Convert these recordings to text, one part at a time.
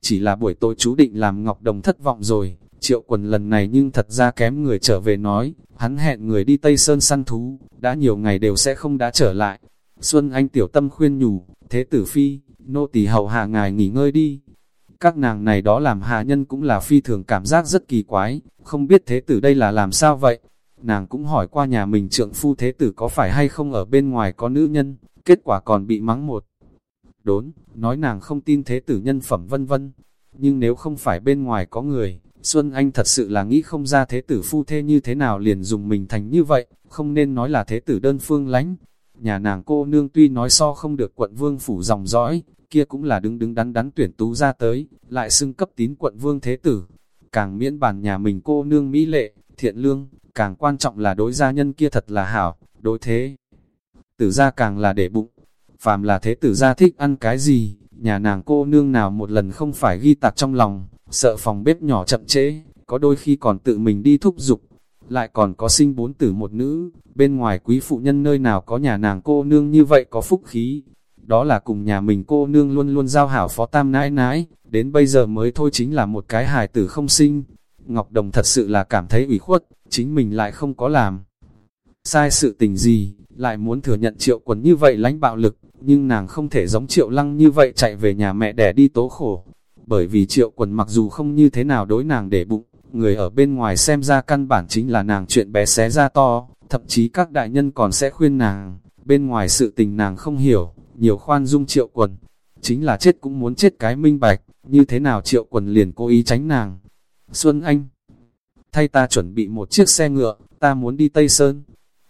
Chỉ là buổi tối chú định làm Ngọc Đồng thất vọng rồi, triệu quần lần này nhưng thật ra kém người trở về nói, hắn hẹn người đi Tây Sơn săn thú, đã nhiều ngày đều sẽ không đã trở lại. Xuân Anh tiểu tâm khuyên nhủ, thế tử phi, nô tỳ hầu hạ ngài nghỉ ngơi đi. Các nàng này đó làm hạ nhân cũng là phi thường cảm giác rất kỳ quái, không biết thế tử đây là làm sao vậy. Nàng cũng hỏi qua nhà mình trượng phu thế tử có phải hay không ở bên ngoài có nữ nhân, kết quả còn bị mắng một. Đốn, nói nàng không tin thế tử nhân phẩm vân vân. Nhưng nếu không phải bên ngoài có người, Xuân Anh thật sự là nghĩ không ra thế tử phu thê như thế nào liền dùng mình thành như vậy, không nên nói là thế tử đơn phương lánh. Nhà nàng cô nương tuy nói so không được quận vương phủ dòng dõi, kia cũng là đứng đứng đắn đắn tuyển tú ra tới, lại xưng cấp tín quận vương thế tử. Càng miễn bàn nhà mình cô nương mỹ lệ, thiện lương, càng quan trọng là đối gia nhân kia thật là hảo, đối thế. Tử gia càng là để bụng, phàm là thế tử gia thích ăn cái gì, nhà nàng cô nương nào một lần không phải ghi tạc trong lòng, sợ phòng bếp nhỏ chậm trễ, có đôi khi còn tự mình đi thúc giục, lại còn có sinh bốn tử một nữ, bên ngoài quý phụ nhân nơi nào có nhà nàng cô nương như vậy có phúc khí. Đó là cùng nhà mình cô nương luôn luôn giao hảo phó tam nãi nãi, đến bây giờ mới thôi chính là một cái hài tử không sinh. Ngọc Đồng thật sự là cảm thấy ủy khuất, chính mình lại không có làm. Sai sự tình gì, lại muốn thừa nhận triệu quần như vậy lãnh bạo lực, nhưng nàng không thể giống triệu lăng như vậy chạy về nhà mẹ đẻ đi tố khổ. Bởi vì triệu quần mặc dù không như thế nào đối nàng để bụng, người ở bên ngoài xem ra căn bản chính là nàng chuyện bé xé ra to, thậm chí các đại nhân còn sẽ khuyên nàng, bên ngoài sự tình nàng không hiểu, nhiều khoan dung triệu quần, chính là chết cũng muốn chết cái minh bạch, như thế nào triệu quần liền cố ý tránh nàng. Xuân Anh, thay ta chuẩn bị một chiếc xe ngựa, ta muốn đi Tây Sơn.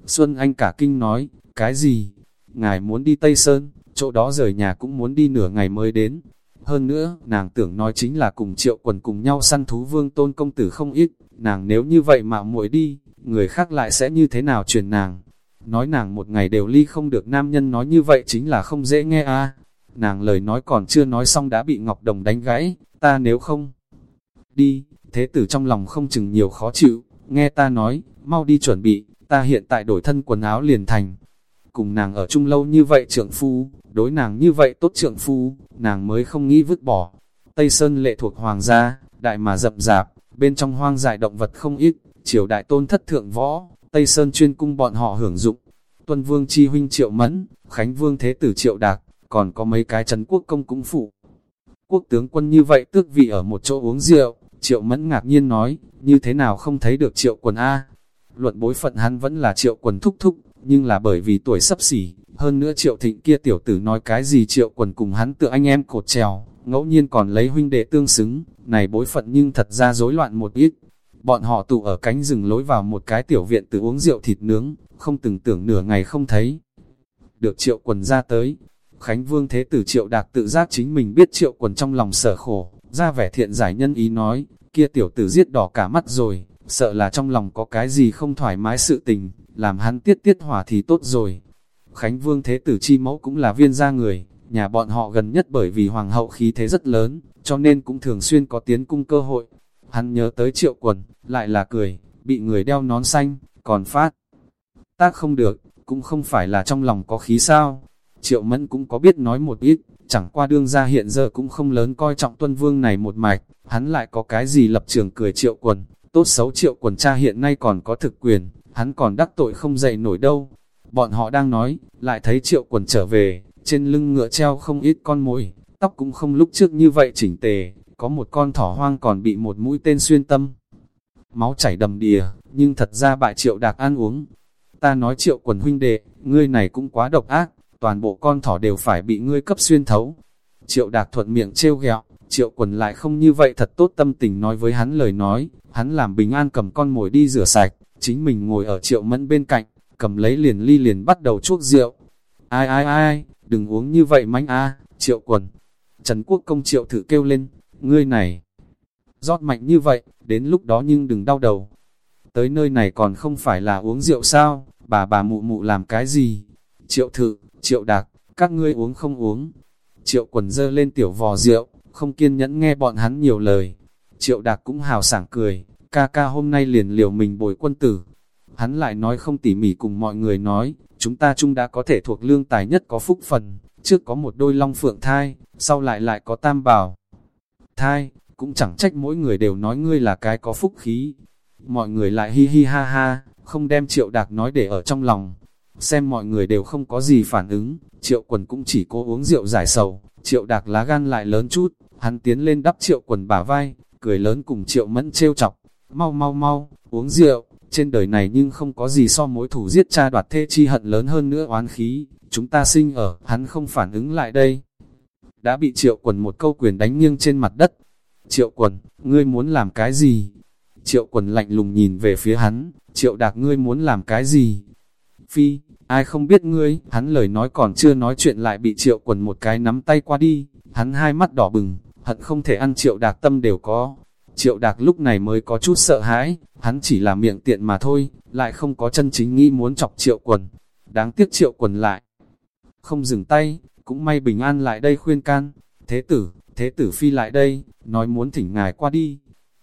Xuân Anh cả kinh nói, cái gì? Ngài muốn đi Tây Sơn, chỗ đó rời nhà cũng muốn đi nửa ngày mới đến. Hơn nữa, nàng tưởng nói chính là cùng triệu quần cùng nhau săn thú vương tôn công tử không ít, nàng nếu như vậy mạo muội đi, người khác lại sẽ như thế nào truyền nàng. Nói nàng một ngày đều ly không được nam nhân nói như vậy chính là không dễ nghe a Nàng lời nói còn chưa nói xong đã bị Ngọc Đồng đánh gãy, ta nếu không đi, thế tử trong lòng không chừng nhiều khó chịu, nghe ta nói, mau đi chuẩn bị, ta hiện tại đổi thân quần áo liền thành. Cùng nàng ở chung lâu như vậy trưởng phu, đối nàng như vậy tốt trưởng phu, nàng mới không nghĩ vứt bỏ. Tây Sơn lệ thuộc hoàng gia, đại mà rậm rạp, bên trong hoang dại động vật không ít, triều đại tôn thất thượng võ, Tây Sơn chuyên cung bọn họ hưởng dụng. Tuân Vương Chi Huynh Triệu Mẫn, Khánh Vương Thế Tử Triệu Đạc, còn có mấy cái trấn quốc công cũng phụ. Quốc tướng quân như vậy tước vị ở một chỗ uống rượu, Triệu Mẫn ngạc nhiên nói, như thế nào không thấy được Triệu quần A. Luận bối phận hắn vẫn là Triệu quần thúc thúc, nhưng là bởi vì tuổi sắp xỉ, hơn nữa Triệu Thịnh kia tiểu tử nói cái gì Triệu quần cùng hắn tự anh em cột trèo, ngẫu nhiên còn lấy huynh đệ tương xứng, này bối phận nhưng thật ra rối loạn một ít. Bọn họ tụ ở cánh rừng lối vào một cái tiểu viện tự uống rượu thịt nướng, không từng tưởng nửa ngày không thấy. Được triệu quần ra tới, Khánh Vương Thế Tử Triệu Đạc tự giác chính mình biết Triệu Quần trong lòng sở khổ, ra vẻ thiện giải nhân ý nói, kia tiểu tử giết đỏ cả mắt rồi, sợ là trong lòng có cái gì không thoải mái sự tình, làm hắn tiết tiết hỏa thì tốt rồi. Khánh Vương Thế Tử Chi Mẫu cũng là viên gia người, nhà bọn họ gần nhất bởi vì hoàng hậu khí thế rất lớn, cho nên cũng thường xuyên có tiến cung cơ hội. Hắn nhớ tới Triệu Quần, lại là cười, bị người đeo nón xanh, còn phát. Tác không được, cũng không phải là trong lòng có khí sao, Triệu Mẫn cũng có biết nói một ít, chẳng qua đương ra hiện giờ cũng không lớn coi trọng tuân vương này một mạch, hắn lại có cái gì lập trường cười triệu quần, tốt xấu triệu quần cha hiện nay còn có thực quyền, hắn còn đắc tội không dậy nổi đâu. Bọn họ đang nói, lại thấy triệu quần trở về, trên lưng ngựa treo không ít con mũi, tóc cũng không lúc trước như vậy chỉnh tề, có một con thỏ hoang còn bị một mũi tên xuyên tâm. Máu chảy đầm đìa, nhưng thật ra bại triệu đạc ăn uống. Ta nói triệu quần huynh đệ, ngươi này cũng quá độc ác, toàn bộ con thỏ đều phải bị ngươi cấp xuyên thấu. Triệu đạc thuận miệng trêu ghẹo, triệu quần lại không như vậy thật tốt tâm tình nói với hắn lời nói, hắn làm bình an cầm con mồi đi rửa sạch, chính mình ngồi ở triệu mẫn bên cạnh, cầm lấy liền ly liền bắt đầu chuốc rượu. Ai ai ai, đừng uống như vậy mánh a triệu quần. Trần quốc công triệu thử kêu lên, ngươi này, rót mạnh như vậy, đến lúc đó nhưng đừng đau đầu. Tới nơi này còn không phải là uống rượu sao, bà bà mụ mụ làm cái gì? Triệu thự, Triệu đạc, các ngươi uống không uống. Triệu quần dơ lên tiểu vò rượu, không kiên nhẫn nghe bọn hắn nhiều lời. Triệu đạc cũng hào sảng cười, ca ca hôm nay liền liều mình bồi quân tử. Hắn lại nói không tỉ mỉ cùng mọi người nói, chúng ta chung đã có thể thuộc lương tài nhất có phúc phần, trước có một đôi long phượng thai, sau lại lại có tam bảo. thai, cũng chẳng trách mỗi người đều nói ngươi là cái có phúc khí. Mọi người lại hi hi ha ha, không đem triệu đạc nói để ở trong lòng. Xem mọi người đều không có gì phản ứng, triệu quần cũng chỉ cố uống rượu giải sầu, triệu đạc lá gan lại lớn chút, hắn tiến lên đắp triệu quần bả vai, cười lớn cùng triệu mẫn trêu chọc, mau mau mau, uống rượu, trên đời này nhưng không có gì so mối thủ giết cha đoạt thê chi hận lớn hơn nữa oán khí, chúng ta sinh ở, hắn không phản ứng lại đây. Đã bị triệu quần một câu quyền đánh nghiêng trên mặt đất. Triệu quần, ngươi muốn làm cái gì? Triệu quần lạnh lùng nhìn về phía hắn, triệu đạc ngươi muốn làm cái gì? Phi, ai không biết ngươi, hắn lời nói còn chưa nói chuyện lại bị triệu quần một cái nắm tay qua đi, hắn hai mắt đỏ bừng, hận không thể ăn triệu đạc tâm đều có. Triệu đạc lúc này mới có chút sợ hãi, hắn chỉ là miệng tiện mà thôi, lại không có chân chính nghĩ muốn chọc triệu quần. Đáng tiếc triệu quần lại. Không dừng tay, cũng may bình an lại đây khuyên can. Thế tử, thế tử phi lại đây, nói muốn thỉnh ngài qua đi.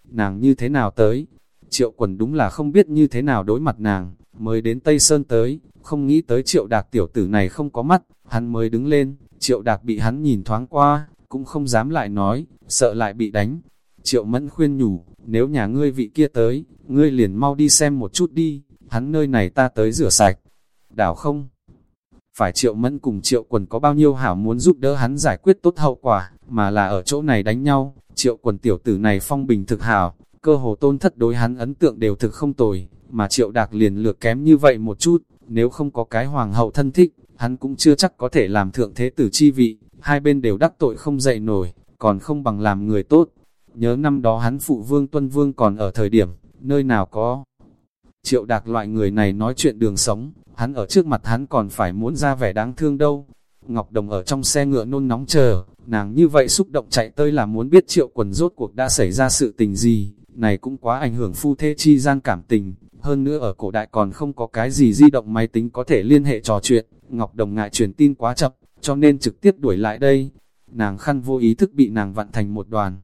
Nàng như thế nào tới? Triệu quần đúng là không biết như thế nào đối mặt nàng, mới đến Tây Sơn tới, không nghĩ tới triệu đạc tiểu tử này không có mắt, hắn mới đứng lên, triệu đạc bị hắn nhìn thoáng qua, cũng không dám lại nói, sợ lại bị đánh. Triệu mẫn khuyên nhủ, nếu nhà ngươi vị kia tới, ngươi liền mau đi xem một chút đi, hắn nơi này ta tới rửa sạch. Đảo không? Phải triệu mẫn cùng triệu quần có bao nhiêu hảo muốn giúp đỡ hắn giải quyết tốt hậu quả, mà là ở chỗ này đánh nhau, triệu quần tiểu tử này phong bình thực hảo, cơ hồ tôn thất đối hắn ấn tượng đều thực không tồi, mà triệu đạc liền lược kém như vậy một chút, nếu không có cái hoàng hậu thân thích, hắn cũng chưa chắc có thể làm thượng thế tử chi vị, hai bên đều đắc tội không dậy nổi, còn không bằng làm người tốt. Nhớ năm đó hắn phụ vương tuân vương còn ở thời điểm, nơi nào có. Triệu đạc loại người này nói chuyện đường sống, hắn ở trước mặt hắn còn phải muốn ra vẻ đáng thương đâu. Ngọc Đồng ở trong xe ngựa nôn nóng chờ, nàng như vậy xúc động chạy tới là muốn biết triệu quần rốt cuộc đã xảy ra sự tình gì, này cũng quá ảnh hưởng phu thê chi gian cảm tình, hơn nữa ở cổ đại còn không có cái gì di động máy tính có thể liên hệ trò chuyện, Ngọc Đồng ngại truyền tin quá chậm, cho nên trực tiếp đuổi lại đây. Nàng khăn vô ý thức bị nàng vặn thành một đoàn.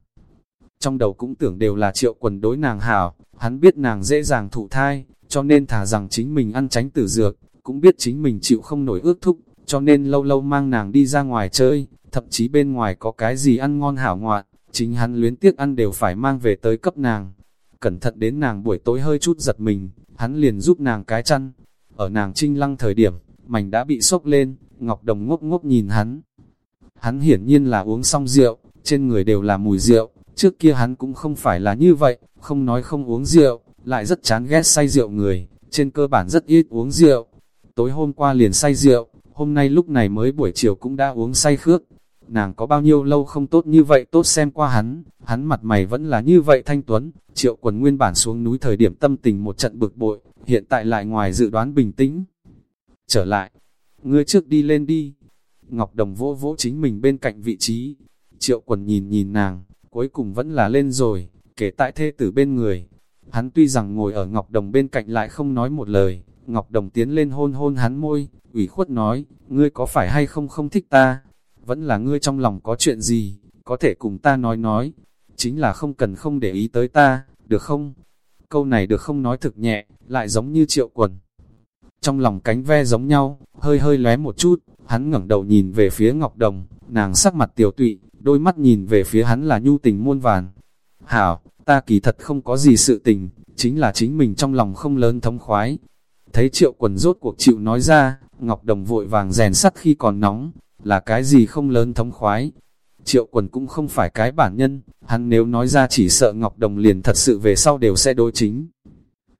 Trong đầu cũng tưởng đều là triệu quần đối nàng hảo, hắn biết nàng dễ dàng thụ thai, cho nên thả rằng chính mình ăn tránh tử dược, cũng biết chính mình chịu không nổi ước thúc, cho nên lâu lâu mang nàng đi ra ngoài chơi, thậm chí bên ngoài có cái gì ăn ngon hảo ngoạn, chính hắn luyến tiếc ăn đều phải mang về tới cấp nàng. Cẩn thận đến nàng buổi tối hơi chút giật mình, hắn liền giúp nàng cái chăn. Ở nàng trinh lăng thời điểm, mảnh đã bị sốc lên, Ngọc Đồng ngốc ngốc nhìn hắn. Hắn hiển nhiên là uống xong rượu, trên người đều là mùi rượu, trước kia hắn cũng không phải là như vậy, không nói không uống rượu, lại rất chán ghét say rượu người, trên cơ bản rất ít uống rượu. Tối hôm qua liền say rượu, hôm nay lúc này mới buổi chiều cũng đã uống say khước. Nàng có bao nhiêu lâu không tốt như vậy tốt xem qua hắn, hắn mặt mày vẫn là như vậy thanh tuấn, triệu quần nguyên bản xuống núi thời điểm tâm tình một trận bực bội, hiện tại lại ngoài dự đoán bình tĩnh. Trở lại, ngươi trước đi lên đi. Ngọc Đồng vỗ vỗ chính mình bên cạnh vị trí. Triệu quần nhìn nhìn nàng, cuối cùng vẫn là lên rồi, kể tại thê tử bên người. Hắn tuy rằng ngồi ở Ngọc Đồng bên cạnh lại không nói một lời, Ngọc Đồng tiến lên hôn hôn hắn môi, ủy khuất nói, ngươi có phải hay không không thích ta? Vẫn là ngươi trong lòng có chuyện gì, có thể cùng ta nói nói. Chính là không cần không để ý tới ta, được không? Câu này được không nói thực nhẹ, lại giống như triệu quần trong lòng cánh ve giống nhau, hơi hơi lóe một chút, hắn ngẩng đầu nhìn về phía Ngọc Đồng, nàng sắc mặt tiểu tụy, đôi mắt nhìn về phía hắn là nhu tình muôn vàn. Hảo, ta kỳ thật không có gì sự tình, chính là chính mình trong lòng không lớn thống khoái. Thấy triệu quần rốt cuộc chịu nói ra, Ngọc Đồng vội vàng rèn sắt khi còn nóng, là cái gì không lớn thống khoái. Triệu quần cũng không phải cái bản nhân, hắn nếu nói ra chỉ sợ Ngọc Đồng liền thật sự về sau đều sẽ đối chính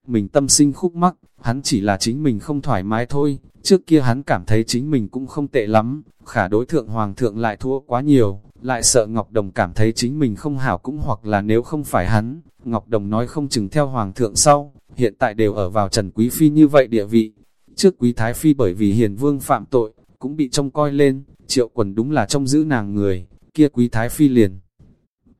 mình tâm sinh khúc mắc, hắn chỉ là chính mình không thoải mái thôi, trước kia hắn cảm thấy chính mình cũng không tệ lắm, khả đối thượng hoàng thượng lại thua quá nhiều, lại sợ Ngọc Đồng cảm thấy chính mình không hảo cũng hoặc là nếu không phải hắn, Ngọc Đồng nói không chừng theo hoàng thượng sau, hiện tại đều ở vào Trần Quý Phi như vậy địa vị. Trước Quý Thái Phi bởi vì hiền vương phạm tội, cũng bị trông coi lên, triệu quần đúng là trông giữ nàng người, kia Quý Thái Phi liền.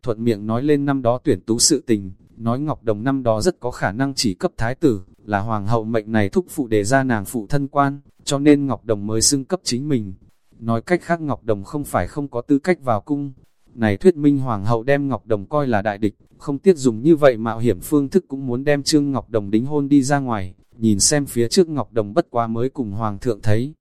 Thuận miệng nói lên năm đó tuyển tú sự tình, nói Ngọc Đồng năm đó rất có khả năng chỉ cấp thái tử, là hoàng hậu mệnh này thúc phụ đề ra nàng phụ thân quan, cho nên Ngọc Đồng mới xưng cấp chính mình. Nói cách khác Ngọc Đồng không phải không có tư cách vào cung. Này thuyết minh hoàng hậu đem Ngọc Đồng coi là đại địch, không tiếc dùng như vậy mạo hiểm phương thức cũng muốn đem Trương Ngọc Đồng đính hôn đi ra ngoài, nhìn xem phía trước Ngọc Đồng bất quá mới cùng hoàng thượng thấy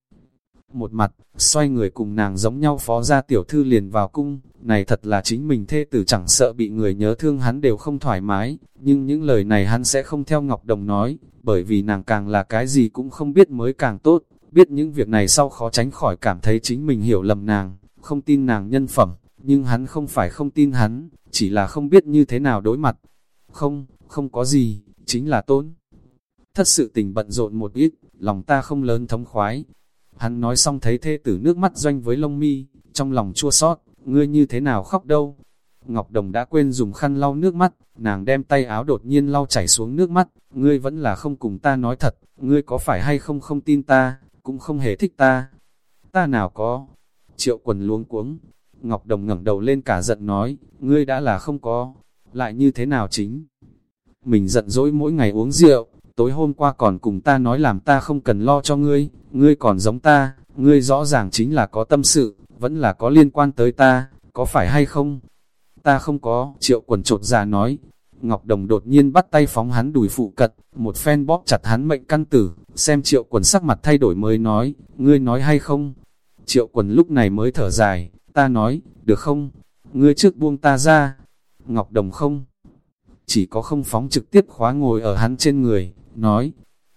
một mặt, xoay người cùng nàng giống nhau phó ra tiểu thư liền vào cung, này thật là chính mình thê tử chẳng sợ bị người nhớ thương hắn đều không thoải mái, nhưng những lời này hắn sẽ không theo Ngọc Đồng nói, bởi vì nàng càng là cái gì cũng không biết mới càng tốt, biết những việc này sau khó tránh khỏi cảm thấy chính mình hiểu lầm nàng, không tin nàng nhân phẩm, nhưng hắn không phải không tin hắn, chỉ là không biết như thế nào đối mặt. Không, không có gì, chính là tôn. thật sự tình bận rộn một ít, lòng ta không lớn thống khoái. Hắn nói xong thấy thê tử nước mắt doanh với lông mi, trong lòng chua sót, ngươi như thế nào khóc đâu. Ngọc Đồng đã quên dùng khăn lau nước mắt, nàng đem tay áo đột nhiên lau chảy xuống nước mắt, ngươi vẫn là không cùng ta nói thật, ngươi có phải hay không không tin ta, cũng không hề thích ta. Ta nào có. Triệu quần luống cuống. Ngọc Đồng ngẩng đầu lên cả giận nói, ngươi đã là không có, lại như thế nào chính. Mình giận dỗi mỗi ngày uống rượu, tối hôm qua còn cùng ta nói làm ta không cần lo cho ngươi, ngươi còn giống ta, ngươi rõ ràng chính là có tâm sự, vẫn là có liên quan tới ta, có phải hay không? Ta không có, triệu quần trột già nói. Ngọc Đồng đột nhiên bắt tay phóng hắn đùi phụ cật, một phen bóp chặt hắn mệnh căn tử, xem triệu quần sắc mặt thay đổi mới nói, ngươi nói hay không? Triệu quần lúc này mới thở dài, ta nói, được không? Ngươi trước buông ta ra. Ngọc Đồng không? Chỉ có không phóng trực tiếp khóa ngồi ở hắn trên người, nói.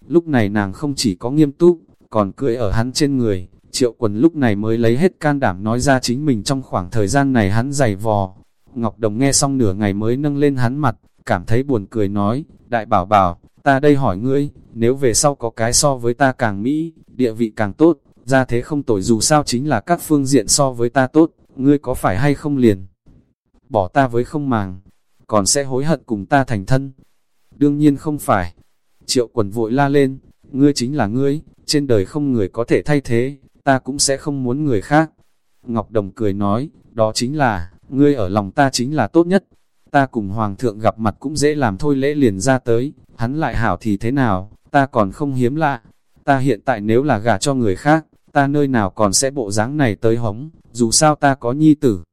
Lúc này nàng không chỉ có nghiêm túc, còn cười ở hắn trên người, triệu quần lúc này mới lấy hết can đảm nói ra chính mình trong khoảng thời gian này hắn dày vò. Ngọc Đồng nghe xong nửa ngày mới nâng lên hắn mặt, cảm thấy buồn cười nói, đại bảo bảo, ta đây hỏi ngươi, nếu về sau có cái so với ta càng mỹ, địa vị càng tốt, ra thế không tội dù sao chính là các phương diện so với ta tốt, ngươi có phải hay không liền? Bỏ ta với không màng, còn sẽ hối hận cùng ta thành thân. Đương nhiên không phải. Triệu quần vội la lên, ngươi chính là ngươi, trên đời không người có thể thay thế, ta cũng sẽ không muốn người khác. Ngọc Đồng cười nói, đó chính là, ngươi ở lòng ta chính là tốt nhất. Ta cùng Hoàng thượng gặp mặt cũng dễ làm thôi lễ liền ra tới, hắn lại hảo thì thế nào, ta còn không hiếm lạ. Ta hiện tại nếu là gả cho người khác, ta nơi nào còn sẽ bộ dáng này tới hống, dù sao ta có nhi tử.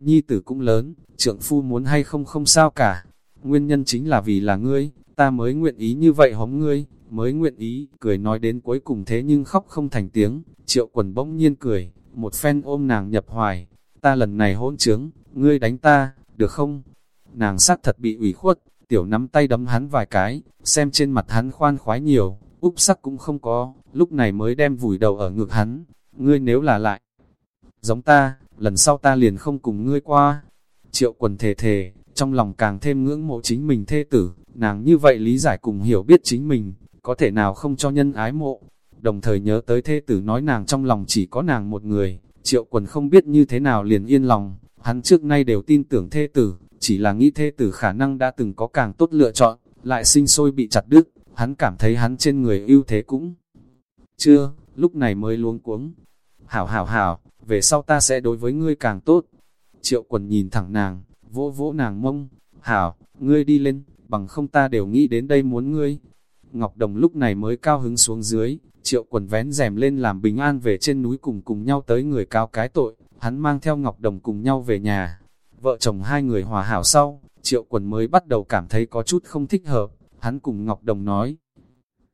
Nhi tử cũng lớn, trượng phu muốn hay không không sao cả. Nguyên nhân chính là vì là ngươi, ta mới nguyện ý như vậy hống ngươi, mới nguyện ý, cười nói đến cuối cùng thế nhưng khóc không thành tiếng, triệu quần bỗng nhiên cười, một phen ôm nàng nhập hoài, ta lần này hỗn trướng, ngươi đánh ta, được không? Nàng sát thật bị ủy khuất, tiểu nắm tay đấm hắn vài cái, xem trên mặt hắn khoan khoái nhiều, úp sắc cũng không có, lúc này mới đem vùi đầu ở ngực hắn, ngươi nếu là lại, giống ta, lần sau ta liền không cùng ngươi qua. Triệu quần thề thề, trong lòng càng thêm ngưỡng mộ chính mình thê tử, nàng như vậy lý giải cùng hiểu biết chính mình, có thể nào không cho nhân ái mộ. Đồng thời nhớ tới thê tử nói nàng trong lòng chỉ có nàng một người, triệu quần không biết như thế nào liền yên lòng, hắn trước nay đều tin tưởng thê tử, chỉ là nghĩ thê tử khả năng đã từng có càng tốt lựa chọn, lại sinh sôi bị chặt đứt, hắn cảm thấy hắn trên người ưu thế cũng chưa, lúc này mới luống cuống. Hảo hảo hảo, về sau ta sẽ đối với ngươi càng tốt. Triệu quần nhìn thẳng nàng, vỗ vỗ nàng mông, hảo, ngươi đi lên, bằng không ta đều nghĩ đến đây muốn ngươi. Ngọc Đồng lúc này mới cao hứng xuống dưới, triệu quần vén rèm lên làm bình an về trên núi cùng cùng nhau tới người cao cái tội, hắn mang theo Ngọc Đồng cùng nhau về nhà. Vợ chồng hai người hòa hảo sau, triệu quần mới bắt đầu cảm thấy có chút không thích hợp, hắn cùng Ngọc Đồng nói.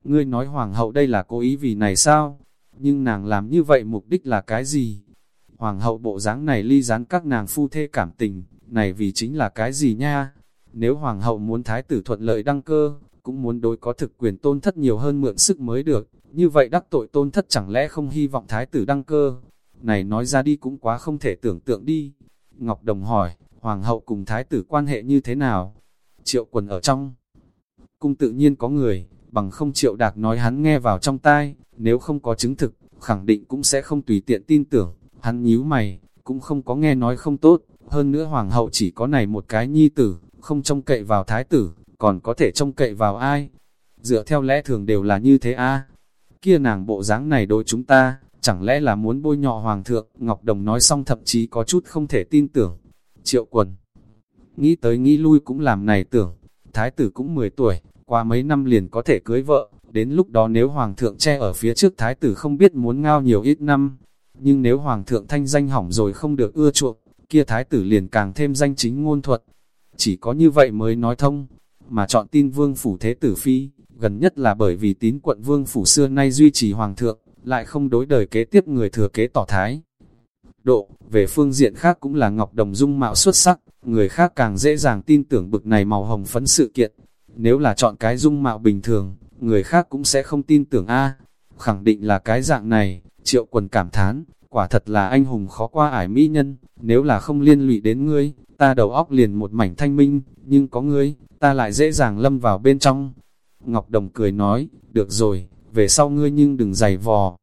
Ngươi nói hoàng hậu đây là cố ý vì này sao? Nhưng nàng làm như vậy mục đích là cái gì? Hoàng hậu bộ dáng này ly gián các nàng phu thê cảm tình, này vì chính là cái gì nha? Nếu hoàng hậu muốn thái tử thuận lợi đăng cơ, cũng muốn đối có thực quyền tôn thất nhiều hơn mượn sức mới được, như vậy đắc tội tôn thất chẳng lẽ không hy vọng thái tử đăng cơ? Này nói ra đi cũng quá không thể tưởng tượng đi. Ngọc Đồng hỏi, hoàng hậu cùng thái tử quan hệ như thế nào? Triệu quần ở trong. Cung tự nhiên có người, bằng không triệu đạc nói hắn nghe vào trong tai, nếu không có chứng thực, khẳng định cũng sẽ không tùy tiện tin tưởng. Hắn nhíu mày, cũng không có nghe nói không tốt, hơn nữa hoàng hậu chỉ có này một cái nhi tử, không trông cậy vào thái tử, còn có thể trông cậy vào ai? Dựa theo lẽ thường đều là như thế a Kia nàng bộ dáng này đối chúng ta, chẳng lẽ là muốn bôi nhọ hoàng thượng? Ngọc Đồng nói xong thậm chí có chút không thể tin tưởng. Triệu quần, nghĩ tới nghĩ lui cũng làm này tưởng, thái tử cũng 10 tuổi, qua mấy năm liền có thể cưới vợ, đến lúc đó nếu hoàng thượng che ở phía trước thái tử không biết muốn ngao nhiều ít năm, nhưng nếu hoàng thượng thanh danh hỏng rồi không được ưa chuộng, kia thái tử liền càng thêm danh chính ngôn thuật. Chỉ có như vậy mới nói thông, mà chọn tin vương phủ thế tử phi, gần nhất là bởi vì tín quận vương phủ xưa nay duy trì hoàng thượng, lại không đối đời kế tiếp người thừa kế tỏ thái. Độ, về phương diện khác cũng là Ngọc Đồng dung mạo xuất sắc, người khác càng dễ dàng tin tưởng bực này màu hồng phấn sự kiện. Nếu là chọn cái dung mạo bình thường, người khác cũng sẽ không tin tưởng A. Khẳng định là cái dạng này, triệu quần cảm thán, quả thật là anh hùng khó qua ải mỹ nhân, nếu là không liên lụy đến ngươi, ta đầu óc liền một mảnh thanh minh, nhưng có ngươi, ta lại dễ dàng lâm vào bên trong. Ngọc Đồng cười nói, được rồi, về sau ngươi nhưng đừng giày vò.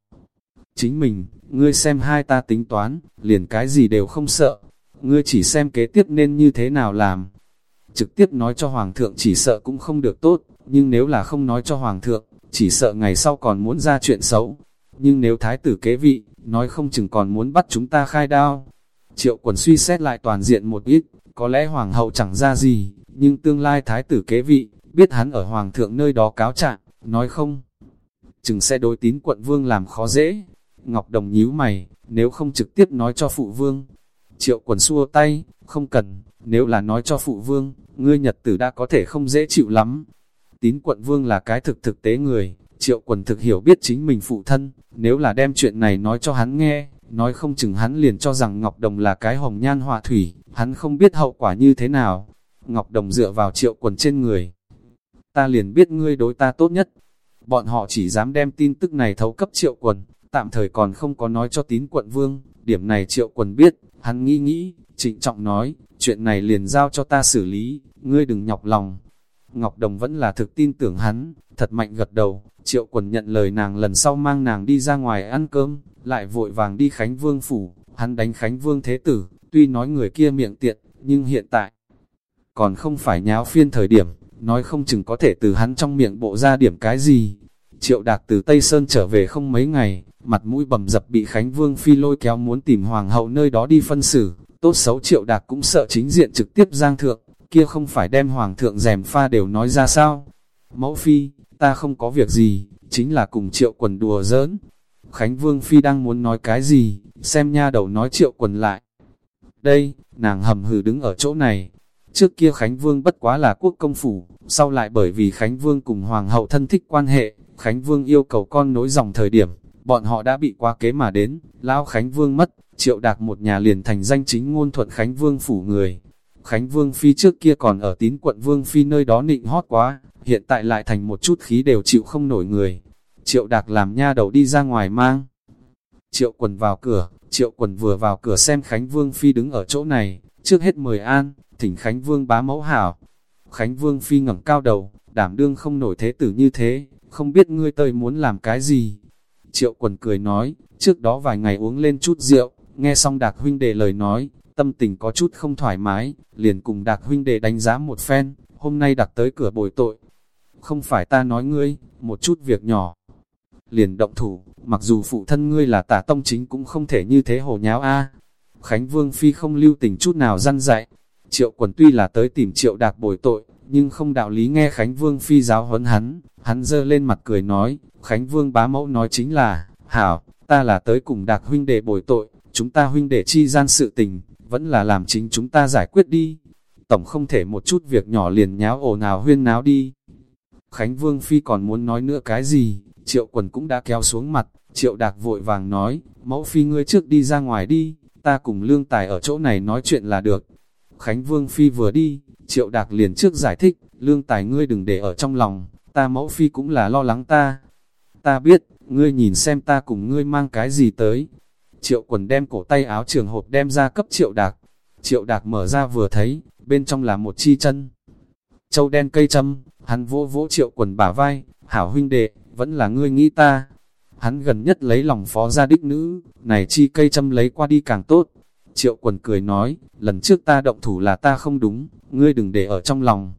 Chính mình, ngươi xem hai ta tính toán, liền cái gì đều không sợ, ngươi chỉ xem kế tiếp nên như thế nào làm. Trực tiếp nói cho Hoàng thượng chỉ sợ cũng không được tốt, nhưng nếu là không nói cho Hoàng thượng, chỉ sợ ngày sau còn muốn ra chuyện xấu. Nhưng nếu thái tử kế vị, nói không chừng còn muốn bắt chúng ta khai đao. Triệu quần suy xét lại toàn diện một ít, có lẽ Hoàng hậu chẳng ra gì, nhưng tương lai thái tử kế vị, biết hắn ở Hoàng thượng nơi đó cáo trạng, nói không. Chừng sẽ đối tín quận vương làm khó dễ. Ngọc Đồng nhíu mày, nếu không trực tiếp nói cho phụ vương. Triệu quần xua tay, không cần, nếu là nói cho phụ vương, ngươi nhật tử đã có thể không dễ chịu lắm. Tín quận vương là cái thực thực tế người, triệu quần thực hiểu biết chính mình phụ thân, nếu là đem chuyện này nói cho hắn nghe, nói không chừng hắn liền cho rằng Ngọc Đồng là cái hồng nhan họa thủy, hắn không biết hậu quả như thế nào. Ngọc Đồng dựa vào triệu quần trên người. Ta liền biết ngươi đối ta tốt nhất. Bọn họ chỉ dám đem tin tức này thấu cấp triệu quần, tạm thời còn không có nói cho tín quận vương, điểm này triệu quần biết, hắn nghĩ nghĩ, trịnh trọng nói, chuyện này liền giao cho ta xử lý, ngươi đừng nhọc lòng. Ngọc Đồng vẫn là thực tin tưởng hắn, thật mạnh gật đầu, triệu quần nhận lời nàng lần sau mang nàng đi ra ngoài ăn cơm, lại vội vàng đi Khánh Vương phủ, hắn đánh Khánh Vương Thế Tử, tuy nói người kia miệng tiện, nhưng hiện tại, còn không phải nháo phiên thời điểm, nói không chừng có thể từ hắn trong miệng bộ ra điểm cái gì. Triệu Đạc từ Tây Sơn trở về không mấy ngày, mặt mũi bầm dập bị Khánh Vương Phi lôi kéo muốn tìm Hoàng hậu nơi đó đi phân xử, tốt xấu Triệu Đạc cũng sợ chính diện trực tiếp giang thượng, kia không phải đem Hoàng thượng rèm pha đều nói ra sao. Mẫu Phi, ta không có việc gì, chính là cùng Triệu quần đùa giỡn. Khánh Vương Phi đang muốn nói cái gì, xem nha đầu nói Triệu quần lại. Đây, nàng hầm hừ đứng ở chỗ này, Trước kia Khánh Vương bất quá là quốc công phủ, sau lại bởi vì Khánh Vương cùng Hoàng hậu thân thích quan hệ, Khánh Vương yêu cầu con nối dòng thời điểm, bọn họ đã bị qua kế mà đến, Lão Khánh Vương mất, triệu đạc một nhà liền thành danh chính ngôn thuận Khánh Vương phủ người. Khánh Vương Phi trước kia còn ở tín quận Vương Phi nơi đó nịnh hót quá, hiện tại lại thành một chút khí đều chịu không nổi người. Triệu đạc làm nha đầu đi ra ngoài mang. Triệu quần vào cửa, triệu quần vừa vào cửa xem Khánh Vương Phi đứng ở chỗ này, trước hết mời an, thỉnh Khánh Vương bá mẫu hảo. Khánh Vương phi ngẩng cao đầu, đảm đương không nổi thế tử như thế, không biết ngươi tơi muốn làm cái gì. Triệu quần cười nói, trước đó vài ngày uống lên chút rượu, nghe xong đạc huynh đề lời nói, tâm tình có chút không thoải mái, liền cùng đạc huynh đệ đánh giá một phen, hôm nay đặt tới cửa bồi tội. Không phải ta nói ngươi, một chút việc nhỏ. Liền động thủ, mặc dù phụ thân ngươi là tả tông chính cũng không thể như thế hồ nháo a Khánh Vương Phi không lưu tình chút nào răn dạy, Triệu quần tuy là tới tìm triệu đạc bồi tội, nhưng không đạo lý nghe Khánh Vương phi giáo huấn hắn, hắn dơ lên mặt cười nói, Khánh Vương bá mẫu nói chính là, hảo, ta là tới cùng đạc huynh đệ bồi tội, chúng ta huynh đệ chi gian sự tình, vẫn là làm chính chúng ta giải quyết đi. Tổng không thể một chút việc nhỏ liền nháo ồn nào huyên náo đi. Khánh Vương Phi còn muốn nói nữa cái gì, triệu quần cũng đã kéo xuống mặt, triệu đạc vội vàng nói, mẫu Phi ngươi trước đi ra ngoài đi, ta cùng lương tài ở chỗ này nói chuyện là được, Khánh Vương Phi vừa đi, Triệu Đạc liền trước giải thích, lương tài ngươi đừng để ở trong lòng, ta mẫu Phi cũng là lo lắng ta. Ta biết, ngươi nhìn xem ta cùng ngươi mang cái gì tới. Triệu quần đem cổ tay áo trường hộp đem ra cấp Triệu Đạc. Triệu Đạc mở ra vừa thấy, bên trong là một chi chân. Châu đen cây châm, hắn vỗ vỗ Triệu quần bả vai, hảo huynh đệ, vẫn là ngươi nghĩ ta. Hắn gần nhất lấy lòng phó gia đích nữ, này chi cây châm lấy qua đi càng tốt, Triệu quần cười nói, lần trước ta động thủ là ta không đúng, ngươi đừng để ở trong lòng.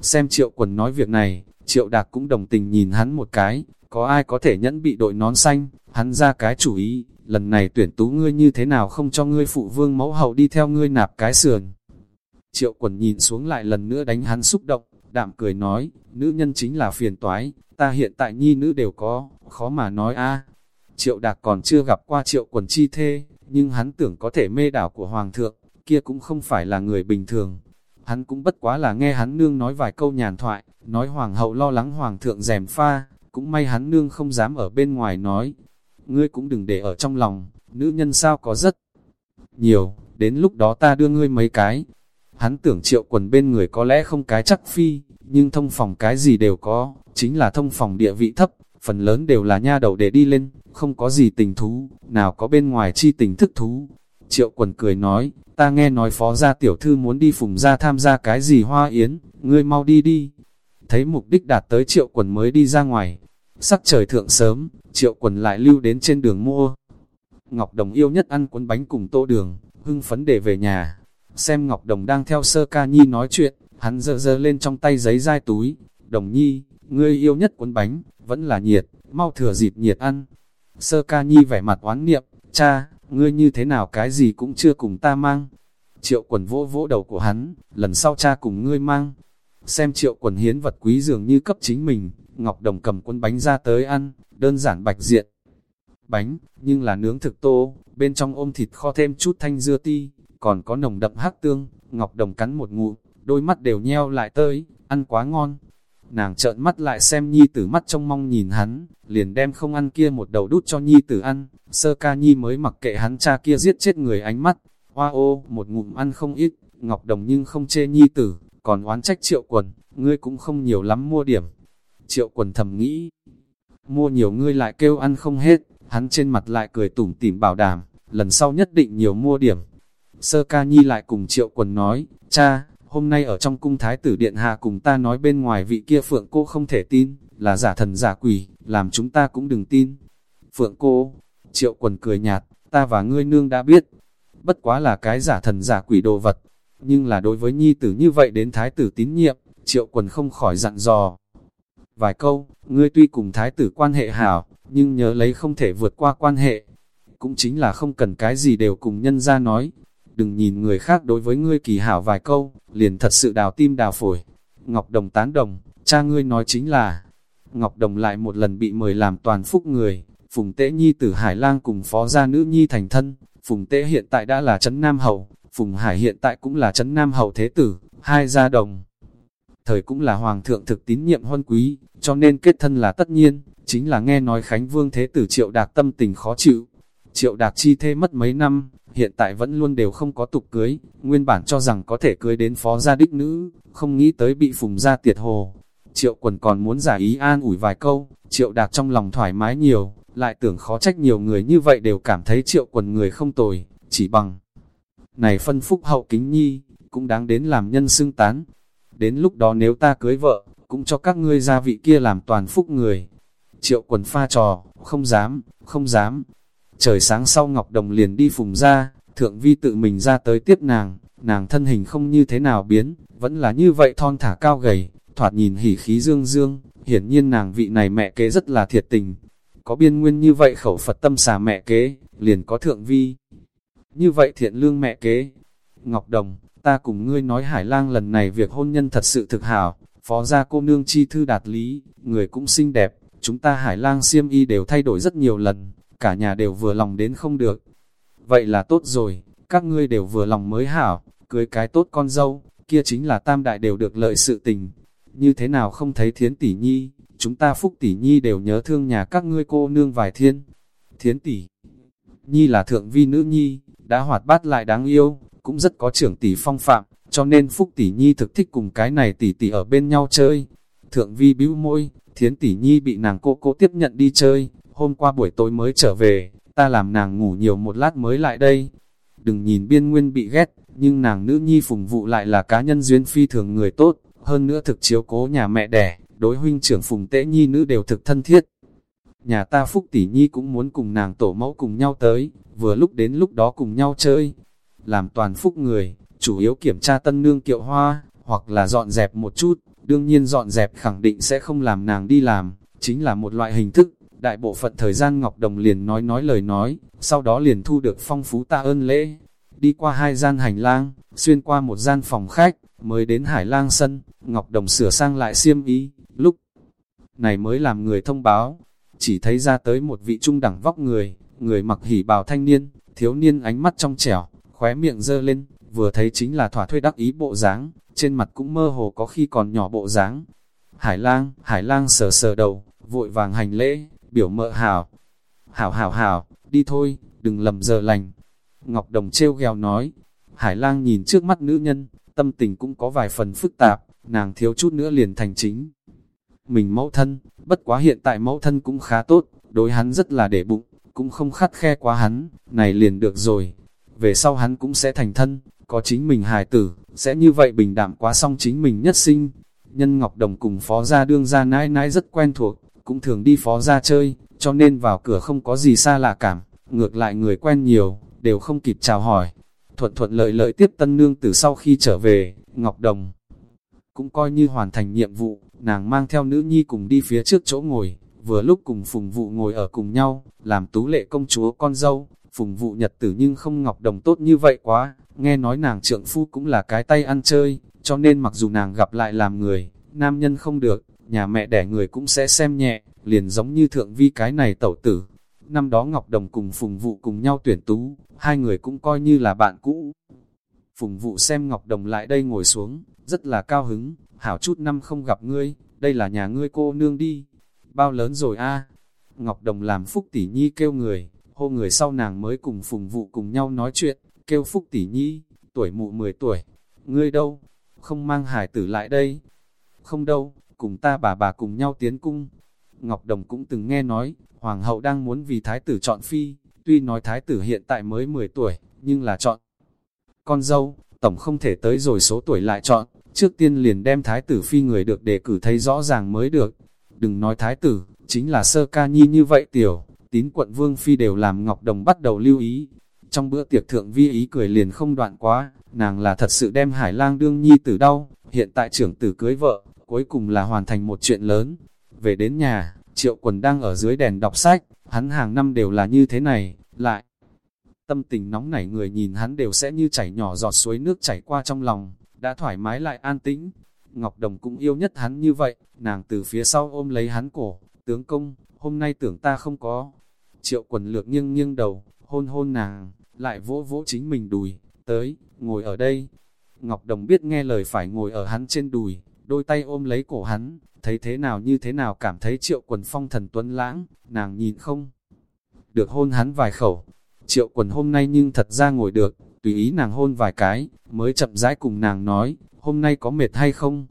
Xem triệu quần nói việc này, triệu đạc cũng đồng tình nhìn hắn một cái, có ai có thể nhẫn bị đội nón xanh, hắn ra cái chủ ý, lần này tuyển tú ngươi như thế nào không cho ngươi phụ vương mẫu hậu đi theo ngươi nạp cái sườn. Triệu quần nhìn xuống lại lần nữa đánh hắn xúc động, đạm cười nói, nữ nhân chính là phiền toái, ta hiện tại nhi nữ đều có, khó mà nói a Triệu đạc còn chưa gặp qua triệu quần chi thê, nhưng hắn tưởng có thể mê đảo của Hoàng thượng, kia cũng không phải là người bình thường. Hắn cũng bất quá là nghe hắn nương nói vài câu nhàn thoại, nói Hoàng hậu lo lắng Hoàng thượng rèm pha, cũng may hắn nương không dám ở bên ngoài nói. ngươi cũng đừng để ở trong lòng, nữ nhân sao có rất nhiều, đến lúc đó ta đưa ngươi mấy cái. Hắn tưởng triệu quần bên người có lẽ không cái chắc phi, nhưng thông phòng cái gì đều có, chính là thông phòng địa vị thấp, phần lớn đều là nha đầu để đi lên, không có gì tình thú, nào có bên ngoài chi tình thức thú. Triệu quần cười nói, ta nghe nói phó gia tiểu thư muốn đi phùng gia tham gia cái gì hoa yến, ngươi mau đi đi. Thấy mục đích đạt tới triệu quần mới đi ra ngoài, sắc trời thượng sớm, triệu quần lại lưu đến trên đường mua. Ngọc Đồng yêu nhất ăn cuốn bánh cùng tô đường, hưng phấn để về nhà. Xem Ngọc Đồng đang theo sơ ca nhi nói chuyện, hắn dơ dơ lên trong tay giấy dai túi. Đồng nhi, ngươi yêu nhất cuốn bánh, vẫn là nhiệt, mau thừa dịp nhiệt ăn. Sơ ca nhi vẻ mặt oán niệm, cha, ngươi như thế nào cái gì cũng chưa cùng ta mang. Triệu quần vỗ vỗ đầu của hắn, lần sau cha cùng ngươi mang. Xem triệu quần hiến vật quý dường như cấp chính mình, Ngọc Đồng cầm cuốn bánh ra tới ăn, đơn giản bạch diện. Bánh, nhưng là nướng thực tô, bên trong ôm thịt kho thêm chút thanh dưa ti, còn có nồng đậm hắc tương, Ngọc Đồng cắn một ngụm đôi mắt đều nheo lại tới, ăn quá ngon. Nàng trợn mắt lại xem nhi tử mắt trong mong nhìn hắn, liền đem không ăn kia một đầu đút cho nhi tử ăn, sơ ca nhi mới mặc kệ hắn cha kia giết chết người ánh mắt, hoa ô, một ngụm ăn không ít, Ngọc Đồng nhưng không chê nhi tử, còn oán trách triệu quần, ngươi cũng không nhiều lắm mua điểm. Triệu quần thầm nghĩ, mua nhiều ngươi lại kêu ăn không hết, hắn trên mặt lại cười tủm tỉm bảo đảm, lần sau nhất định nhiều mua điểm. Sơ ca nhi lại cùng triệu quần nói, cha, hôm nay ở trong cung thái tử điện hạ cùng ta nói bên ngoài vị kia phượng cô không thể tin, là giả thần giả quỷ, làm chúng ta cũng đừng tin. Phượng cô, triệu quần cười nhạt, ta và ngươi nương đã biết, bất quá là cái giả thần giả quỷ đồ vật, nhưng là đối với nhi tử như vậy đến thái tử tín nhiệm, triệu quần không khỏi dặn dò. Vài câu, ngươi tuy cùng thái tử quan hệ hảo, nhưng nhớ lấy không thể vượt qua quan hệ. Cũng chính là không cần cái gì đều cùng nhân ra nói. Đừng nhìn người khác đối với ngươi kỳ hảo vài câu, liền thật sự đào tim đào phổi. Ngọc Đồng tán đồng, cha ngươi nói chính là, Ngọc Đồng lại một lần bị mời làm toàn phúc người, Phùng Tế Nhi tử Hải Lang cùng phó gia nữ Nhi thành thân, Phùng Tế hiện tại đã là Trấn Nam Hậu, Phùng Hải hiện tại cũng là Trấn Nam Hậu Thế Tử, hai gia đồng. Thời cũng là Hoàng thượng thực tín nhiệm huân quý, cho nên kết thân là tất nhiên, chính là nghe nói Khánh Vương Thế Tử Triệu Đạc tâm tình khó chịu. Triệu Đạc chi thê mất mấy năm, hiện tại vẫn luôn đều không có tục cưới, nguyên bản cho rằng có thể cưới đến phó gia đích nữ, không nghĩ tới bị phùng gia tiệt hồ. Triệu quần còn muốn giả ý an ủi vài câu, triệu đạc trong lòng thoải mái nhiều, lại tưởng khó trách nhiều người như vậy đều cảm thấy triệu quần người không tồi, chỉ bằng. Này phân phúc hậu kính nhi, cũng đáng đến làm nhân xưng tán. Đến lúc đó nếu ta cưới vợ, cũng cho các ngươi gia vị kia làm toàn phúc người. Triệu quần pha trò, không dám, không dám. Trời sáng sau Ngọc Đồng liền đi phùng ra, thượng vi tự mình ra tới tiếp nàng, nàng thân hình không như thế nào biến, vẫn là như vậy thon thả cao gầy, thoạt nhìn hỉ khí dương dương, hiển nhiên nàng vị này mẹ kế rất là thiệt tình. Có biên nguyên như vậy khẩu Phật tâm xà mẹ kế, liền có thượng vi. Như vậy thiện lương mẹ kế. Ngọc Đồng, ta cùng ngươi nói Hải lang lần này việc hôn nhân thật sự thực hảo, phó gia cô nương chi thư đạt lý, người cũng xinh đẹp, chúng ta Hải lang siêm y đều thay đổi rất nhiều lần, cả nhà đều vừa lòng đến không được. Vậy là tốt rồi, các ngươi đều vừa lòng mới hảo, cưới cái tốt con dâu, kia chính là tam đại đều được lợi sự tình. Như thế nào không thấy thiến tỷ nhi, chúng ta phúc tỷ nhi đều nhớ thương nhà các ngươi cô nương vài thiên. Thiến tỷ nhi là thượng vi nữ nhi, đã hoạt bát lại đáng yêu, cũng rất có trưởng tỷ phong phạm, cho nên phúc tỷ nhi thực thích cùng cái này tỷ tỷ ở bên nhau chơi. Thượng vi bĩu môi, thiến tỷ nhi bị nàng cô cô tiếp nhận đi chơi, hôm qua buổi tối mới trở về, ta làm nàng ngủ nhiều một lát mới lại đây. Đừng nhìn biên nguyên bị ghét, nhưng nàng nữ nhi phùng vụ lại là cá nhân duyên phi thường người tốt, hơn nữa thực chiếu cố nhà mẹ đẻ, đối huynh trưởng phùng tễ nhi nữ đều thực thân thiết. Nhà ta phúc tỷ nhi cũng muốn cùng nàng tổ mẫu cùng nhau tới, vừa lúc đến lúc đó cùng nhau chơi. Làm toàn phúc người, chủ yếu kiểm tra tân nương kiệu hoa, hoặc là dọn dẹp một chút, đương nhiên dọn dẹp khẳng định sẽ không làm nàng đi làm, chính là một loại hình thức, đại bộ phận thời gian Ngọc Đồng liền nói nói lời nói, sau đó liền thu được phong phú ta ơn lễ. Đi qua hai gian hành lang, xuyên qua một gian phòng khách, mới đến hải lang sân, Ngọc Đồng sửa sang lại xiêm ý, lúc này mới làm người thông báo, chỉ thấy ra tới một vị trung đẳng vóc người, người mặc hỉ bào thanh niên, thiếu niên ánh mắt trong trẻo, khóe miệng dơ lên, vừa thấy chính là thỏa thuê đắc ý bộ dáng, trên mặt cũng mơ hồ có khi còn nhỏ bộ dáng. Hải lang, hải lang sờ sờ đầu, vội vàng hành lễ, biểu mợ hảo. hảo hảo hảo, đi thôi, đừng lầm giờ lành. Ngọc Đồng treo gheo nói, Hải lang nhìn trước mắt nữ nhân, tâm tình cũng có vài phần phức tạp, nàng thiếu chút nữa liền thành chính. Mình mẫu thân, bất quá hiện tại mẫu thân cũng khá tốt, đối hắn rất là để bụng, cũng không khắt khe quá hắn, này liền được rồi. Về sau hắn cũng sẽ thành thân, có chính mình hài tử, sẽ như vậy bình đảm quá xong chính mình nhất sinh. Nhân Ngọc Đồng cùng phó gia đương gia nãi nãi rất quen thuộc, cũng thường đi phó gia chơi, cho nên vào cửa không có gì xa lạ cảm, ngược lại người quen nhiều, đều không kịp chào hỏi. Thuận thuận lợi lợi tiếp tân nương từ sau khi trở về, Ngọc Đồng cũng coi như hoàn thành nhiệm vụ, nàng mang theo nữ nhi cùng đi phía trước chỗ ngồi, vừa lúc cùng phùng vụ ngồi ở cùng nhau, làm tú lệ công chúa con dâu, phùng vụ nhật tử nhưng không Ngọc Đồng tốt như vậy quá, nghe nói nàng trượng phu cũng là cái tay ăn chơi, cho nên mặc dù nàng gặp lại làm người, nam nhân không được, nhà mẹ đẻ người cũng sẽ xem nhẹ, liền giống như thượng vi cái này tẩu tử. Năm đó Ngọc Đồng cùng Phùng Vụ cùng nhau tuyển tú, hai người cũng coi như là bạn cũ. Phùng Vụ xem Ngọc Đồng lại đây ngồi xuống, rất là cao hứng, hảo chút năm không gặp ngươi, đây là nhà ngươi cô nương đi. Bao lớn rồi a Ngọc Đồng làm Phúc Tỷ Nhi kêu người, hô người sau nàng mới cùng Phùng Vụ cùng nhau nói chuyện, kêu Phúc Tỷ Nhi, tuổi mụ 10 tuổi. Ngươi đâu? Không mang hải tử lại đây? Không đâu, cùng ta bà bà cùng nhau tiến cung. Ngọc Đồng cũng từng nghe nói, Hoàng hậu đang muốn vì thái tử chọn phi, tuy nói thái tử hiện tại mới 10 tuổi, nhưng là chọn. Con dâu, tổng không thể tới rồi số tuổi lại chọn, trước tiên liền đem thái tử phi người được đề cử thấy rõ ràng mới được. Đừng nói thái tử, chính là sơ ca nhi như vậy tiểu, tín quận vương phi đều làm Ngọc Đồng bắt đầu lưu ý. Trong bữa tiệc thượng vi ý cười liền không đoạn quá, nàng là thật sự đem hải lang đương nhi tử đau, hiện tại trưởng tử cưới vợ, cuối cùng là hoàn thành một chuyện lớn. Về đến nhà, triệu quần đang ở dưới đèn đọc sách, hắn hàng năm đều là như thế này, lại. Tâm tình nóng nảy người nhìn hắn đều sẽ như chảy nhỏ giọt suối nước chảy qua trong lòng, đã thoải mái lại an tĩnh. Ngọc Đồng cũng yêu nhất hắn như vậy, nàng từ phía sau ôm lấy hắn cổ, tướng công, hôm nay tưởng ta không có. Triệu quần lược nghiêng nghiêng đầu, hôn hôn nàng, lại vỗ vỗ chính mình đùi, tới, ngồi ở đây. Ngọc Đồng biết nghe lời phải ngồi ở hắn trên đùi, đôi tay ôm lấy cổ hắn, thấy thế nào như thế nào cảm thấy triệu quần phong thần tuấn lãng, nàng nhìn không. Được hôn hắn vài khẩu, triệu quần hôm nay nhưng thật ra ngồi được, tùy ý nàng hôn vài cái, mới chậm rãi cùng nàng nói, hôm nay có mệt hay không?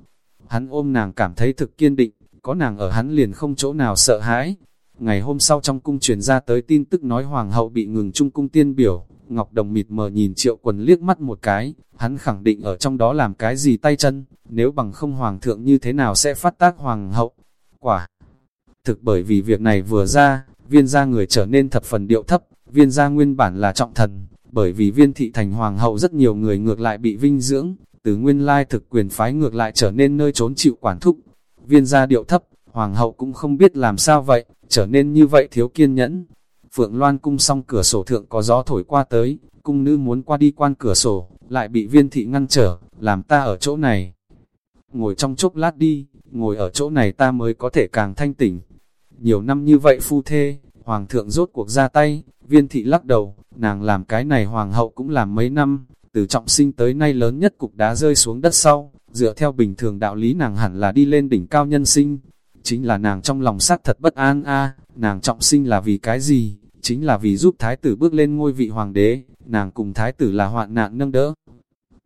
Hắn ôm nàng cảm thấy thực kiên định, có nàng ở hắn liền không chỗ nào sợ hãi. Ngày hôm sau trong cung truyền ra tới tin tức nói hoàng hậu bị ngừng trung cung tiên biểu, Ngọc Đồng mịt mờ nhìn triệu quần liếc mắt một cái, hắn khẳng định ở trong đó làm cái gì tay chân, nếu bằng không hoàng thượng như thế nào sẽ phát tác hoàng hậu. Quả! Thực bởi vì việc này vừa ra, viên gia người trở nên thập phần điệu thấp, viên gia nguyên bản là trọng thần, bởi vì viên thị thành hoàng hậu rất nhiều người ngược lại bị vinh dưỡng, từ nguyên lai thực quyền phái ngược lại trở nên nơi trốn chịu quản thúc. Viên gia điệu thấp, hoàng hậu cũng không biết làm sao vậy, trở nên như vậy thiếu kiên nhẫn. Phượng Loan cung xong cửa sổ thượng có gió thổi qua tới, cung nữ muốn qua đi quan cửa sổ, lại bị viên thị ngăn trở, làm ta ở chỗ này. Ngồi trong chốc lát đi, ngồi ở chỗ này ta mới có thể càng thanh tỉnh. Nhiều năm như vậy phu thê, hoàng thượng rốt cuộc ra tay, viên thị lắc đầu, nàng làm cái này hoàng hậu cũng làm mấy năm, từ trọng sinh tới nay lớn nhất cục đá rơi xuống đất sau, dựa theo bình thường đạo lý nàng hẳn là đi lên đỉnh cao nhân sinh. Chính là nàng trong lòng sát thật bất an a nàng trọng sinh là vì cái gì? Chính là vì giúp thái tử bước lên ngôi vị hoàng đế, nàng cùng thái tử là hoạn nạn nâng đỡ.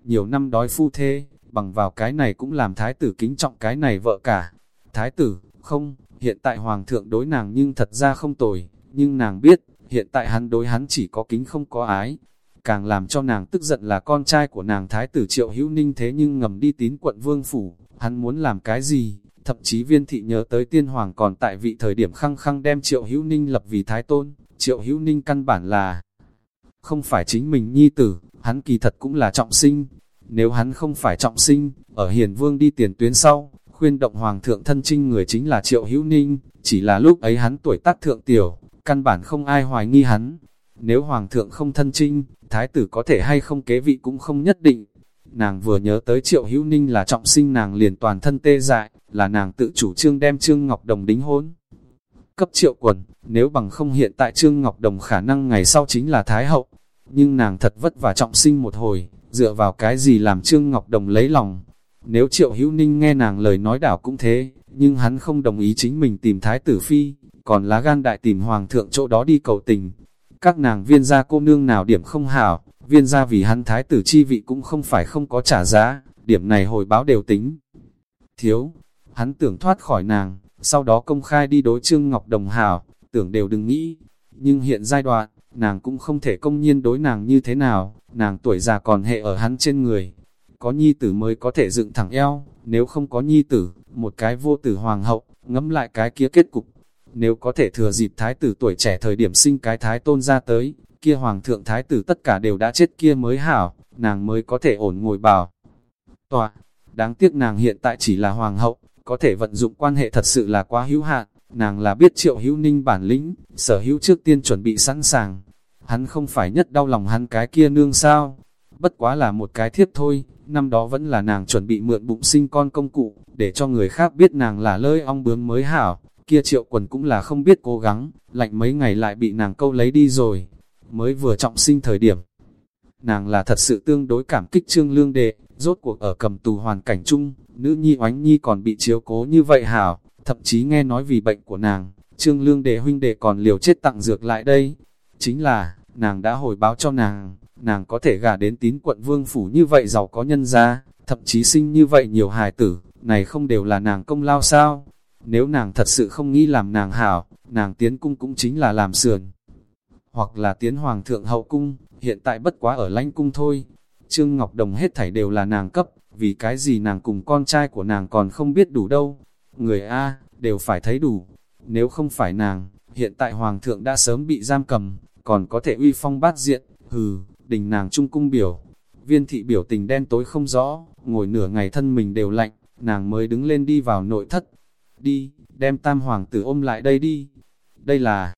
Nhiều năm đói phu thê, bằng vào cái này cũng làm thái tử kính trọng cái này vợ cả. Thái tử, không, hiện tại hoàng thượng đối nàng nhưng thật ra không tồi, nhưng nàng biết, hiện tại hắn đối hắn chỉ có kính không có ái. Càng làm cho nàng tức giận là con trai của nàng thái tử triệu hữu ninh thế nhưng ngầm đi tín quận vương phủ, hắn muốn làm cái gì? Thậm chí viên thị nhớ tới tiên hoàng còn tại vị thời điểm khăng khăng đem triệu hữu ninh lập vì thái tôn, triệu hữu ninh căn bản là không phải chính mình nhi tử, hắn kỳ thật cũng là trọng sinh. Nếu hắn không phải trọng sinh, ở hiền vương đi tiền tuyến sau, khuyên động hoàng thượng thân trinh người chính là triệu hữu ninh, chỉ là lúc ấy hắn tuổi tác thượng tiểu, căn bản không ai hoài nghi hắn. Nếu hoàng thượng không thân trinh, thái tử có thể hay không kế vị cũng không nhất định. Nàng vừa nhớ tới triệu hữu ninh là trọng sinh nàng liền toàn thân tê dại, là nàng tự chủ trương đem Trương Ngọc Đồng đính hôn. Cấp triệu quần, nếu bằng không hiện tại Trương Ngọc Đồng khả năng ngày sau chính là Thái Hậu. Nhưng nàng thật vất vả trọng sinh một hồi, dựa vào cái gì làm Trương Ngọc Đồng lấy lòng. Nếu triệu hữu ninh nghe nàng lời nói đảo cũng thế, nhưng hắn không đồng ý chính mình tìm Thái tử Phi, còn lá gan đại tìm hoàng thượng chỗ đó đi cầu tình. Các nàng viên gia cô nương nào điểm không hảo, viên gia vì hắn thái tử chi vị cũng không phải không có trả giá, điểm này hồi báo đều tính. Thiếu, hắn tưởng thoát khỏi nàng, sau đó công khai đi đối Trương Ngọc Đồng hảo, tưởng đều đừng nghĩ. Nhưng hiện giai đoạn, nàng cũng không thể công nhiên đối nàng như thế nào, nàng tuổi già còn hệ ở hắn trên người. Có nhi tử mới có thể dựng thẳng eo, nếu không có nhi tử, một cái vô tử hoàng hậu, ngẫm lại cái kia kết cục. Nếu có thể thừa dịp thái tử tuổi trẻ thời điểm sinh cái thái tôn ra tới, kia hoàng thượng thái tử tất cả đều đã chết kia mới hảo, nàng mới có thể ổn ngồi bảo. Tòa, đáng tiếc nàng hiện tại chỉ là hoàng hậu, có thể vận dụng quan hệ thật sự là quá hữu hạn, nàng là biết triệu hữu ninh bản lĩnh, sở hữu trước tiên chuẩn bị sẵn sàng. Hắn không phải nhất đau lòng hắn cái kia nương sao, bất quá là một cái thiếp thôi, năm đó vẫn là nàng chuẩn bị mượn bụng sinh con công cụ, để cho người khác biết nàng là lơi ong bướm mới hảo, kia triệu quần cũng là không biết cố gắng, lạnh mấy ngày lại bị nàng câu lấy đi rồi, mới vừa trọng sinh thời điểm. Nàng là thật sự tương đối cảm kích trương lương đệ, rốt cuộc ở cầm tù hoàn cảnh chung, nữ nhi oánh nhi còn bị chiếu cố như vậy hảo, thậm chí nghe nói vì bệnh của nàng, trương lương đệ huynh đệ còn liều chết tặng dược lại đây. Chính là, nàng đã hồi báo cho nàng, nàng có thể gả đến tín quận vương phủ như vậy giàu có nhân gia, thậm chí sinh như vậy nhiều hài tử, này không đều là nàng công lao sao? Nếu nàng thật sự không nghĩ làm nàng hảo, nàng tiến cung cũng chính là làm sườn. Hoặc là tiến hoàng thượng hậu cung, hiện tại bất quá ở lãnh cung thôi. Trương Ngọc Đồng hết thảy đều là nàng cấp, vì cái gì nàng cùng con trai của nàng còn không biết đủ đâu. Người A, đều phải thấy đủ. Nếu không phải nàng, hiện tại hoàng thượng đã sớm bị giam cầm, còn có thể uy phong bát diện, hừ, đình nàng trung cung biểu. Viên thị biểu tình đen tối không rõ, ngồi nửa ngày thân mình đều lạnh, nàng mới đứng lên đi vào nội thất. Đi, đem tam hoàng tử ôm lại đây đi. Đây là...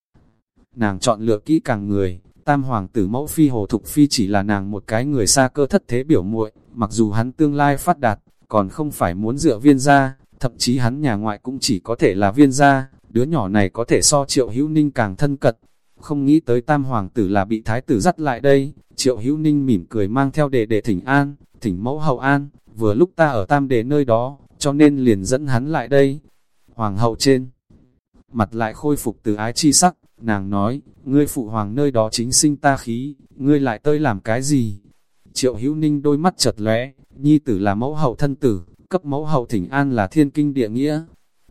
Nàng chọn lựa kỹ càng người, tam hoàng tử mẫu phi hồ thục phi chỉ là nàng một cái người xa cơ thất thế biểu muội mặc dù hắn tương lai phát đạt, còn không phải muốn dựa viên gia, thậm chí hắn nhà ngoại cũng chỉ có thể là viên gia, đứa nhỏ này có thể so triệu hữu ninh càng thân cật. Không nghĩ tới tam hoàng tử là bị thái tử dắt lại đây, triệu hữu ninh mỉm cười mang theo đề để thỉnh an, thỉnh mẫu hậu an, vừa lúc ta ở tam đề nơi đó, cho nên liền dẫn hắn lại đây. Hoàng hậu trên, mặt lại khôi phục từ ái chi sắc, nàng nói, ngươi phụ hoàng nơi đó chính sinh ta khí, ngươi lại tơi làm cái gì? Triệu hữu ninh đôi mắt chật lóe, nhi tử là mẫu hậu thân tử, cấp mẫu hậu thỉnh an là thiên kinh địa nghĩa.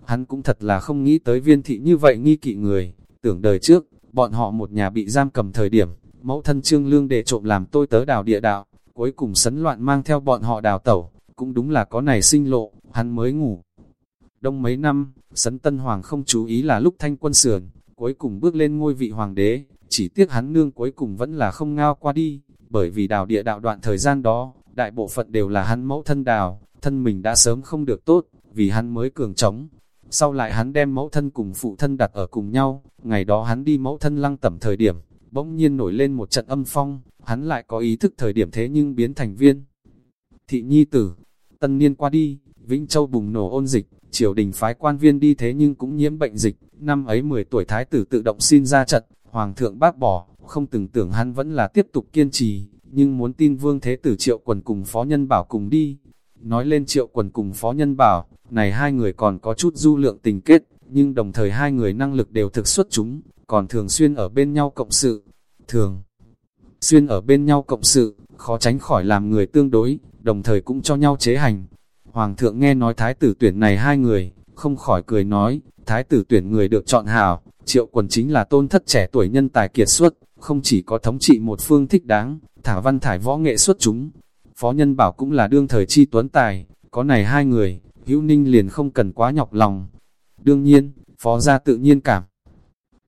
Hắn cũng thật là không nghĩ tới viên thị như vậy nghi kỵ người, tưởng đời trước, bọn họ một nhà bị giam cầm thời điểm, mẫu thân trương lương để trộm làm tôi tớ đào địa đạo, cuối cùng sấn loạn mang theo bọn họ đào tẩu, cũng đúng là có này sinh lộ, hắn mới ngủ. Đông mấy năm, sấn tân hoàng không chú ý là lúc thanh quân sườn, cuối cùng bước lên ngôi vị hoàng đế, chỉ tiếc hắn nương cuối cùng vẫn là không ngao qua đi, bởi vì đào địa đạo đoạn thời gian đó, đại bộ phận đều là hắn mẫu thân đào, thân mình đã sớm không được tốt, vì hắn mới cường trống. Sau lại hắn đem mẫu thân cùng phụ thân đặt ở cùng nhau, ngày đó hắn đi mẫu thân lăng tẩm thời điểm, bỗng nhiên nổi lên một trận âm phong, hắn lại có ý thức thời điểm thế nhưng biến thành viên. Thị nhi tử, tân niên qua đi, Vĩnh Châu bùng nổ ôn dịch, triều đình phái quan viên đi thế nhưng cũng nhiễm bệnh dịch, năm ấy 10 tuổi thái tử tự động xin ra trận, hoàng thượng bác bỏ, không từng tưởng hắn vẫn là tiếp tục kiên trì, nhưng muốn tin vương thế tử triệu quần cùng phó nhân bảo cùng đi. Nói lên triệu quần cùng phó nhân bảo, này hai người còn có chút du lượng tình kết, nhưng đồng thời hai người năng lực đều thực xuất chúng, còn thường xuyên ở bên nhau cộng sự. Thường xuyên ở bên nhau cộng sự, khó tránh khỏi làm người tương đối, đồng thời cũng cho nhau chế hành. Hoàng thượng nghe nói thái tử tuyển này hai người, không khỏi cười nói, thái tử tuyển người được chọn hảo, triệu quần chính là tôn thất trẻ tuổi nhân tài kiệt xuất, không chỉ có thống trị một phương thích đáng, thả văn thải võ nghệ xuất chúng. Phó nhân bảo cũng là đương thời chi tuấn tài, có này hai người, hữu ninh liền không cần quá nhọc lòng. Đương nhiên, phó gia tự nhiên cảm.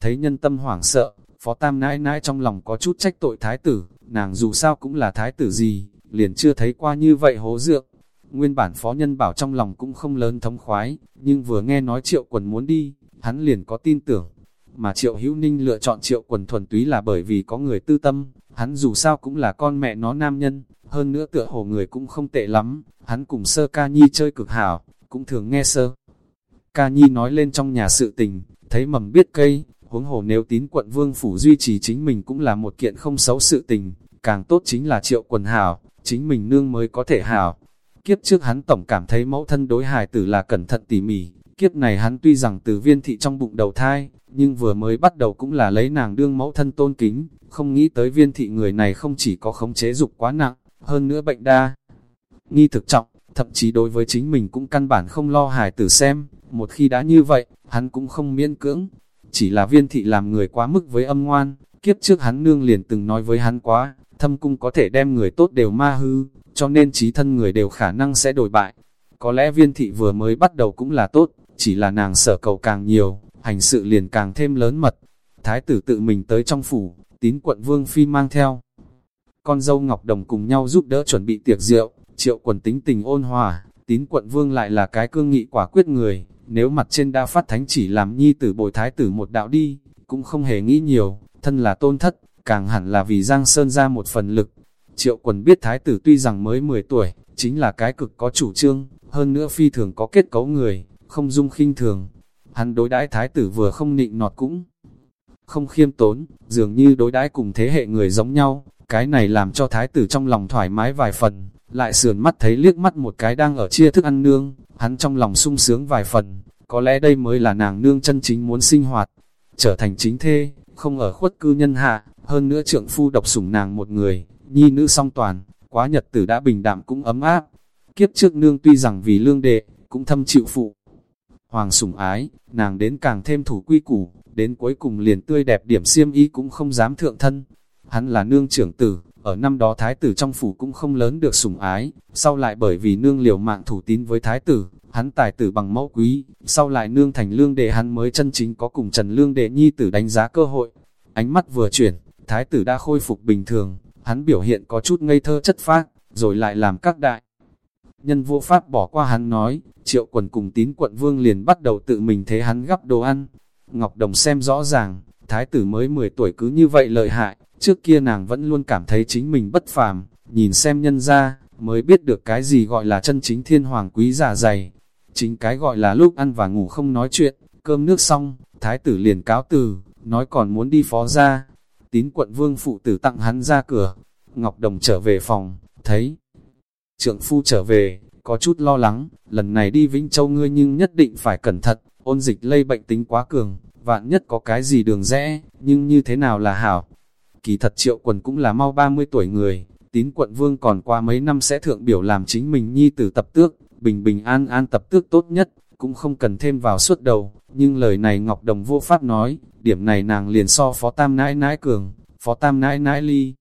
Thấy nhân tâm hoảng sợ, phó tam nãi nãi trong lòng có chút trách tội thái tử, nàng dù sao cũng là thái tử gì, liền chưa thấy qua như vậy hố dược. Nguyên bản phó nhân bảo trong lòng cũng không lớn thống khoái, nhưng vừa nghe nói triệu quần muốn đi, hắn liền có tin tưởng. Mà triệu hữu ninh lựa chọn triệu quần thuần túy là bởi vì có người tư tâm, hắn dù sao cũng là con mẹ nó nam nhân, hơn nữa tựa hồ người cũng không tệ lắm, hắn cùng sơ ca nhi chơi cực hảo, cũng thường nghe sơ. Ca nhi nói lên trong nhà sự tình, thấy mầm biết cây, huống hồ nếu tín quận vương phủ duy trì chính mình cũng là một kiện không xấu sự tình, càng tốt chính là triệu quần hảo, chính mình nương mới có thể hảo. Kiếp trước hắn tổng cảm thấy mẫu thân đối hài tử là cẩn thận tỉ mỉ, Kiếp này hắn tuy rằng từ viên thị trong bụng đầu thai, nhưng vừa mới bắt đầu cũng là lấy nàng đương mẫu thân tôn kính, không nghĩ tới viên thị người này không chỉ có khống chế dục quá nặng, hơn nữa bệnh đa. Nghi thực trọng, thậm chí đối với chính mình cũng căn bản không lo hài tử xem, một khi đã như vậy, hắn cũng không miễn cưỡng. Chỉ là viên thị làm người quá mức với âm ngoan, kiếp trước hắn nương liền từng nói với hắn quá, thâm cung có thể đem người tốt đều ma hư, cho nên trí thân người đều khả năng sẽ đổi bại. Có lẽ viên thị vừa mới bắt đầu cũng là tốt, chỉ là nàng sở cầu càng nhiều, hành sự liền càng thêm lớn mật. Thái tử tự mình tới trong phủ, tín quận Vương Phi mang theo. Con dâu Ngọc Đồng cùng nhau giúp đỡ chuẩn bị tiệc rượu, triệu quần tính tình ôn hòa, tín quận Vương lại là cái cương nghị quả quyết người, nếu mặt trên đa phát thánh chỉ làm nhi tử bồi thái tử một đạo đi, cũng không hề nghĩ nhiều, thân là tôn thất, càng hẳn là vì Giang Sơn ra một phần lực. Triệu quần biết thái tử tuy rằng mới 10 tuổi, chính là cái cực có chủ trương, hơn nữa phi thường có kết cấu người, không dung khinh thường. Hắn đối đãi thái tử vừa không nịnh nọt cũng không khiêm tốn, dường như đối đãi cùng thế hệ người giống nhau, cái này làm cho thái tử trong lòng thoải mái vài phần, lại sườn mắt thấy liếc mắt một cái đang ở chia thức ăn nương, hắn trong lòng sung sướng vài phần, có lẽ đây mới là nàng nương chân chính muốn sinh hoạt, trở thành chính thê, không ở khuất cư nhân hạ, hơn nữa trượng phu độc sủng nàng một người, nhi nữ song toàn, quá nhật tử đã bình đạm cũng ấm áp. Kiếp trước nương tuy rằng vì lương đệ, cũng thâm chịu phụ. Hoàng sủng ái, nàng đến càng thêm thủ quy củ, đến cuối cùng liền tươi đẹp điểm xiêm y cũng không dám thượng thân. Hắn là nương trưởng tử, ở năm đó thái tử trong phủ cũng không lớn được sủng ái, sau lại bởi vì nương liều mạng thủ tín với thái tử, hắn tài tử bằng mẫu quý, sau lại nương thành lương đệ hắn mới chân chính có cùng Trần Lương đệ nhi tử đánh giá cơ hội. Ánh mắt vừa chuyển, thái tử đã khôi phục bình thường, hắn biểu hiện có chút ngây thơ chất phác, rồi lại làm các đại. Nhân vô pháp bỏ qua hắn nói, triệu quần cùng tín quận vương liền bắt đầu tự mình thế hắn gắp đồ ăn. Ngọc Đồng xem rõ ràng, thái tử mới 10 tuổi cứ như vậy lợi hại, trước kia nàng vẫn luôn cảm thấy chính mình bất phàm, nhìn xem nhân ra, mới biết được cái gì gọi là chân chính thiên hoàng quý giả dày. Chính cái gọi là lúc ăn và ngủ không nói chuyện, cơm nước xong, thái tử liền cáo từ, nói còn muốn đi phó ra. Tín quận vương phụ tử tặng hắn ra cửa, Ngọc Đồng trở về phòng, thấy trượng phu trở về, có chút lo lắng, lần này đi Vĩnh Châu ngươi nhưng nhất định phải cẩn thận, ôn dịch lây bệnh tính quá cường, vạn nhất có cái gì đường rẽ, nhưng như thế nào là hảo. Kỳ thật triệu quần cũng là mau 30 tuổi người, tín quận vương còn qua mấy năm sẽ thượng biểu làm chính mình nhi tử tập tước, bình bình an an tập tước tốt nhất, cũng không cần thêm vào suốt đầu, nhưng lời này Ngọc Đồng vô pháp nói, điểm này nàng liền so phó tam nãi nãi cường, phó tam nãi nãi ly.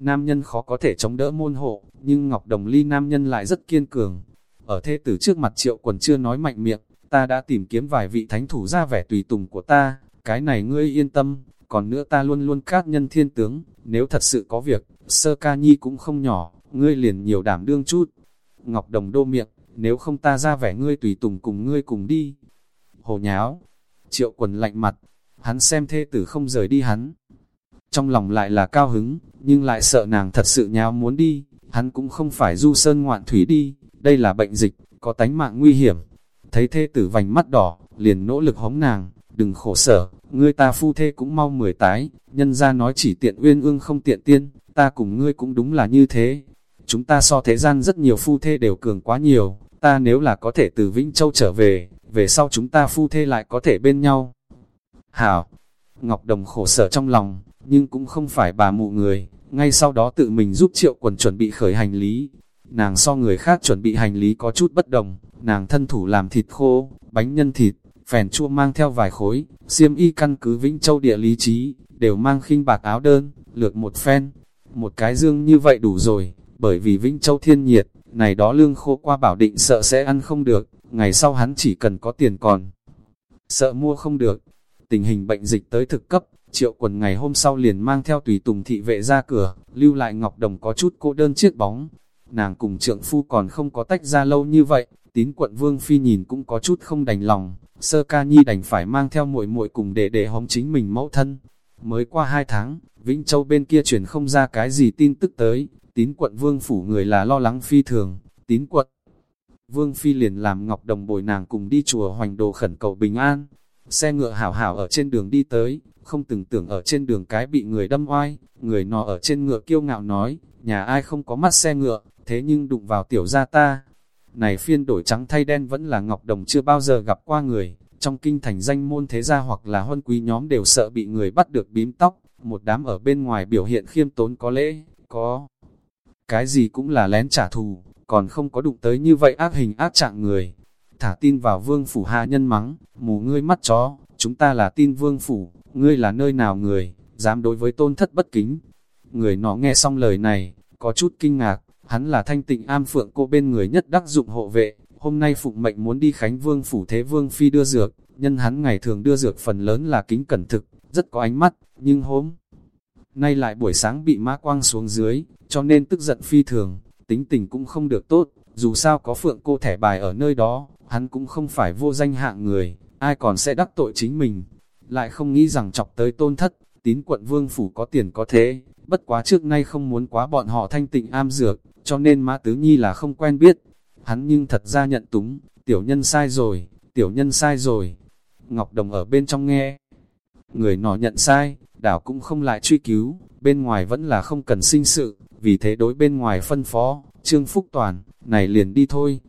Nam nhân khó có thể chống đỡ môn hộ, nhưng Ngọc Đồng ly nam nhân lại rất kiên cường. Ở thế tử trước mặt triệu quần chưa nói mạnh miệng, ta đã tìm kiếm vài vị thánh thủ ra vẻ tùy tùng của ta, cái này ngươi yên tâm, còn nữa ta luôn luôn cát nhân thiên tướng, nếu thật sự có việc, sơ ca nhi cũng không nhỏ, ngươi liền nhiều đảm đương chút. Ngọc Đồng đô miệng, nếu không ta ra vẻ ngươi tùy tùng cùng ngươi cùng đi. Hồ nháo, triệu quần lạnh mặt, hắn xem thê tử không rời đi hắn. Trong lòng lại là cao hứng, nhưng lại sợ nàng thật sự nháo muốn đi, hắn cũng không phải du sơn ngoạn thủy đi, đây là bệnh dịch, có tánh mạng nguy hiểm. Thấy thê tử vành mắt đỏ, liền nỗ lực hống nàng, đừng khổ sở, ngươi ta phu thê cũng mau mười tái, nhân ra nói chỉ tiện uyên ương không tiện tiên, ta cùng ngươi cũng đúng là như thế. Chúng ta so thế gian rất nhiều phu thê đều cường quá nhiều, ta nếu là có thể từ Vĩnh Châu trở về, về sau chúng ta phu thê lại có thể bên nhau. Hảo, Ngọc Đồng khổ sở trong lòng, nhưng cũng không phải bà mụ người, ngay sau đó tự mình giúp triệu quần chuẩn bị khởi hành lý. Nàng so người khác chuẩn bị hành lý có chút bất đồng, nàng thân thủ làm thịt khô, bánh nhân thịt, phèn chua mang theo vài khối, xiêm y căn cứ Vĩnh Châu địa lý trí, đều mang khinh bạc áo đơn, lược một phen. Một cái dương như vậy đủ rồi, bởi vì Vĩnh Châu thiên nhiệt, này đó lương khô qua bảo định sợ sẽ ăn không được, ngày sau hắn chỉ cần có tiền còn. Sợ mua không được, tình hình bệnh dịch tới thực cấp, triệu quần ngày hôm sau liền mang theo tùy tùng thị vệ ra cửa, lưu lại Ngọc Đồng có chút cô đơn chiếc bóng. Nàng cùng trượng phu còn không có tách ra lâu như vậy, tín quận Vương Phi nhìn cũng có chút không đành lòng, sơ ca nhi đành phải mang theo muội muội cùng để để hống chính mình mẫu thân. Mới qua hai tháng, Vĩnh Châu bên kia chuyển không ra cái gì tin tức tới, tín quận Vương Phủ người là lo lắng phi thường, tín quận. Vương Phi liền làm Ngọc Đồng bồi nàng cùng đi chùa hoành đồ khẩn cầu bình an. Xe ngựa hảo hảo ở trên đường đi tới, không từng tưởng ở trên đường cái bị người đâm oai, người nọ ở trên ngựa kiêu ngạo nói, nhà ai không có mắt xe ngựa, thế nhưng đụng vào tiểu gia ta. này phiên đổi trắng thay đen vẫn là Ngọc Đồng chưa bao giờ gặp qua người, trong kinh thành danh môn thế gia hoặc là huân quý nhóm đều sợ bị người bắt được bím tóc, một đám ở bên ngoài biểu hiện khiêm tốn có lễ, có cái gì cũng là lén trả thù, còn không có đụng tới như vậy ác hình ác trạng người. Thả tin vào vương phủ hạ nhân mắng, mù ngươi mắt chó, chúng ta là tin vương phủ, ngươi là nơi nào người, dám đối với tôn thất bất kính. Người nó nghe xong lời này, có chút kinh ngạc, hắn là thanh tịnh am phượng cô bên người nhất đắc dụng hộ vệ, hôm nay phụng mệnh muốn đi khánh vương phủ thế vương phi đưa dược, nhân hắn ngày thường đưa dược phần lớn là kính cẩn thực, rất có ánh mắt, nhưng hôm nay lại buổi sáng bị mã quang xuống dưới, cho nên tức giận phi thường, tính tình cũng không được tốt, dù sao có phượng cô thẻ bài ở nơi đó, hắn cũng không phải vô danh hạng người, ai còn sẽ đắc tội chính mình, lại không nghĩ rằng chọc tới tôn thất, tín quận vương phủ có tiền có thế, bất quá trước nay không muốn quá bọn họ thanh tịnh am dược, cho nên Mã Tứ Nhi là không quen biết. Hắn nhưng thật ra nhận túng, tiểu nhân sai rồi, tiểu nhân sai rồi. Ngọc Đồng ở bên trong nghe. Người nọ nhận sai, đảo cũng không lại truy cứu, bên ngoài vẫn là không cần sinh sự, vì thế đối bên ngoài phân phó, Trương Phúc Toàn, này liền đi thôi.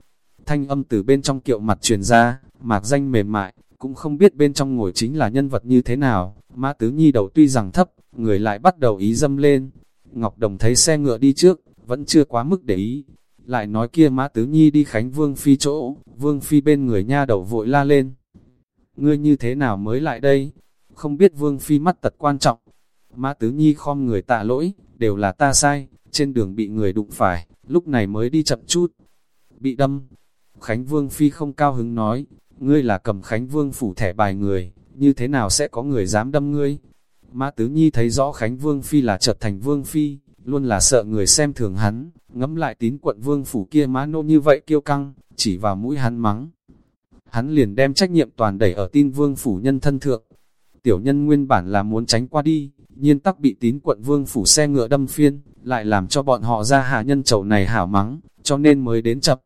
Thanh âm từ bên trong kiệu mặt truyền ra, mạc danh mềm mại, cũng không biết bên trong ngồi chính là nhân vật như thế nào, Mã Tứ Nhi đầu tuy rằng thấp, người lại bắt đầu ý dâm lên. Ngọc Đồng thấy xe ngựa đi trước, vẫn chưa quá mức để ý. Lại nói kia Mã Tứ Nhi đi Khánh Vương Phi chỗ, Vương Phi bên người nha đầu vội la lên. Ngươi như thế nào mới lại đây? Không biết Vương Phi mắt tật quan trọng. Mã Tứ Nhi khom người tạ lỗi, đều là ta sai, trên đường bị người đụng phải, lúc này mới đi chậm chút. Bị đâm. Khánh Vương Phi không cao hứng nói, ngươi là cầm Khánh Vương phủ thẻ bài người, như thế nào sẽ có người dám đâm ngươi? Mã Tứ Nhi thấy rõ Khánh Vương Phi là chợt thành Vương Phi, luôn là sợ người xem thường hắn, ngẫm lại tín quận Vương Phủ kia má nô như vậy kiêu căng, chỉ vào mũi hắn mắng. Hắn liền đem trách nhiệm toàn đẩy ở tin Vương Phủ nhân thân thượng. Tiểu nhân nguyên bản là muốn tránh qua đi, nhiên tắc bị tín quận Vương Phủ xe ngựa đâm phiên, lại làm cho bọn họ ra hạ nhân chầu này hảo mắng, cho nên mới đến chập.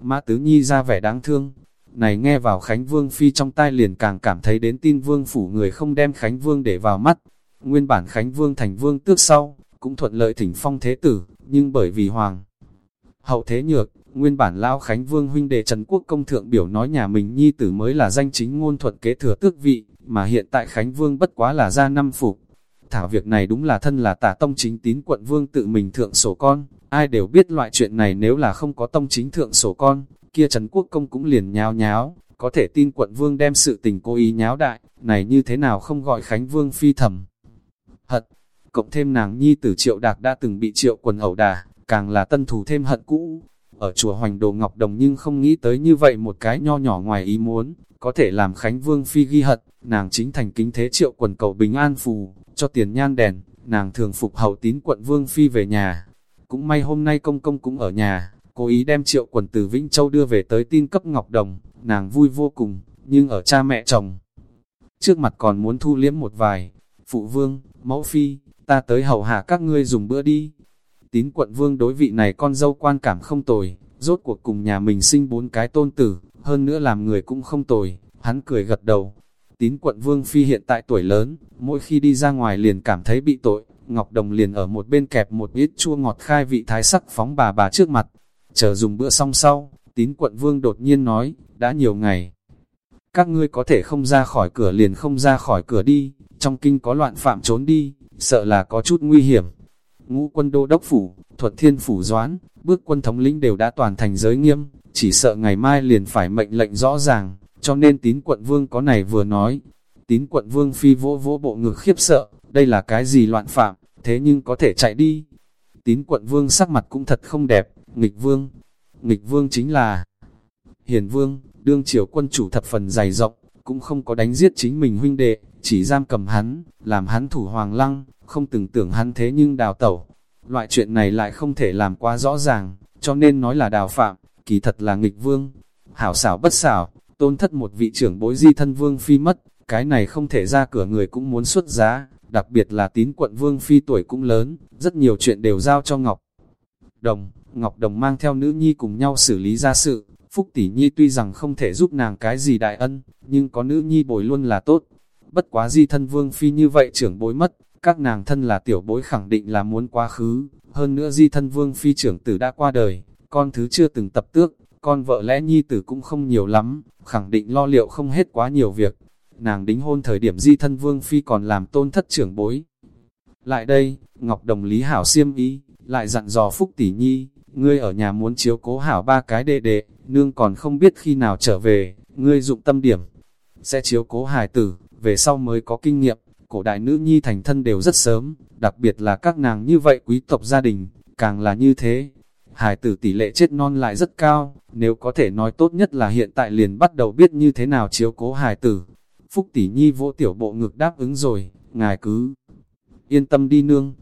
Mã Tứ Nhi ra vẻ đáng thương, này nghe vào Khánh Vương Phi trong tai liền càng cảm thấy đến tin Vương phủ người không đem Khánh Vương để vào mắt. Nguyên bản Khánh Vương thành Vương tước sau, cũng thuận lợi thỉnh phong thế tử, nhưng bởi vì Hoàng hậu thế nhược, nguyên bản lão Khánh Vương huynh đệ Trần Quốc công thượng biểu nói nhà mình nhi tử mới là danh chính ngôn thuận kế thừa tước vị, mà hiện tại Khánh Vương bất quá là ra năm phục. Thảo việc này đúng là thân là tả tông chính tín quận vương tự mình thượng sổ con, ai đều biết loại chuyện này nếu là không có tông chính thượng sổ con, kia Trấn Quốc Công cũng liền nháo nháo, có thể tin quận vương đem sự tình cố ý nháo đại, này như thế nào không gọi Khánh Vương phi thầm. Hận, cộng thêm nàng nhi tử triệu đạc đã từng bị triệu quần ẩu đà, càng là tân thủ thêm hận cũ. Ở chùa Hoành Đồ Ngọc Đồng nhưng không nghĩ tới như vậy một cái nho nhỏ ngoài ý muốn, có thể làm Khánh Vương phi ghi hận, nàng chính thành kính thế triệu quần cầu bình an phù, cho tiền nhan đèn, nàng thường phục hậu tín quận Vương phi về nhà. Cũng may hôm nay công công cũng ở nhà, cố ý đem triệu quần từ Vĩnh Châu đưa về tới tin cấp Ngọc Đồng, nàng vui vô cùng, nhưng ở cha mẹ chồng. Trước mặt còn muốn thu liếm một vài, phụ vương, mẫu phi, ta tới hầu hạ các ngươi dùng bữa đi. Tín quận vương đối vị này con dâu quan cảm không tồi, rốt cuộc cùng nhà mình sinh bốn cái tôn tử, hơn nữa làm người cũng không tồi, hắn cười gật đầu. Tín quận vương phi hiện tại tuổi lớn, mỗi khi đi ra ngoài liền cảm thấy bị tội, Ngọc Đồng liền ở một bên kẹp một ít chua ngọt khai vị thái sắc phóng bà bà trước mặt, Chờ dùng bữa xong sau, tín quận vương đột nhiên nói, đã nhiều ngày. Các ngươi có thể không ra khỏi cửa liền không ra khỏi cửa đi, trong kinh có loạn phạm trốn đi, sợ là có chút nguy hiểm. Ngũ quân đô đốc phủ, thuật thiên phủ doán, bước quân thống lĩnh đều đã toàn thành giới nghiêm, chỉ sợ ngày mai liền phải mệnh lệnh rõ ràng, cho nên tín quận vương có này vừa nói. Tín quận vương phi vỗ vỗ bộ ngực khiếp sợ, đây là cái gì loạn phạm, thế nhưng có thể chạy đi. Tín quận vương sắc mặt cũng thật không đẹp, nghịch vương. Nghịch vương chính là hiền vương, đương triều quân chủ thập phần dày rộng, cũng không có đánh giết chính mình huynh đệ, chỉ giam cầm hắn, làm hắn thủ hoàng lăng, không từng tưởng hắn thế nhưng đào tẩu. Loại chuyện này lại không thể làm quá rõ ràng, cho nên nói là đào phạm, kỳ thật là nghịch vương. Hảo xảo bất xảo, tôn thất một vị trưởng bối di thân vương phi mất, cái này không thể ra cửa người cũng muốn xuất giá, đặc biệt là tín quận vương phi tuổi cũng lớn, rất nhiều chuyện đều giao cho Ngọc. Đồng, Ngọc Đồng mang theo nữ nhi cùng nhau xử lý ra sự, Phúc Tỷ Nhi tuy rằng không thể giúp nàng cái gì đại ân, nhưng có nữ nhi bồi luôn là tốt. Bất quá di thân vương phi như vậy trưởng bối mất, các nàng thân là tiểu bối khẳng định là muốn quá khứ, hơn nữa di thân vương phi trưởng tử đã qua đời, con thứ chưa từng tập tước, con vợ lẽ nhi tử cũng không nhiều lắm, khẳng định lo liệu không hết quá nhiều việc. Nàng đính hôn thời điểm di thân vương phi còn làm tôn thất trưởng bối. Lại đây, Ngọc Đồng Lý Hảo siêm ý, lại dặn dò Phúc Tỷ Nhi, ngươi ở nhà muốn chiếu cố hảo ba cái đệ đệ, nương còn không biết khi nào trở về, ngươi dụng tâm điểm, sẽ chiếu cố hài tử, về sau mới có kinh nghiệm, cổ đại nữ nhi thành thân đều rất sớm, đặc biệt là các nàng như vậy quý tộc gia đình, càng là như thế. Hài tử tỷ lệ chết non lại rất cao, nếu có thể nói tốt nhất là hiện tại liền bắt đầu biết như thế nào chiếu cố hài tử. Phúc tỷ nhi vỗ tiểu bộ ngực đáp ứng rồi, ngài cứ yên tâm đi nương.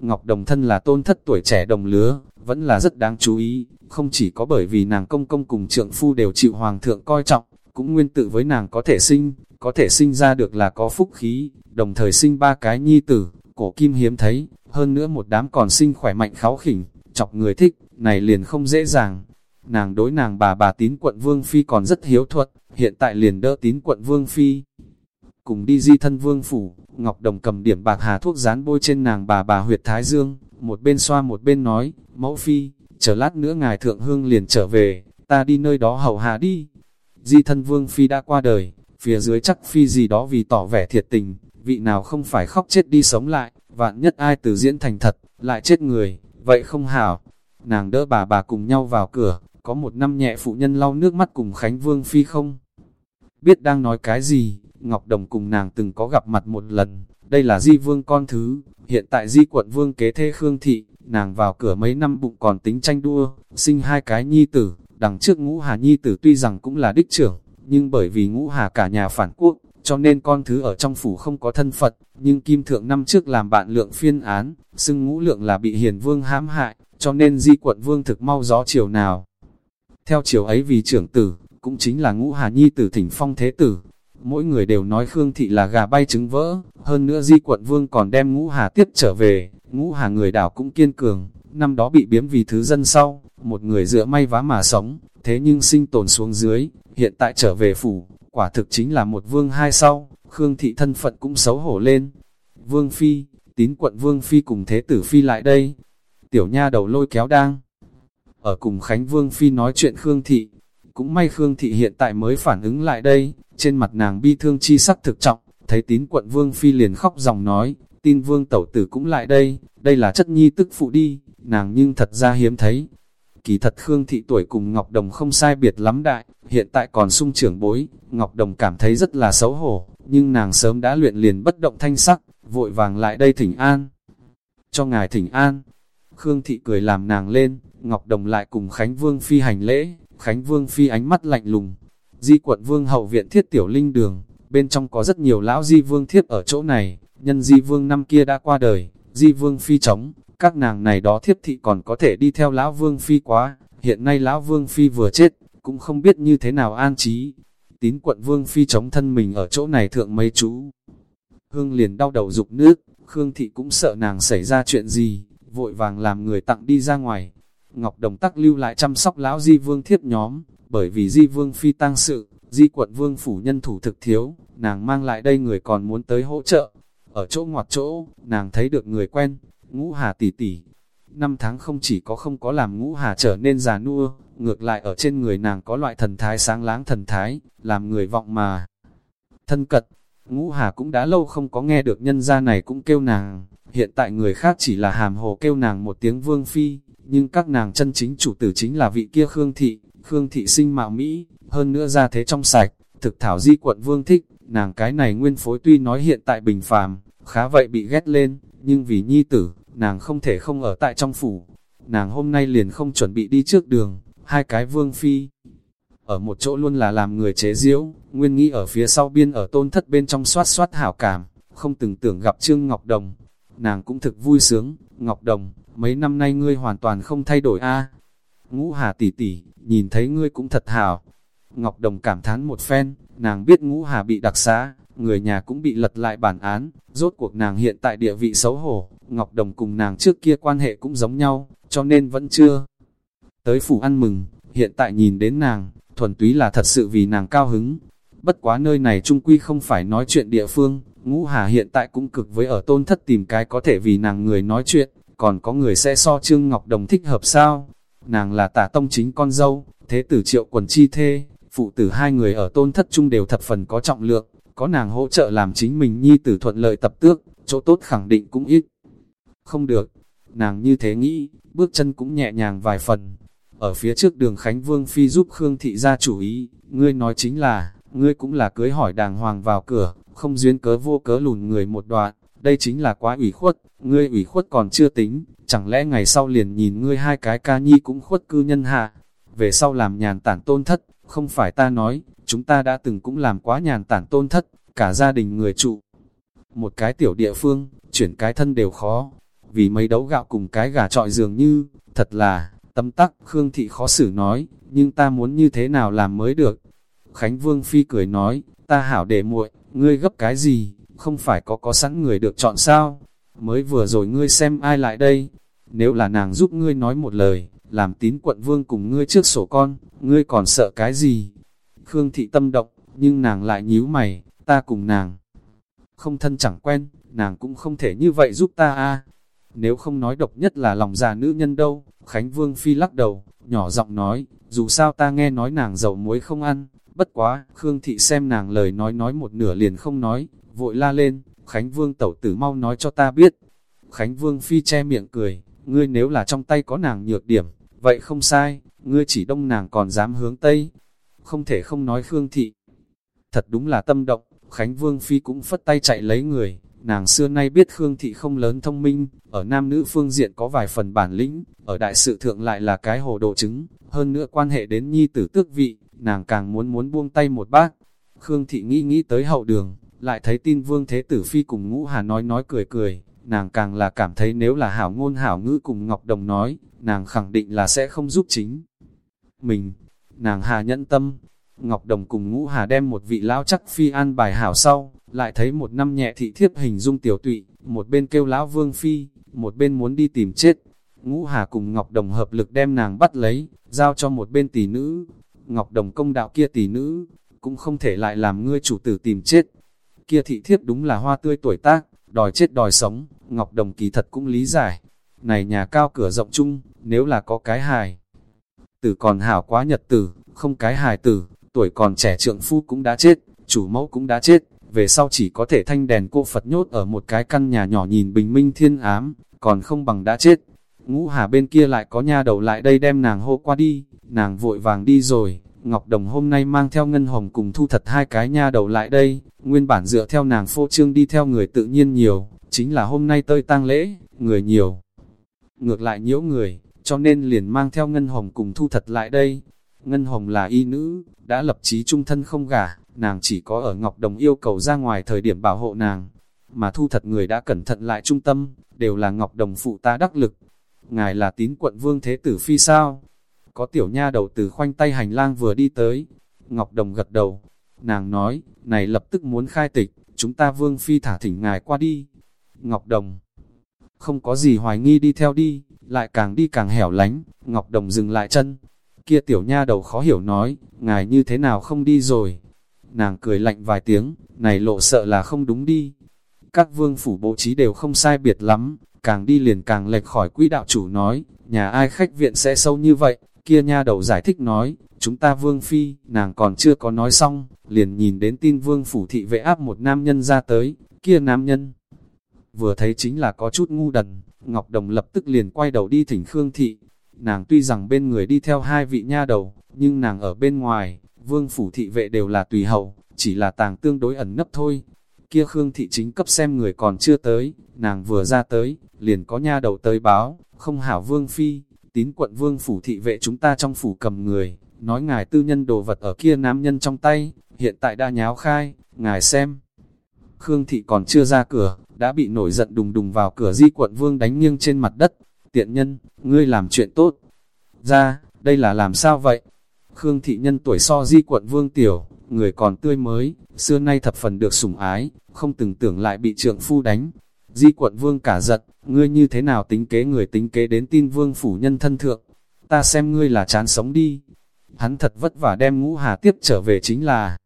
Ngọc Đồng thân là tôn thất tuổi trẻ đồng lứa, vẫn là rất đáng chú ý, không chỉ có bởi vì nàng công công cùng trượng phu đều chịu hoàng thượng coi trọng, cũng nguyên tự với nàng có thể sinh, có thể sinh ra được là có phúc khí, đồng thời sinh ba cái nhi tử, cổ kim hiếm thấy, hơn nữa một đám còn sinh khỏe mạnh kháo khỉnh, chọc người thích, này liền không dễ dàng. Nàng đối nàng bà bà tín quận Vương Phi còn rất hiếu thuật, hiện tại liền đỡ tín quận Vương Phi. Cùng đi di thân Vương Phủ, Ngọc Đồng cầm điểm bạc hà thuốc dán bôi trên nàng bà bà huyệt Thái Dương, một bên xoa một bên nói, mẫu Phi, chờ lát nữa ngài thượng hương liền trở về, ta đi nơi đó hầu hạ đi. Di thân Vương Phi đã qua đời, phía dưới chắc Phi gì đó vì tỏ vẻ thiệt tình, vị nào không phải khóc chết đi sống lại, vạn nhất ai từ diễn thành thật, lại chết người, vậy không hảo. Nàng đỡ bà bà cùng nhau vào cửa, có một năm nhẹ phụ nhân lau nước mắt cùng Khánh Vương Phi không? Biết đang nói cái gì, Ngọc Đồng cùng nàng từng có gặp mặt một lần, đây là Di Vương con thứ, hiện tại Di quận Vương kế thê Khương Thị, nàng vào cửa mấy năm bụng còn tính tranh đua, sinh hai cái nhi tử, đằng trước ngũ hà nhi tử tuy rằng cũng là đích trưởng, nhưng bởi vì ngũ hà cả nhà phản quốc, cho nên con thứ ở trong phủ không có thân Phật, nhưng Kim Thượng năm trước làm bạn lượng phiên án, xưng ngũ lượng là bị hiền vương hãm hại, cho nên di quận vương thực mau gió chiều nào. Theo chiều ấy vì trưởng tử, cũng chính là ngũ hà nhi tử thỉnh phong thế tử, mỗi người đều nói Khương Thị là gà bay trứng vỡ, hơn nữa di quận vương còn đem ngũ hà tiếp trở về, ngũ hà người đảo cũng kiên cường, năm đó bị biếm vì thứ dân sau, một người dựa may vá mà sống, thế nhưng sinh tồn xuống dưới, hiện tại trở về phủ, quả thực chính là một vương hai sau, Khương thị thân phận cũng xấu hổ lên. Vương Phi, tín quận Vương Phi cùng Thế tử Phi lại đây. Tiểu nha đầu lôi kéo đang. Ở cùng Khánh Vương Phi nói chuyện Khương thị, cũng may Khương thị hiện tại mới phản ứng lại đây, trên mặt nàng bi thương chi sắc thực trọng, thấy tín quận Vương Phi liền khóc dòng nói, tin Vương Tẩu Tử cũng lại đây, đây là chất nhi tức phụ đi, nàng nhưng thật ra hiếm thấy, Kỳ thật Khương Thị tuổi cùng Ngọc Đồng không sai biệt lắm đại, hiện tại còn sung trưởng bối, Ngọc Đồng cảm thấy rất là xấu hổ, nhưng nàng sớm đã luyện liền bất động thanh sắc, vội vàng lại đây thỉnh an. Cho ngài thỉnh an, Khương Thị cười làm nàng lên, Ngọc Đồng lại cùng Khánh Vương Phi hành lễ, Khánh Vương Phi ánh mắt lạnh lùng. Di quận Vương hậu viện thiết tiểu linh đường, bên trong có rất nhiều lão Di Vương thiết ở chỗ này, nhân Di Vương năm kia đã qua đời, Di Vương Phi trống, các nàng này đó thiếp thị còn có thể đi theo lão vương phi quá, hiện nay lão vương phi vừa chết, cũng không biết như thế nào an trí. Tín quận vương phi chống thân mình ở chỗ này thượng mấy chú. Hương liền đau đầu dục nước, Khương thị cũng sợ nàng xảy ra chuyện gì, vội vàng làm người tặng đi ra ngoài. Ngọc Đồng tắc lưu lại chăm sóc lão di vương thiếp nhóm, bởi vì di vương phi tăng sự, di quận vương phủ nhân thủ thực thiếu, nàng mang lại đây người còn muốn tới hỗ trợ. Ở chỗ ngoặt chỗ, nàng thấy được người quen, ngũ hà tỷ tỷ. Năm tháng không chỉ có không có làm ngũ hà trở nên già nua, ngược lại ở trên người nàng có loại thần thái sáng láng thần thái, làm người vọng mà. Thân cật, ngũ hà cũng đã lâu không có nghe được nhân gia này cũng kêu nàng, hiện tại người khác chỉ là hàm hồ kêu nàng một tiếng vương phi, nhưng các nàng chân chính chủ tử chính là vị kia Khương Thị, Khương Thị sinh mạo Mỹ, hơn nữa ra thế trong sạch, thực thảo di quận vương thích, nàng cái này nguyên phối tuy nói hiện tại bình phàm, khá vậy bị ghét lên, nhưng vì nhi tử, nàng không thể không ở tại trong phủ. Nàng hôm nay liền không chuẩn bị đi trước đường, hai cái vương phi. Ở một chỗ luôn là làm người chế diễu, nguyên nghĩ ở phía sau biên ở tôn thất bên trong soát soát hảo cảm, không từng tưởng gặp Trương Ngọc Đồng. Nàng cũng thực vui sướng, Ngọc Đồng, mấy năm nay ngươi hoàn toàn không thay đổi a Ngũ Hà tỷ tỷ, nhìn thấy ngươi cũng thật hảo. Ngọc Đồng cảm thán một phen, nàng biết Ngũ Hà bị đặc xá, người nhà cũng bị lật lại bản án, rốt cuộc nàng hiện tại địa vị xấu hổ, Ngọc Đồng cùng nàng trước kia quan hệ cũng giống nhau, cho nên vẫn chưa tới phủ ăn mừng, hiện tại nhìn đến nàng, thuần túy là thật sự vì nàng cao hứng. Bất quá nơi này trung quy không phải nói chuyện địa phương, ngũ hà hiện tại cũng cực với ở tôn thất tìm cái có thể vì nàng người nói chuyện, còn có người sẽ so Trương Ngọc Đồng thích hợp sao? Nàng là tả tông chính con dâu, thế tử triệu quần chi thê, phụ tử hai người ở tôn thất chung đều thập phần có trọng lượng, có nàng hỗ trợ làm chính mình nhi tử thuận lợi tập tước, chỗ tốt khẳng định cũng ít. Không được, nàng như thế nghĩ, bước chân cũng nhẹ nhàng vài phần. Ở phía trước đường Khánh Vương Phi giúp Khương Thị ra chủ ý, ngươi nói chính là, ngươi cũng là cưới hỏi đàng hoàng vào cửa, không duyên cớ vô cớ lùn người một đoạn, đây chính là quá ủy khuất, ngươi ủy khuất còn chưa tính, chẳng lẽ ngày sau liền nhìn ngươi hai cái ca nhi cũng khuất cư nhân hạ, về sau làm nhàn tản tôn thất, không phải ta nói, chúng ta đã từng cũng làm quá nhàn tản tôn thất, cả gia đình người trụ. Một cái tiểu địa phương, chuyển cái thân đều khó, vì mấy đấu gạo cùng cái gà trọi dường như, thật là, tâm tắc, Khương Thị khó xử nói, nhưng ta muốn như thế nào làm mới được. Khánh Vương Phi cười nói, ta hảo để muội, ngươi gấp cái gì, không phải có có sẵn người được chọn sao? Mới vừa rồi ngươi xem ai lại đây? Nếu là nàng giúp ngươi nói một lời, làm tín quận vương cùng ngươi trước sổ con, ngươi còn sợ cái gì? Khương thị tâm động, nhưng nàng lại nhíu mày, ta cùng nàng. Không thân chẳng quen, nàng cũng không thể như vậy giúp ta a. Nếu không nói độc nhất là lòng già nữ nhân đâu, Khánh Vương Phi lắc đầu, nhỏ giọng nói, dù sao ta nghe nói nàng dầu muối không ăn, bất quá, Khương Thị xem nàng lời nói nói một nửa liền không nói, vội la lên, Khánh Vương tẩu tử mau nói cho ta biết. Khánh Vương Phi che miệng cười, ngươi nếu là trong tay có nàng nhược điểm, vậy không sai, ngươi chỉ đông nàng còn dám hướng Tây. Không thể không nói Khương Thị. Thật đúng là tâm động, Khánh Vương Phi cũng phất tay chạy lấy người, nàng xưa nay biết Khương Thị không lớn thông minh, ở nam nữ phương diện có vài phần bản lĩnh, ở đại sự thượng lại là cái hồ đồ chứng, hơn nữa quan hệ đến nhi tử tước vị, nàng càng muốn muốn buông tay một bác. Khương Thị nghĩ nghĩ tới hậu đường, lại thấy tin Vương Thế Tử Phi cùng ngũ hà nói nói cười cười, nàng càng là cảm thấy nếu là hảo ngôn hảo ngữ cùng Ngọc Đồng nói, nàng khẳng định là sẽ không giúp chính. Mình, nàng hà nhẫn tâm, Ngọc Đồng cùng ngũ hà đem một vị lão chắc phi an bài hảo sau, lại thấy một năm nhẹ thị thiếp hình dung tiểu tụy, một bên kêu lão vương phi, một bên muốn đi tìm chết. Ngũ hà cùng Ngọc Đồng hợp lực đem nàng bắt lấy, giao cho một bên tỷ nữ. Ngọc Đồng công đạo kia tỷ nữ, cũng không thể lại làm ngươi chủ tử tìm chết. Kia thị thiếp đúng là hoa tươi tuổi tác, đòi chết đòi sống, Ngọc Đồng kỳ thật cũng lý giải. Này nhà cao cửa rộng chung, nếu là có cái hài, tử còn hảo quá nhật tử, không cái hài tử, tuổi còn trẻ trượng phu cũng đã chết, chủ mẫu cũng đã chết, về sau chỉ có thể thanh đèn cô Phật nhốt ở một cái căn nhà nhỏ nhìn bình minh thiên ám, còn không bằng đã chết. Ngũ hà bên kia lại có nha đầu lại đây đem nàng hô qua đi, nàng vội vàng đi rồi, Ngọc Đồng hôm nay mang theo Ngân Hồng cùng thu thật hai cái nha đầu lại đây, nguyên bản dựa theo nàng phô trương đi theo người tự nhiên nhiều, chính là hôm nay tơi tang lễ, người nhiều. Ngược lại nhiễu người, cho nên liền mang theo Ngân Hồng cùng thu thật lại đây. Ngân Hồng là y nữ, đã lập chí trung thân không gả, nàng chỉ có ở Ngọc Đồng yêu cầu ra ngoài thời điểm bảo hộ nàng. Mà thu thật người đã cẩn thận lại trung tâm, đều là Ngọc Đồng phụ ta đắc lực. Ngài là tín quận vương thế tử phi sao? Có tiểu nha đầu từ khoanh tay hành lang vừa đi tới. Ngọc Đồng gật đầu. Nàng nói, này lập tức muốn khai tịch, chúng ta vương phi thả thỉnh ngài qua đi. Ngọc Đồng không có gì hoài nghi đi theo đi, lại càng đi càng hẻo lánh, Ngọc Đồng dừng lại chân. Kia tiểu nha đầu khó hiểu nói, ngài như thế nào không đi rồi. Nàng cười lạnh vài tiếng, này lộ sợ là không đúng đi. Các vương phủ bố trí đều không sai biệt lắm, càng đi liền càng lệch khỏi quỹ đạo chủ nói, nhà ai khách viện sẽ sâu như vậy, kia nha đầu giải thích nói, chúng ta vương phi, nàng còn chưa có nói xong, liền nhìn đến tin vương phủ thị vệ áp một nam nhân ra tới, kia nam nhân. Vừa thấy chính là có chút ngu đần, Ngọc Đồng lập tức liền quay đầu đi thỉnh Khương Thị. Nàng tuy rằng bên người đi theo hai vị nha đầu, nhưng nàng ở bên ngoài, vương phủ thị vệ đều là tùy hậu, chỉ là tàng tương đối ẩn nấp thôi. Kia Khương Thị chính cấp xem người còn chưa tới, nàng vừa ra tới, liền có nha đầu tới báo, không hảo vương phi, tín quận vương phủ thị vệ chúng ta trong phủ cầm người, nói ngài tư nhân đồ vật ở kia nam nhân trong tay, hiện tại đã nháo khai, ngài xem. Khương Thị còn chưa ra cửa, đã bị nổi giận đùng đùng vào cửa di quận vương đánh nghiêng trên mặt đất. Tiện nhân, ngươi làm chuyện tốt. Ra, đây là làm sao vậy? Khương thị nhân tuổi so di quận vương tiểu, người còn tươi mới, xưa nay thập phần được sủng ái, không từng tưởng lại bị trượng phu đánh. Di quận vương cả giận, ngươi như thế nào tính kế người tính kế đến tin vương phủ nhân thân thượng. Ta xem ngươi là chán sống đi. Hắn thật vất vả đem ngũ hà tiếp trở về chính là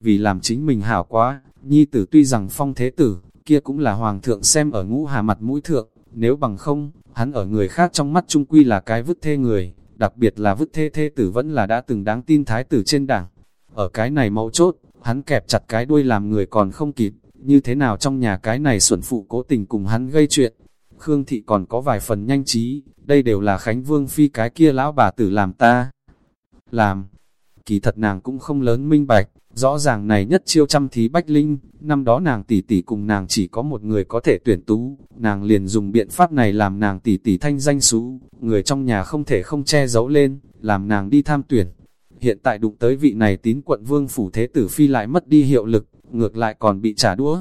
vì làm chính mình hảo quá, nhi tử tuy rằng phong thế tử, kia cũng là hoàng thượng xem ở ngũ hà mặt mũi thượng, nếu bằng không, hắn ở người khác trong mắt trung quy là cái vứt thê người, đặc biệt là vứt thê thê tử vẫn là đã từng đáng tin thái tử trên đảng. Ở cái này mấu chốt, hắn kẹp chặt cái đuôi làm người còn không kịp, như thế nào trong nhà cái này xuẩn phụ cố tình cùng hắn gây chuyện. Khương Thị còn có vài phần nhanh trí, đây đều là Khánh Vương Phi cái kia lão bà tử làm ta. Làm, kỳ thật nàng cũng không lớn minh bạch, rõ ràng này nhất chiêu trăm thí bách linh, năm đó nàng tỷ tỷ cùng nàng chỉ có một người có thể tuyển tú, nàng liền dùng biện pháp này làm nàng tỷ tỷ thanh danh xú, người trong nhà không thể không che giấu lên, làm nàng đi tham tuyển. Hiện tại đụng tới vị này tín quận vương phủ thế tử phi lại mất đi hiệu lực, ngược lại còn bị trả đũa.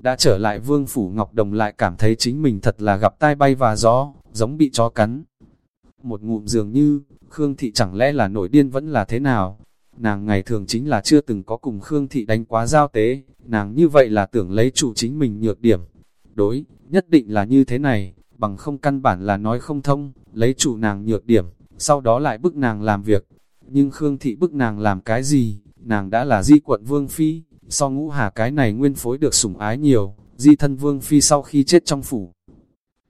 Đã trở lại vương phủ Ngọc Đồng lại cảm thấy chính mình thật là gặp tai bay và gió, giống bị chó cắn. Một ngụm dường như, Khương Thị chẳng lẽ là nổi điên vẫn là thế nào? Nàng ngày thường chính là chưa từng có cùng Khương Thị đánh quá giao tế, nàng như vậy là tưởng lấy chủ chính mình nhược điểm. Đối, nhất định là như thế này, bằng không căn bản là nói không thông, lấy chủ nàng nhược điểm, sau đó lại bức nàng làm việc. Nhưng Khương Thị bức nàng làm cái gì? Nàng đã là di quận Vương Phi, so ngũ hà cái này nguyên phối được sủng ái nhiều, di thân Vương Phi sau khi chết trong phủ.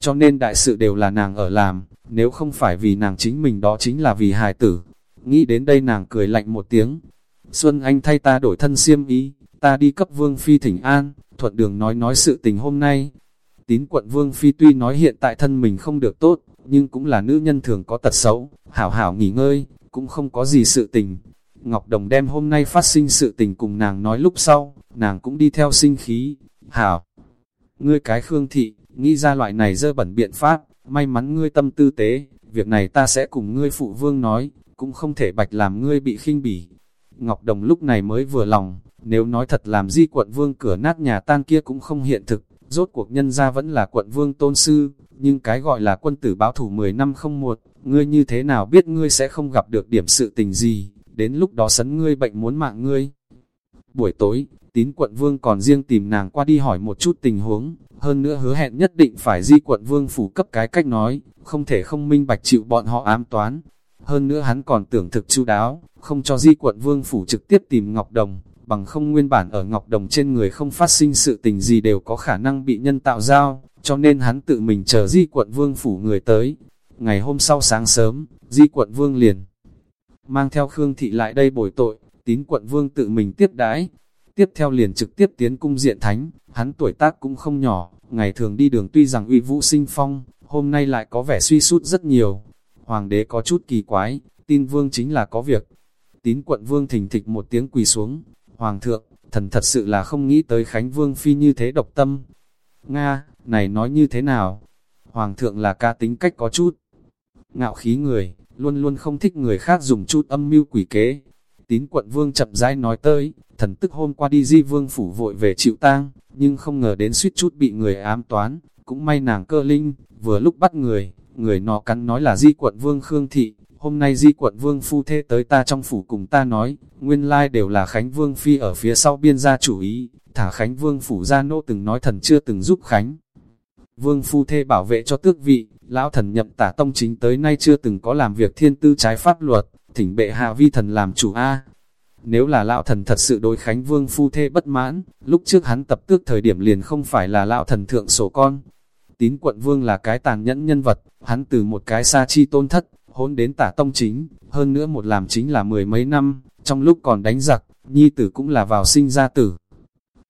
Cho nên đại sự đều là nàng ở làm, nếu không phải vì nàng chính mình đó chính là vì hài tử. Nghĩ đến đây nàng cười lạnh một tiếng. Xuân Anh thay ta đổi thân xiêm ý, ta đi cấp Vương Phi thỉnh an, thuận đường nói nói sự tình hôm nay. Tín quận Vương Phi tuy nói hiện tại thân mình không được tốt, nhưng cũng là nữ nhân thường có tật xấu, hảo hảo nghỉ ngơi, cũng không có gì sự tình. Ngọc Đồng đem hôm nay phát sinh sự tình cùng nàng nói lúc sau, nàng cũng đi theo sinh khí. Hảo! Ngươi cái Khương Thị, nghĩ ra loại này dơ bẩn biện pháp, may mắn ngươi tâm tư tế, việc này ta sẽ cùng ngươi phụ vương nói, cũng không thể bạch làm ngươi bị khinh bỉ. Ngọc Đồng lúc này mới vừa lòng, nếu nói thật làm di quận vương cửa nát nhà tan kia cũng không hiện thực, rốt cuộc nhân ra vẫn là quận vương tôn sư, nhưng cái gọi là quân tử báo thủ 10 năm không một, ngươi như thế nào biết ngươi sẽ không gặp được điểm sự tình gì, đến lúc đó sấn ngươi bệnh muốn mạng ngươi. Buổi tối, tín quận vương còn riêng tìm nàng qua đi hỏi một chút tình huống, hơn nữa hứa hẹn nhất định phải di quận vương phủ cấp cái cách nói, không thể không minh bạch chịu bọn họ ám toán. Hơn nữa hắn còn tưởng thực chu đáo, không cho di quận vương phủ trực tiếp tìm Ngọc Đồng, bằng không nguyên bản ở Ngọc Đồng trên người không phát sinh sự tình gì đều có khả năng bị nhân tạo giao, cho nên hắn tự mình chờ di quận vương phủ người tới. Ngày hôm sau sáng sớm, di quận vương liền mang theo Khương Thị lại đây bồi tội, tín quận vương tự mình tiếp đái. Tiếp theo liền trực tiếp tiến cung diện thánh, hắn tuổi tác cũng không nhỏ, ngày thường đi đường tuy rằng uy vũ sinh phong, hôm nay lại có vẻ suy sút rất nhiều. Hoàng đế có chút kỳ quái, tin vương chính là có việc. Tín quận vương thình thịch một tiếng quỳ xuống, Hoàng thượng, thần thật sự là không nghĩ tới Khánh Vương Phi như thế độc tâm. Nga, này nói như thế nào? Hoàng thượng là ca tính cách có chút. Ngạo khí người, luôn luôn không thích người khác dùng chút âm mưu quỷ kế. Tín quận vương chậm rãi nói tới, thần tức hôm qua đi di vương phủ vội về chịu tang, nhưng không ngờ đến suýt chút bị người ám toán, cũng may nàng cơ linh, vừa lúc bắt người, người nó cắn nói là di quận vương Khương Thị, hôm nay di quận vương phu thê tới ta trong phủ cùng ta nói, nguyên lai đều là Khánh Vương Phi ở phía sau biên gia chủ ý, thả Khánh Vương phủ ra nô từng nói thần chưa từng giúp Khánh. Vương phu thê bảo vệ cho tước vị, lão thần nhậm tả tông chính tới nay chưa từng có làm việc thiên tư trái pháp luật, thỉnh bệ hạ vi thần làm chủ A. Nếu là lão thần thật sự đối Khánh Vương phu thê bất mãn, lúc trước hắn tập tước thời điểm liền không phải là lão thần thượng sổ con. Tín quận vương là cái tàn nhẫn nhân vật, hắn từ một cái xa chi tôn thất, hôn đến tả tông chính, hơn nữa một làm chính là mười mấy năm, trong lúc còn đánh giặc, nhi tử cũng là vào sinh ra tử.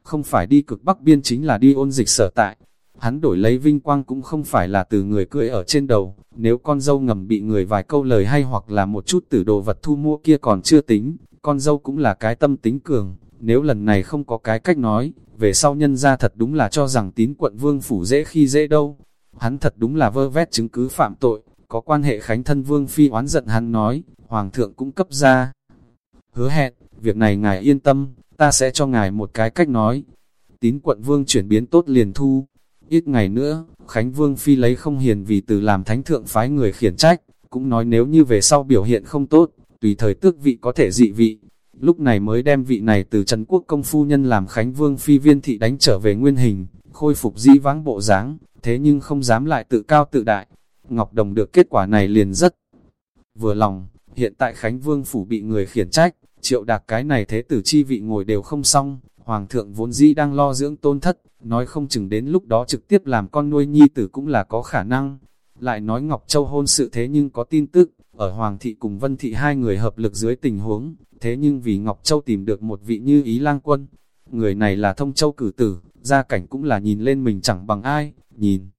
Không phải đi cực bắc biên chính là đi ôn dịch sở tại, hắn đổi lấy vinh quang cũng không phải là từ người cưỡi ở trên đầu, nếu con dâu ngầm bị người vài câu lời hay hoặc là một chút tử đồ vật thu mua kia còn chưa tính, con dâu cũng là cái tâm tính cường, nếu lần này không có cái cách nói, về sau nhân ra thật đúng là cho rằng tín quận vương phủ dễ khi dễ đâu. Hắn thật đúng là vơ vét chứng cứ phạm tội, có quan hệ khánh thân vương phi oán giận hắn nói, hoàng thượng cũng cấp ra. Hứa hẹn, việc này ngài yên tâm, ta sẽ cho ngài một cái cách nói. Tín quận vương chuyển biến tốt liền thu. Ít ngày nữa, Khánh Vương Phi lấy không hiền vì từ làm thánh thượng phái người khiển trách, cũng nói nếu như về sau biểu hiện không tốt, tùy thời tước vị có thể dị vị. Lúc này mới đem vị này từ Trần Quốc công phu nhân làm Khánh Vương Phi viên thị đánh trở về nguyên hình, khôi phục di vãng bộ dáng, thế nhưng không dám lại tự cao tự đại, Ngọc Đồng được kết quả này liền rất vừa lòng, hiện tại Khánh Vương Phủ bị người khiển trách, triệu đạc cái này thế tử chi vị ngồi đều không xong, Hoàng thượng vốn dĩ đang lo dưỡng tôn thất, nói không chừng đến lúc đó trực tiếp làm con nuôi nhi tử cũng là có khả năng. Lại nói Ngọc Châu hôn sự thế nhưng có tin tức, ở Hoàng thị cùng Vân thị hai người hợp lực dưới tình huống, thế nhưng vì Ngọc Châu tìm được một vị như ý lang quân, người này là thông châu cử tử, gia cảnh cũng là nhìn lên mình chẳng bằng ai, nhìn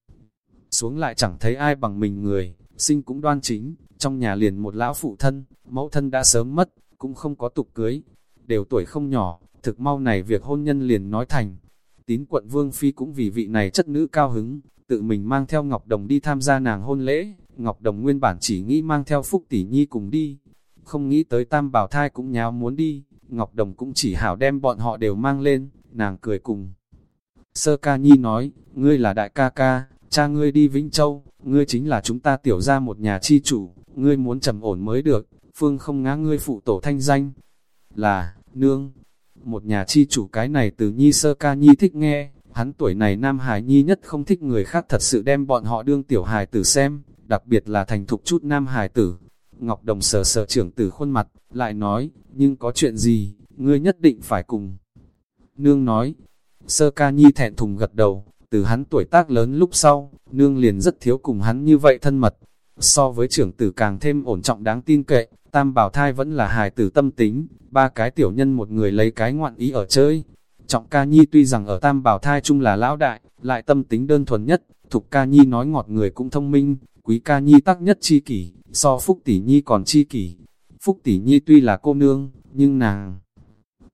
xuống lại chẳng thấy ai bằng mình người, sinh cũng đoan chính, trong nhà liền một lão phụ thân, mẫu thân đã sớm mất, cũng không có tục cưới, đều tuổi không nhỏ, thực mau này việc hôn nhân liền nói thành. Tín quận Vương Phi cũng vì vị này chất nữ cao hứng, tự mình mang theo Ngọc Đồng đi tham gia nàng hôn lễ, Ngọc Đồng nguyên bản chỉ nghĩ mang theo Phúc Tỷ Nhi cùng đi, không nghĩ tới tam bảo thai cũng nháo muốn đi, Ngọc Đồng cũng chỉ hảo đem bọn họ đều mang lên, nàng cười cùng. Sơ ca nhi nói, ngươi là đại ca ca, cha ngươi đi Vĩnh Châu, ngươi chính là chúng ta tiểu ra một nhà chi chủ, ngươi muốn trầm ổn mới được, phương không ngã ngươi phụ tổ thanh danh. Là, nương, một nhà chi chủ cái này từ nhi sơ ca nhi thích nghe, hắn tuổi này nam hải nhi nhất không thích người khác thật sự đem bọn họ đương tiểu hài tử xem, đặc biệt là thành thục chút nam hải tử. Ngọc Đồng sờ sờ trưởng tử khuôn mặt, lại nói, nhưng có chuyện gì, ngươi nhất định phải cùng. Nương nói, sơ ca nhi thẹn thùng gật đầu, từ hắn tuổi tác lớn lúc sau, nương liền rất thiếu cùng hắn như vậy thân mật. So với trưởng tử càng thêm ổn trọng đáng tin cậy, tam bảo thai vẫn là hài tử tâm tính, ba cái tiểu nhân một người lấy cái ngoạn ý ở chơi. Trọng ca nhi tuy rằng ở tam bảo thai chung là lão đại, lại tâm tính đơn thuần nhất, thục ca nhi nói ngọt người cũng thông minh, quý ca nhi tắc nhất chi kỷ, so phúc tỷ nhi còn chi kỷ. Phúc tỷ nhi tuy là cô nương, nhưng nàng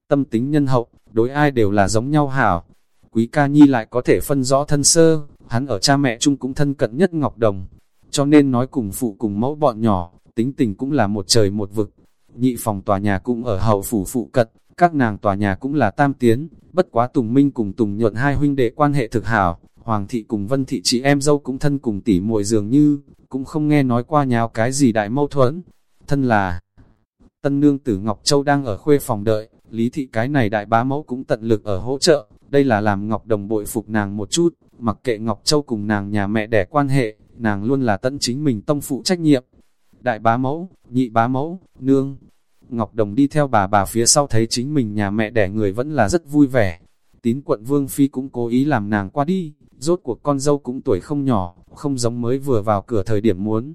tâm tính nhân hậu, đối ai đều là giống nhau hảo. Quý ca nhi lại có thể phân rõ thân sơ, hắn ở cha mẹ chung cũng thân cận nhất Ngọc Đồng. Cho nên nói cùng phụ cùng mẫu bọn nhỏ, tính tình cũng là một trời một vực. Nhị phòng tòa nhà cũng ở hậu phủ phụ cận, các nàng tòa nhà cũng là tam tiến, bất quá Tùng Minh cùng Tùng nhuận hai huynh đệ quan hệ thực hảo, Hoàng thị cùng Vân thị chị em dâu cũng thân cùng tỉ muội dường như, cũng không nghe nói qua nhào cái gì đại mâu thuẫn. Thân là Tân Nương Tử Ngọc Châu đang ở khuê phòng đợi, Lý thị cái này đại bá mẫu cũng tận lực ở hỗ trợ, đây là làm Ngọc Đồng bội phục nàng một chút, mặc kệ Ngọc Châu cùng nàng nhà mẹ đẻ quan hệ, nàng luôn là tận chính mình tông phụ trách nhiệm. Đại bá mẫu, nhị bá mẫu, nương. Ngọc Đồng đi theo bà bà phía sau thấy chính mình nhà mẹ đẻ người vẫn là rất vui vẻ. Tín quận Vương Phi cũng cố ý làm nàng qua đi, rốt cuộc con dâu cũng tuổi không nhỏ, không giống mới vừa vào cửa thời điểm muốn.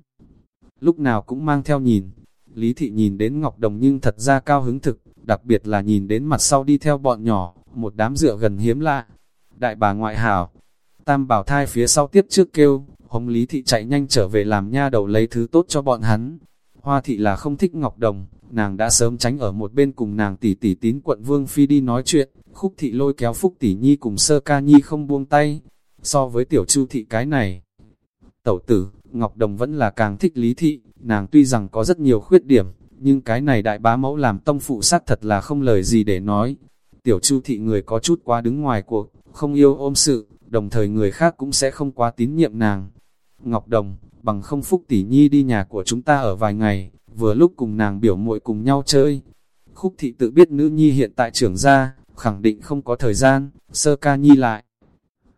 Lúc nào cũng mang theo nhìn. Lý thị nhìn đến Ngọc Đồng nhưng thật ra cao hứng thực, đặc biệt là nhìn đến mặt sau đi theo bọn nhỏ, một đám dựa gần hiếm lạ. Đại bà ngoại hảo, tam bảo thai phía sau tiếp trước kêu, hồng lý thị chạy nhanh trở về làm nha đầu lấy thứ tốt cho bọn hắn. Hoa thị là không thích ngọc đồng, nàng đã sớm tránh ở một bên cùng nàng tỷ tỷ tín quận vương phi đi nói chuyện, khúc thị lôi kéo phúc tỷ nhi cùng sơ ca nhi không buông tay. So với tiểu chu thị cái này, tẩu tử, Ngọc Đồng vẫn là càng thích lý thị, nàng tuy rằng có rất nhiều khuyết điểm, nhưng cái này đại bá mẫu làm tông phụ sát thật là không lời gì để nói. Tiểu chu thị người có chút quá đứng ngoài cuộc, không yêu ôm sự, đồng thời người khác cũng sẽ không quá tín nhiệm nàng. Ngọc Đồng, bằng không phúc tỷ nhi đi nhà của chúng ta ở vài ngày, vừa lúc cùng nàng biểu muội cùng nhau chơi. Khúc thị tự biết nữ nhi hiện tại trưởng gia, khẳng định không có thời gian, sơ ca nhi lại.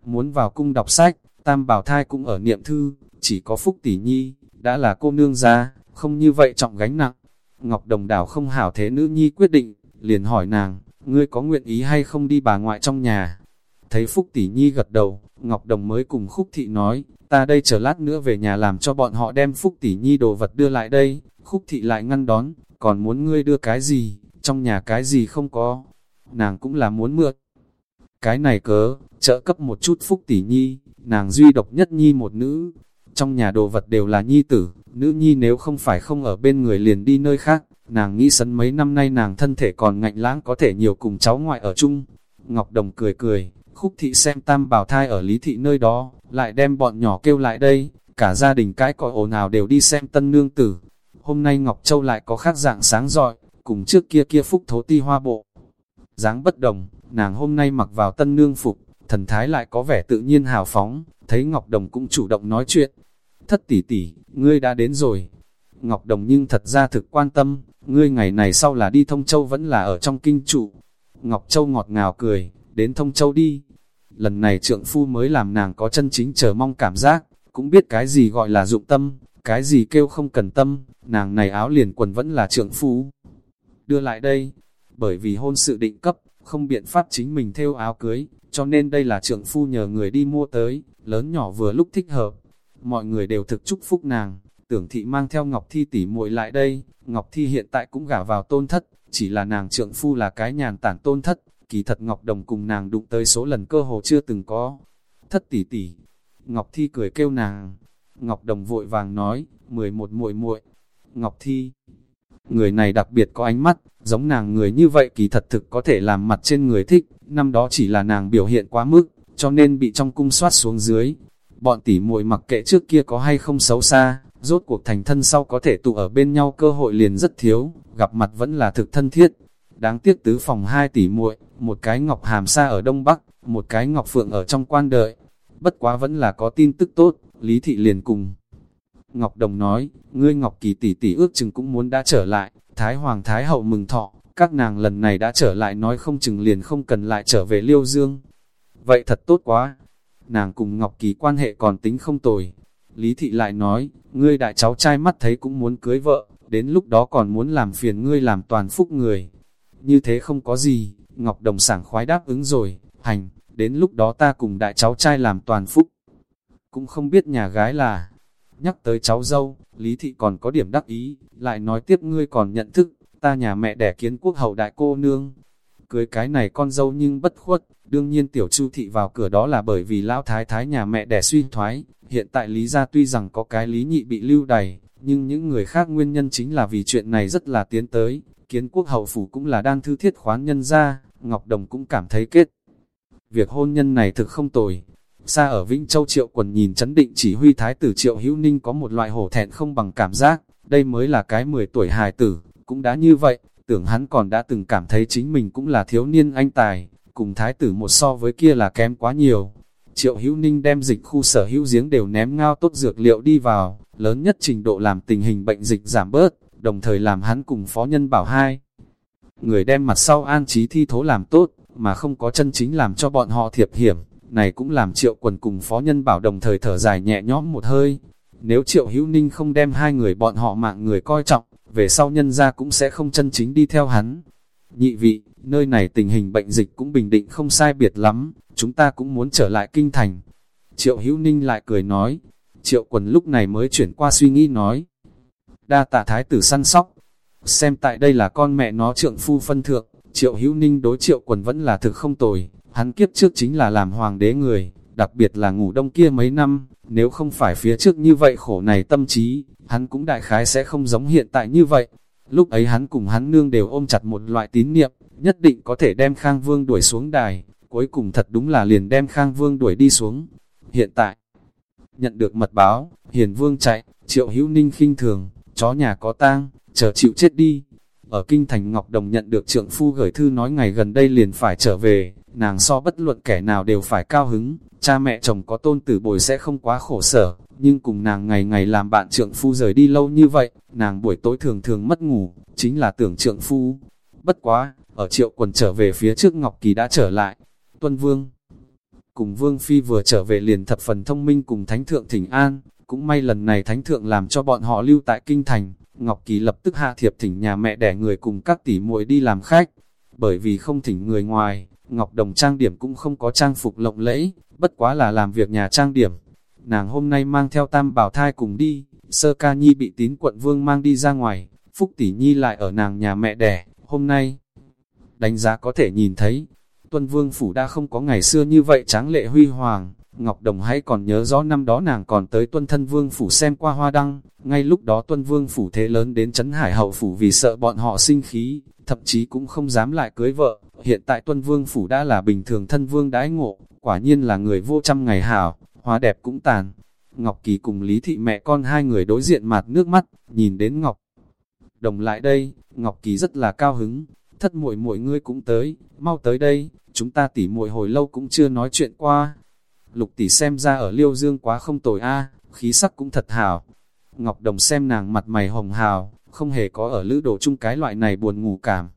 Muốn vào cung đọc sách, tam bảo thai cũng ở niệm thư, chỉ có phúc tỷ nhi, đã là cô nương gia, không như vậy trọng gánh nặng. Ngọc Đồng đảo không hảo thế nữ nhi quyết định, liền hỏi nàng, ngươi có nguyện ý hay không đi bà ngoại trong nhà. Thấy Phúc Tỷ Nhi gật đầu, Ngọc Đồng mới cùng Khúc Thị nói, ta đây chờ lát nữa về nhà làm cho bọn họ đem Phúc Tỷ Nhi đồ vật đưa lại đây. Khúc Thị lại ngăn đón, còn muốn ngươi đưa cái gì, trong nhà cái gì không có. Nàng cũng là muốn mượn. Cái này cớ, trợ cấp một chút Phúc Tỷ Nhi, nàng duy độc nhất Nhi một nữ. Trong nhà đồ vật đều là Nhi tử, nữ Nhi nếu không phải không ở bên người liền đi nơi khác, nàng nghĩ sân mấy năm nay nàng thân thể còn ngạnh lãng có thể nhiều cùng cháu ngoại ở chung. Ngọc Đồng cười cười, khúc thị xem tam bảo thai ở lý thị nơi đó, lại đem bọn nhỏ kêu lại đây, cả gia đình cái còi ồn ào đều đi xem tân nương tử. Hôm nay Ngọc Châu lại có khác dạng sáng rọi, cùng trước kia kia phúc thố ti hoa bộ. dáng bất đồng, nàng hôm nay mặc vào tân nương phục, thần thái lại có vẻ tự nhiên hào phóng, thấy Ngọc Đồng cũng chủ động nói chuyện. Thất tỷ tỷ, ngươi đã đến rồi. Ngọc Đồng nhưng thật ra thực quan tâm, ngươi ngày này sau là đi Thông Châu vẫn là ở trong kinh trụ. Ngọc Châu ngọt ngào cười, đến Thông Châu đi. Lần này trượng phu mới làm nàng có chân chính chờ mong cảm giác, cũng biết cái gì gọi là dụng tâm, cái gì kêu không cần tâm, nàng này áo liền quần vẫn là trượng phu. Đưa lại đây, bởi vì hôn sự định cấp, không biện pháp chính mình theo áo cưới, cho nên đây là trượng phu nhờ người đi mua tới, lớn nhỏ vừa lúc thích hợp. Mọi người đều thực chúc phúc nàng, tưởng thị mang theo Ngọc Thi tỉ muội lại đây, Ngọc Thi hiện tại cũng gả vào tôn thất, chỉ là nàng trượng phu là cái nhàn tản tôn thất, kỳ thật Ngọc Đồng cùng nàng đụng tới số lần cơ hồ chưa từng có. Thất tỷ tỷ, Ngọc Thi cười kêu nàng, Ngọc Đồng vội vàng nói, 11 muội muội Ngọc Thi, người này đặc biệt có ánh mắt, giống nàng người như vậy kỳ thật thực có thể làm mặt trên người thích, năm đó chỉ là nàng biểu hiện quá mức, cho nên bị trong cung soát xuống dưới. Bọn tỷ muội mặc kệ trước kia có hay không xấu xa, rốt cuộc thành thân sau có thể tụ ở bên nhau cơ hội liền rất thiếu, gặp mặt vẫn là thực thân thiết. Đáng tiếc tứ phòng hai tỷ muội, một cái ngọc hàm xa ở Đông Bắc, một cái ngọc phượng ở trong quan đợi. Bất quá vẫn là có tin tức tốt, Lý Thị liền cùng. Ngọc Đồng nói, ngươi Ngọc Kỳ tỷ tỷ ước chừng cũng muốn đã trở lại, Thái Hoàng Thái Hậu mừng thọ, các nàng lần này đã trở lại nói không chừng liền không cần lại trở về Liêu Dương. Vậy thật tốt quá, nàng cùng Ngọc Kỳ quan hệ còn tính không tồi. Lý Thị lại nói, ngươi đại cháu trai mắt thấy cũng muốn cưới vợ, đến lúc đó còn muốn làm phiền ngươi làm toàn phúc người. Như thế không có gì, Ngọc Đồng sảng khoái đáp ứng rồi, hành, đến lúc đó ta cùng đại cháu trai làm toàn phúc. Cũng không biết nhà gái là, nhắc tới cháu dâu, Lý Thị còn có điểm đắc ý, lại nói tiếp ngươi còn nhận thức, ta nhà mẹ đẻ kiến quốc hậu đại cô nương. Cưới cái này con dâu nhưng bất khuất, đương nhiên tiểu chu thị vào cửa đó là bởi vì lão thái thái nhà mẹ đẻ suy thoái, hiện tại Lý gia tuy rằng có cái Lý nhị bị lưu đày, nhưng những người khác nguyên nhân chính là vì chuyện này rất là tiến tới, kiến quốc hậu phủ cũng là đang thư thiết khoán nhân ra, Ngọc Đồng cũng cảm thấy kết. Việc hôn nhân này thực không tồi, Xa ở Vĩnh Châu Triệu quần nhìn chấn định chỉ huy thái tử Triệu Hữu Ninh có một loại hổ thẹn không bằng cảm giác, đây mới là cái 10 tuổi hài tử, cũng đã như vậy, tưởng hắn còn đã từng cảm thấy chính mình cũng là thiếu niên anh tài, cùng thái tử một so với kia là kém quá nhiều. Triệu Hữu Ninh đem dịch khu sở hữu giếng đều ném ngao tốt dược liệu đi vào, lớn nhất trình độ làm tình hình bệnh dịch giảm bớt, đồng thời làm hắn cùng phó nhân bảo hai. Người đem mặt sau an trí thi thố làm tốt, mà không có chân chính làm cho bọn họ thiệp hiểm, này cũng làm triệu quần cùng phó nhân bảo đồng thời thở dài nhẹ nhõm một hơi. Nếu triệu hữu ninh không đem hai người bọn họ mạng người coi trọng, về sau nhân ra cũng sẽ không chân chính đi theo hắn. Nhị vị, nơi này tình hình bệnh dịch cũng bình định không sai biệt lắm, chúng ta cũng muốn trở lại kinh thành. Triệu hữu ninh lại cười nói, triệu quần lúc này mới chuyển qua suy nghĩ nói. Đa tạ thái tử săn sóc, xem tại đây là con mẹ nó trượng phu phân thượng, triệu hữu ninh đối triệu quần vẫn là thực không tồi, Hắn kiếp trước chính là làm hoàng đế người, đặc biệt là ngủ đông kia mấy năm, nếu không phải phía trước như vậy khổ này tâm trí, hắn cũng đại khái sẽ không giống hiện tại như vậy. Lúc ấy hắn cùng hắn nương đều ôm chặt một loại tín niệm, nhất định có thể đem Khang Vương đuổi xuống đài, cuối cùng thật đúng là liền đem Khang Vương đuổi đi xuống. Hiện tại, nhận được mật báo, Hiền Vương chạy, Triệu Hữu Ninh khinh thường, chó nhà có tang, chờ chịu chết đi. Ở Kinh Thành Ngọc Đồng nhận được trượng phu gửi thư nói ngày gần đây liền phải trở về, nàng so bất luận kẻ nào đều phải cao hứng, cha mẹ chồng có tôn tử bồi sẽ không quá khổ sở, nhưng cùng nàng ngày ngày làm bạn trượng phu rời đi lâu như vậy, nàng buổi tối thường thường mất ngủ, chính là tưởng trượng phu. Bất quá, ở triệu quần trở về phía trước Ngọc Kỳ đã trở lại, tuân vương. Cùng vương phi vừa trở về liền thập phần thông minh cùng thánh thượng thỉnh an, cũng may lần này thánh thượng làm cho bọn họ lưu tại kinh thành, Ngọc Kỳ lập tức hạ thiệp thỉnh nhà mẹ đẻ người cùng các tỷ muội đi làm khách, bởi vì không thỉnh người ngoài, Ngọc Đồng trang điểm cũng không có trang phục lộng lẫy, bất quá là làm việc nhà trang điểm. Nàng hôm nay mang theo tam bảo thai cùng đi, sơ ca nhi bị tín quận vương mang đi ra ngoài, phúc tỷ nhi lại ở nàng nhà mẹ đẻ, hôm nay. Đánh giá có thể nhìn thấy, tuân vương phủ đã không có ngày xưa như vậy tráng lệ huy hoàng, Ngọc Đồng hãy còn nhớ rõ năm đó nàng còn tới tuân thân vương phủ xem qua hoa đăng, ngay lúc đó tuân vương phủ thế lớn đến chấn hải hậu phủ vì sợ bọn họ sinh khí, thậm chí cũng không dám lại cưới vợ, hiện tại tuân vương phủ đã là bình thường thân vương đãi ngộ, quả nhiên là người vô trăm ngày hảo, hóa đẹp cũng tàn. Ngọc Kỳ cùng Lý Thị mẹ con hai người đối diện mặt nước mắt, nhìn đến Ngọc Đồng lại đây, Ngọc Kỳ rất là cao hứng, thất muội muội ngươi cũng tới, mau tới đây, chúng ta tỉ muội hồi lâu cũng chưa nói chuyện qua. Lục tỷ xem ra ở Liêu Dương quá không tồi a, khí sắc cũng thật hảo. Ngọc Đồng xem nàng mặt mày hồng hào, không hề có ở lữ đồ chung cái loại này buồn ngủ cảm.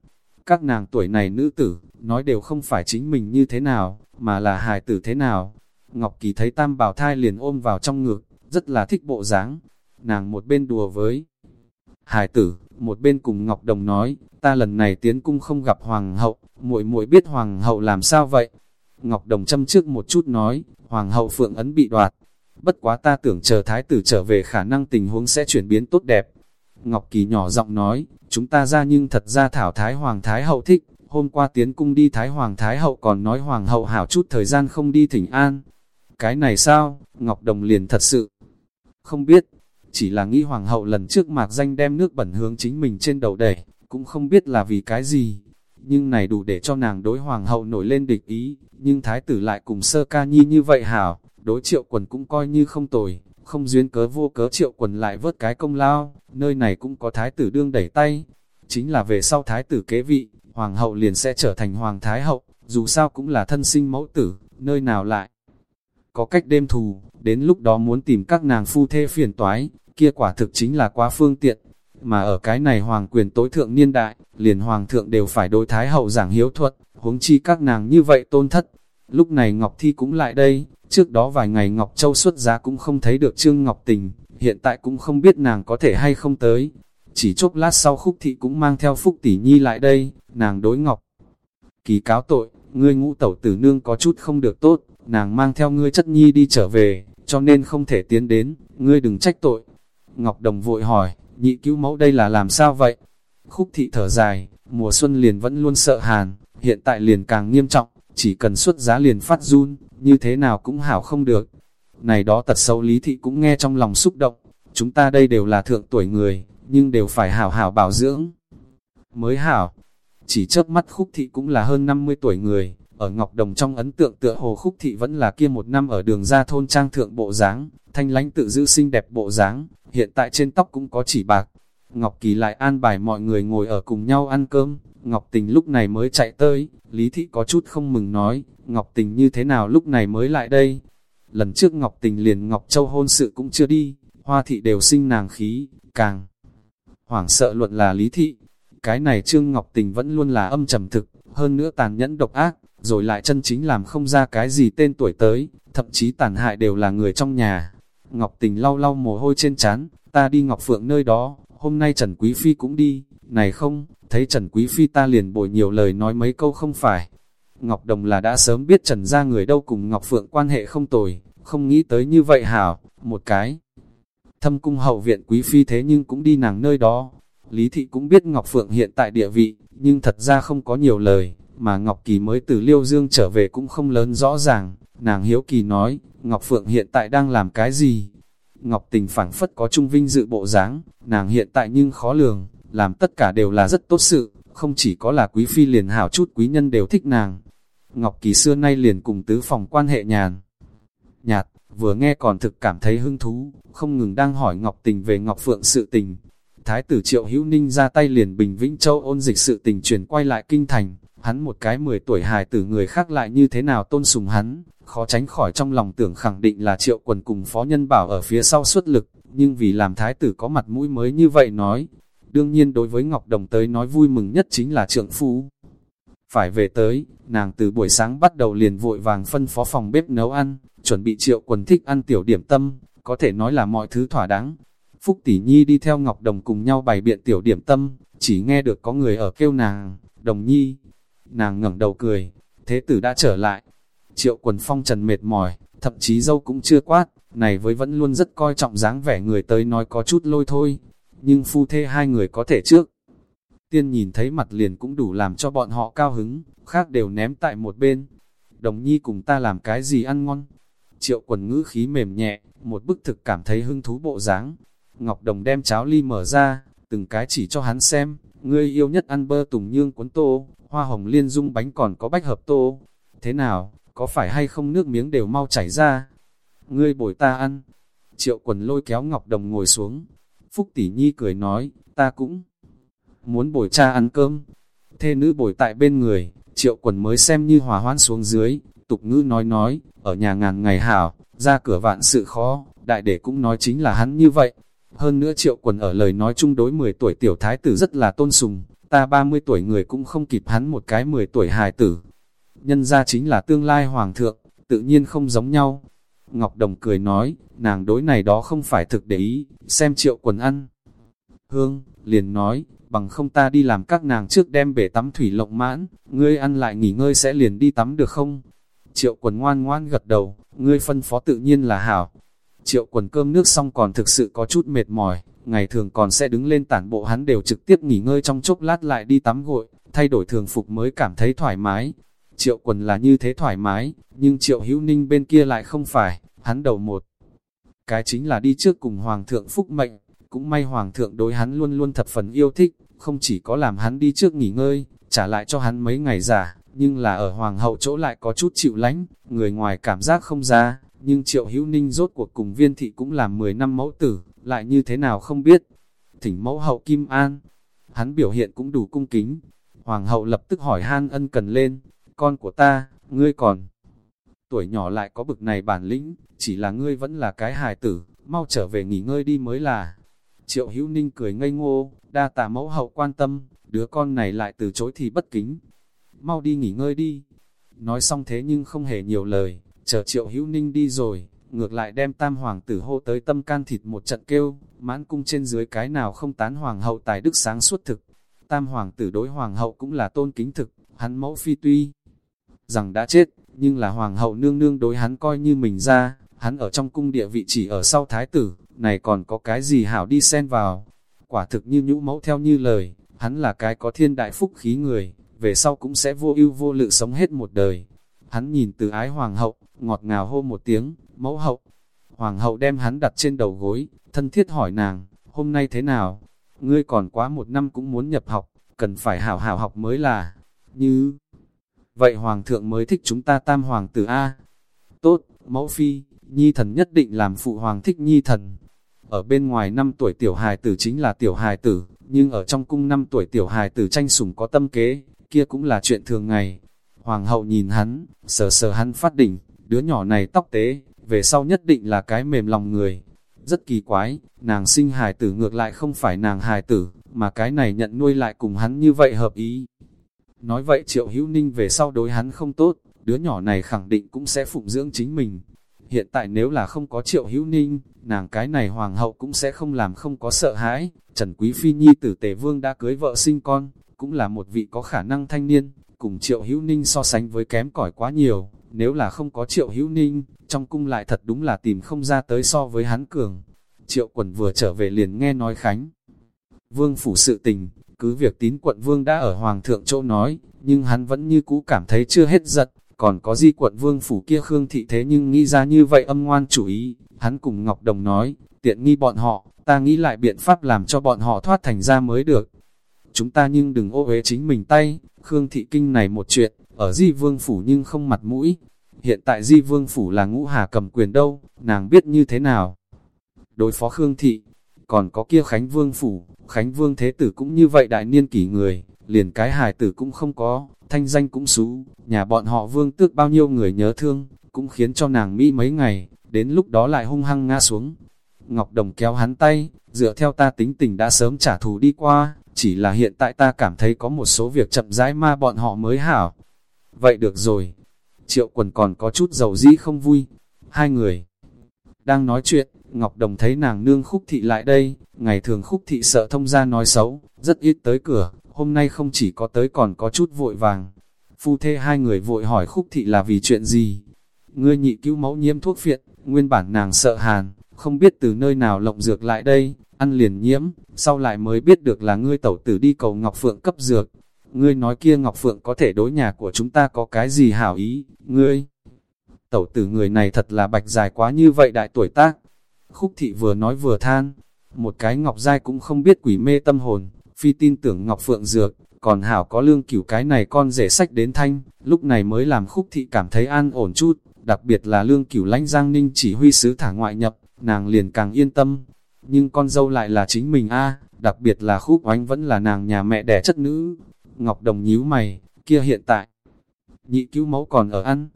Các nàng tuổi này nữ tử, nói đều không phải chính mình như thế nào, mà là hài tử thế nào. Ngọc Kỳ thấy tam bảo thai liền ôm vào trong ngực, rất là thích bộ dáng. Nàng một bên đùa với hài tử, một bên cùng Ngọc Đồng nói, ta lần này tiến cung không gặp hoàng hậu, muội muội biết hoàng hậu làm sao vậy? Ngọc Đồng châm trước một chút nói, hoàng hậu phượng ấn bị đoạt. bất quá ta tưởng chờ thái tử trở về khả năng tình huống sẽ chuyển biến tốt đẹp. Ngọc Kỳ nhỏ giọng nói, chúng ta ra nhưng thật ra thảo Thái Hoàng Thái Hậu thích, hôm qua tiến cung đi Thái Hoàng Thái Hậu còn nói Hoàng Hậu hảo chút thời gian không đi thỉnh an. Cái này sao, Ngọc Đồng liền thật sự không biết, chỉ là nghĩ Hoàng Hậu lần trước mạc danh đem nước bẩn hướng chính mình trên đầu đẩy, cũng không biết là vì cái gì. Nhưng này đủ để cho nàng đối Hoàng Hậu nổi lên địch ý, nhưng Thái tử lại cùng sơ ca nhi như vậy hảo, đối triệu quần cũng coi như không tồi, không duyên cớ vô cớ triệu quần lại vớt cái công lao, nơi này cũng có thái tử đương đẩy tay. Chính là về sau thái tử kế vị, hoàng hậu liền sẽ trở thành hoàng thái hậu, dù sao cũng là thân sinh mẫu tử, nơi nào lại. Có cách đêm thù, đến lúc đó muốn tìm các nàng phu thê phiền toái, kia quả thực chính là quá phương tiện. Mà ở cái này hoàng quyền tối thượng niên đại, liền hoàng thượng đều phải đối thái hậu giảng hiếu thuật, huống chi các nàng như vậy tôn thất. Lúc này Ngọc Thi cũng lại đây, Trước đó vài ngày Ngọc Châu xuất giá cũng không thấy được Trương Ngọc Tình, hiện tại cũng không biết nàng có thể hay không tới. Chỉ chốc lát sau khúc thị cũng mang theo Phúc Tỷ Nhi lại đây, nàng đối Ngọc. Kỳ cáo tội, ngươi ngũ tẩu tử nương có chút không được tốt, nàng mang theo ngươi chất nhi đi trở về, cho nên không thể tiến đến, ngươi đừng trách tội. Ngọc Đồng vội hỏi, nhị cứu mẫu đây là làm sao vậy? Khúc thị thở dài, mùa xuân liền vẫn luôn sợ hàn, hiện tại liền càng nghiêm trọng, chỉ cần xuất giá liền phát run, như thế nào cũng hảo không được. Này đó tật xấu lý thị cũng nghe trong lòng xúc động, chúng ta đây đều là thượng tuổi người, nhưng đều phải hảo hảo bảo dưỡng. Mới hảo, chỉ chớp mắt khúc thị cũng là hơn 50 tuổi người, ở Ngọc Đồng trong ấn tượng tựa hồ khúc thị vẫn là kia một năm ở đường ra thôn trang thượng bộ dáng thanh lánh tự giữ xinh đẹp bộ dáng hiện tại trên tóc cũng có chỉ bạc. Ngọc Kỳ lại an bài mọi người ngồi ở cùng nhau ăn cơm, Ngọc Tình lúc này mới chạy tới, Lý Thị có chút không mừng nói, Ngọc Tình như thế nào lúc này mới lại đây? Lần trước Ngọc Tình liền Ngọc Châu hôn sự cũng chưa đi, Hoa Thị đều sinh nàng khí, càng hoảng sợ luận là Lý Thị. Cái này Trương Ngọc Tình vẫn luôn là âm trầm thực, hơn nữa tàn nhẫn độc ác, rồi lại chân chính làm không ra cái gì tên tuổi tới, thậm chí tàn hại đều là người trong nhà. Ngọc Tình lau lau mồ hôi trên trán, ta đi Ngọc Phượng nơi đó, hôm nay Trần Quý Phi cũng đi, này không, thấy Trần Quý Phi ta liền bồi nhiều lời nói mấy câu không phải. Ngọc Đồng là đã sớm biết Trần ra người đâu cùng Ngọc Phượng quan hệ không tồi, không nghĩ tới như vậy hảo, một cái. Thâm cung hậu viện Quý Phi thế nhưng cũng đi nàng nơi đó. Lý Thị cũng biết Ngọc Phượng hiện tại địa vị, nhưng thật ra không có nhiều lời, mà Ngọc Kỳ mới từ Liêu Dương trở về cũng không lớn rõ ràng. Nàng Hiếu Kỳ nói, Ngọc Phượng hiện tại đang làm cái gì? Ngọc Tình phảng phất có trung vinh dự bộ dáng, nàng hiện tại nhưng khó lường, làm tất cả đều là rất tốt sự, không chỉ có là quý phi liền hảo chút quý nhân đều thích nàng. Ngọc Kỳ xưa nay liền cùng tứ phòng quan hệ nhàn. Nhạt, vừa nghe còn thực cảm thấy hứng thú, không ngừng đang hỏi Ngọc Tình về Ngọc Phượng sự tình. Thái tử Triệu Hữu Ninh ra tay liền Bình Vĩnh Châu ôn dịch sự tình chuyển quay lại kinh thành, hắn một cái 10 tuổi hài tử người khác lại như thế nào tôn sùng hắn, khó tránh khỏi trong lòng tưởng khẳng định là Triệu Quần cùng Phó Nhân Bảo ở phía sau xuất lực, nhưng vì làm thái tử có mặt mũi mới như vậy nói, Đương nhiên đối với Ngọc Đồng tới nói vui mừng nhất chính là trượng phu. Phải về tới, nàng từ buổi sáng bắt đầu liền vội vàng phân phó phòng bếp nấu ăn, chuẩn bị triệu quần thích ăn tiểu điểm tâm, có thể nói là mọi thứ thỏa đáng. Phúc Tỷ Nhi đi theo Ngọc Đồng cùng nhau bày biện tiểu điểm tâm, chỉ nghe được có người ở kêu nàng, Đồng Nhi. Nàng ngẩng đầu cười, thế tử đã trở lại. Triệu quần phong trần mệt mỏi, thậm chí dâu cũng chưa quát, này với vẫn luôn rất coi trọng dáng vẻ người tới nói có chút lôi thôi, nhưng phu thê hai người có thể trước. Tiên nhìn thấy mặt liền cũng đủ làm cho bọn họ cao hứng, khác đều ném tại một bên. Đồng nhi cùng ta làm cái gì ăn ngon? Triệu quần ngữ khí mềm nhẹ, một bức thực cảm thấy hứng thú bộ dáng. Ngọc Đồng đem cháo ly mở ra, từng cái chỉ cho hắn xem, ngươi yêu nhất ăn bơ tùng nhương cuốn tô, hoa hồng liên dung bánh còn có bách hợp tô. Thế nào, có phải hay không nước miếng đều mau chảy ra? Ngươi bồi ta ăn. Triệu quần lôi kéo Ngọc Đồng ngồi xuống, Phúc Tỷ Nhi cười nói, ta cũng muốn bồi cha ăn cơm. Thê nữ bồi tại bên người, triệu quần mới xem như hòa hoãn xuống dưới, tục ngữ nói nói, ở nhà ngàn ngày hảo, ra cửa vạn sự khó, đại đệ cũng nói chính là hắn như vậy. Hơn nữa triệu quần ở lời nói chung đối 10 tuổi tiểu thái tử rất là tôn sùng, ta 30 tuổi người cũng không kịp hắn một cái 10 tuổi hài tử. Nhân ra chính là tương lai hoàng thượng, tự nhiên không giống nhau. Ngọc Đồng cười nói, nàng đối này đó không phải thực để ý, xem triệu quần ăn. Hương, liền nói, bằng không ta đi làm các nàng trước đem bể tắm thủy lộng mãn, ngươi ăn lại nghỉ ngơi sẽ liền đi tắm được không? Triệu quần ngoan ngoan gật đầu, ngươi phân phó tự nhiên là hảo. Triệu quần cơm nước xong còn thực sự có chút mệt mỏi, ngày thường còn sẽ đứng lên tản bộ hắn đều trực tiếp nghỉ ngơi trong chốc lát lại đi tắm gội, thay đổi thường phục mới cảm thấy thoải mái. Triệu quần là như thế thoải mái, nhưng triệu hữu ninh bên kia lại không phải, hắn đầu một. Cái chính là đi trước cùng Hoàng thượng phúc mệnh, cũng may Hoàng thượng đối hắn luôn luôn thập phần yêu thích, không chỉ có làm hắn đi trước nghỉ ngơi, trả lại cho hắn mấy ngày giả, nhưng là ở Hoàng hậu chỗ lại có chút chịu lánh, người ngoài cảm giác không ra, nhưng Triệu Hữu Ninh rốt cuộc cùng viên thị cũng làm 10 năm mẫu tử, lại như thế nào không biết. Thỉnh mẫu hậu Kim An, hắn biểu hiện cũng đủ cung kính. Hoàng hậu lập tức hỏi han ân cần lên, con của ta, ngươi còn tuổi nhỏ lại có bực này bản lĩnh, chỉ là ngươi vẫn là cái hài tử, mau trở về nghỉ ngơi đi mới là. Triệu Hữu Ninh cười ngây ngô, đa tà mẫu hậu quan tâm, đứa con này lại từ chối thì bất kính. Mau đi nghỉ ngơi đi. Nói xong thế nhưng không hề nhiều lời, chờ Triệu Hữu Ninh đi rồi, ngược lại đem tam hoàng tử hô tới tâm can thịt một trận kêu, mãn cung trên dưới cái nào không tán hoàng hậu tài đức sáng suốt thực. Tam hoàng tử đối hoàng hậu cũng là tôn kính thực, hắn mẫu phi tuy rằng đã chết, nhưng là hoàng hậu nương nương đối hắn coi như mình ra, hắn ở trong cung địa vị chỉ ở sau thái tử, này còn có cái gì hảo đi xen vào. Quả thực như nhũ mẫu theo như lời, hắn là cái có thiên đại phúc khí người, về sau cũng sẽ vô ưu vô lự sống hết một đời. Hắn nhìn từ ái hoàng hậu, ngọt ngào hô một tiếng, mẫu hậu. Hoàng hậu đem hắn đặt trên đầu gối, thân thiết hỏi nàng, hôm nay thế nào? Ngươi còn quá một năm cũng muốn nhập học, cần phải hảo hảo học mới là, như... Vậy hoàng thượng mới thích chúng ta tam hoàng tử A. Tốt, mẫu phi, nhi thần nhất định làm phụ hoàng thích nhi thần. Ở bên ngoài năm tuổi tiểu hài tử chính là tiểu hài tử, nhưng ở trong cung năm tuổi tiểu hài tử tranh sủng có tâm kế, kia cũng là chuyện thường ngày. Hoàng hậu nhìn hắn, sờ sờ hắn phát đỉnh, đứa nhỏ này tóc tế, về sau nhất định là cái mềm lòng người. Rất kỳ quái, nàng sinh hài tử ngược lại không phải nàng hài tử, mà cái này nhận nuôi lại cùng hắn như vậy hợp ý. Nói vậy triệu hữu ninh về sau đối hắn không tốt, đứa nhỏ này khẳng định cũng sẽ phụng dưỡng chính mình. Hiện tại nếu là không có triệu hữu ninh, nàng cái này hoàng hậu cũng sẽ không làm không có sợ hãi. Trần Quý Phi Nhi tử Tề Vương đã cưới vợ sinh con, cũng là một vị có khả năng thanh niên, cùng triệu hữu ninh so sánh với kém cỏi quá nhiều. Nếu là không có triệu hữu ninh, trong cung lại thật đúng là tìm không ra tới so với hắn cường. Triệu quần vừa trở về liền nghe nói Khánh. Vương phủ sự tình, cứ việc tín quận vương đã ở hoàng thượng chỗ nói, nhưng hắn vẫn như cũ cảm thấy chưa hết giật, còn có di quận vương phủ kia khương thị thế nhưng nghĩ ra như vậy âm ngoan chủ ý, hắn cùng Ngọc Đồng nói, tiện nghi bọn họ, ta nghĩ lại biện pháp làm cho bọn họ thoát thành ra mới được. Chúng ta nhưng đừng ô uế chính mình tay, khương thị kinh này một chuyện, ở di vương phủ nhưng không mặt mũi. Hiện tại di vương phủ là ngũ hà cầm quyền đâu, nàng biết như thế nào. Đối phó khương thị, còn có kia Khánh Vương Phủ, Khánh Vương Thế Tử cũng như vậy đại niên kỷ người, liền cái hài tử cũng không có, thanh danh cũng xú, nhà bọn họ Vương tước bao nhiêu người nhớ thương, cũng khiến cho nàng Mỹ mấy ngày, đến lúc đó lại hung hăng ngã xuống. Ngọc Đồng kéo hắn tay, dựa theo ta tính tình đã sớm trả thù đi qua, chỉ là hiện tại ta cảm thấy có một số việc chậm rãi ma bọn họ mới hảo. Vậy được rồi, triệu quần còn có chút dầu dĩ không vui, hai người đang nói chuyện, Ngọc Đồng thấy nàng nương khúc thị lại đây, ngày thường khúc thị sợ thông ra nói xấu, rất ít tới cửa, hôm nay không chỉ có tới còn có chút vội vàng. Phu thê hai người vội hỏi khúc thị là vì chuyện gì? Ngươi nhị cứu mẫu nhiễm thuốc phiện, nguyên bản nàng sợ hàn, không biết từ nơi nào lộng dược lại đây, ăn liền nhiễm, sau lại mới biết được là ngươi tẩu tử đi cầu Ngọc Phượng cấp dược. Ngươi nói kia Ngọc Phượng có thể đối nhà của chúng ta có cái gì hảo ý, ngươi? Tẩu tử người này thật là bạch dài quá như vậy đại tuổi tác, Khúc thị vừa nói vừa than, một cái ngọc giai cũng không biết quỷ mê tâm hồn, phi tin tưởng ngọc phượng dược, còn hảo có lương cửu cái này con rể sách đến thanh, lúc này mới làm khúc thị cảm thấy an ổn chút, đặc biệt là lương cửu lãnh giang ninh chỉ huy sứ thả ngoại nhập, nàng liền càng yên tâm. Nhưng con dâu lại là chính mình a đặc biệt là khúc oánh vẫn là nàng nhà mẹ đẻ chất nữ. Ngọc Đồng nhíu mày, kia hiện tại, nhị cứu mẫu còn ở ăn.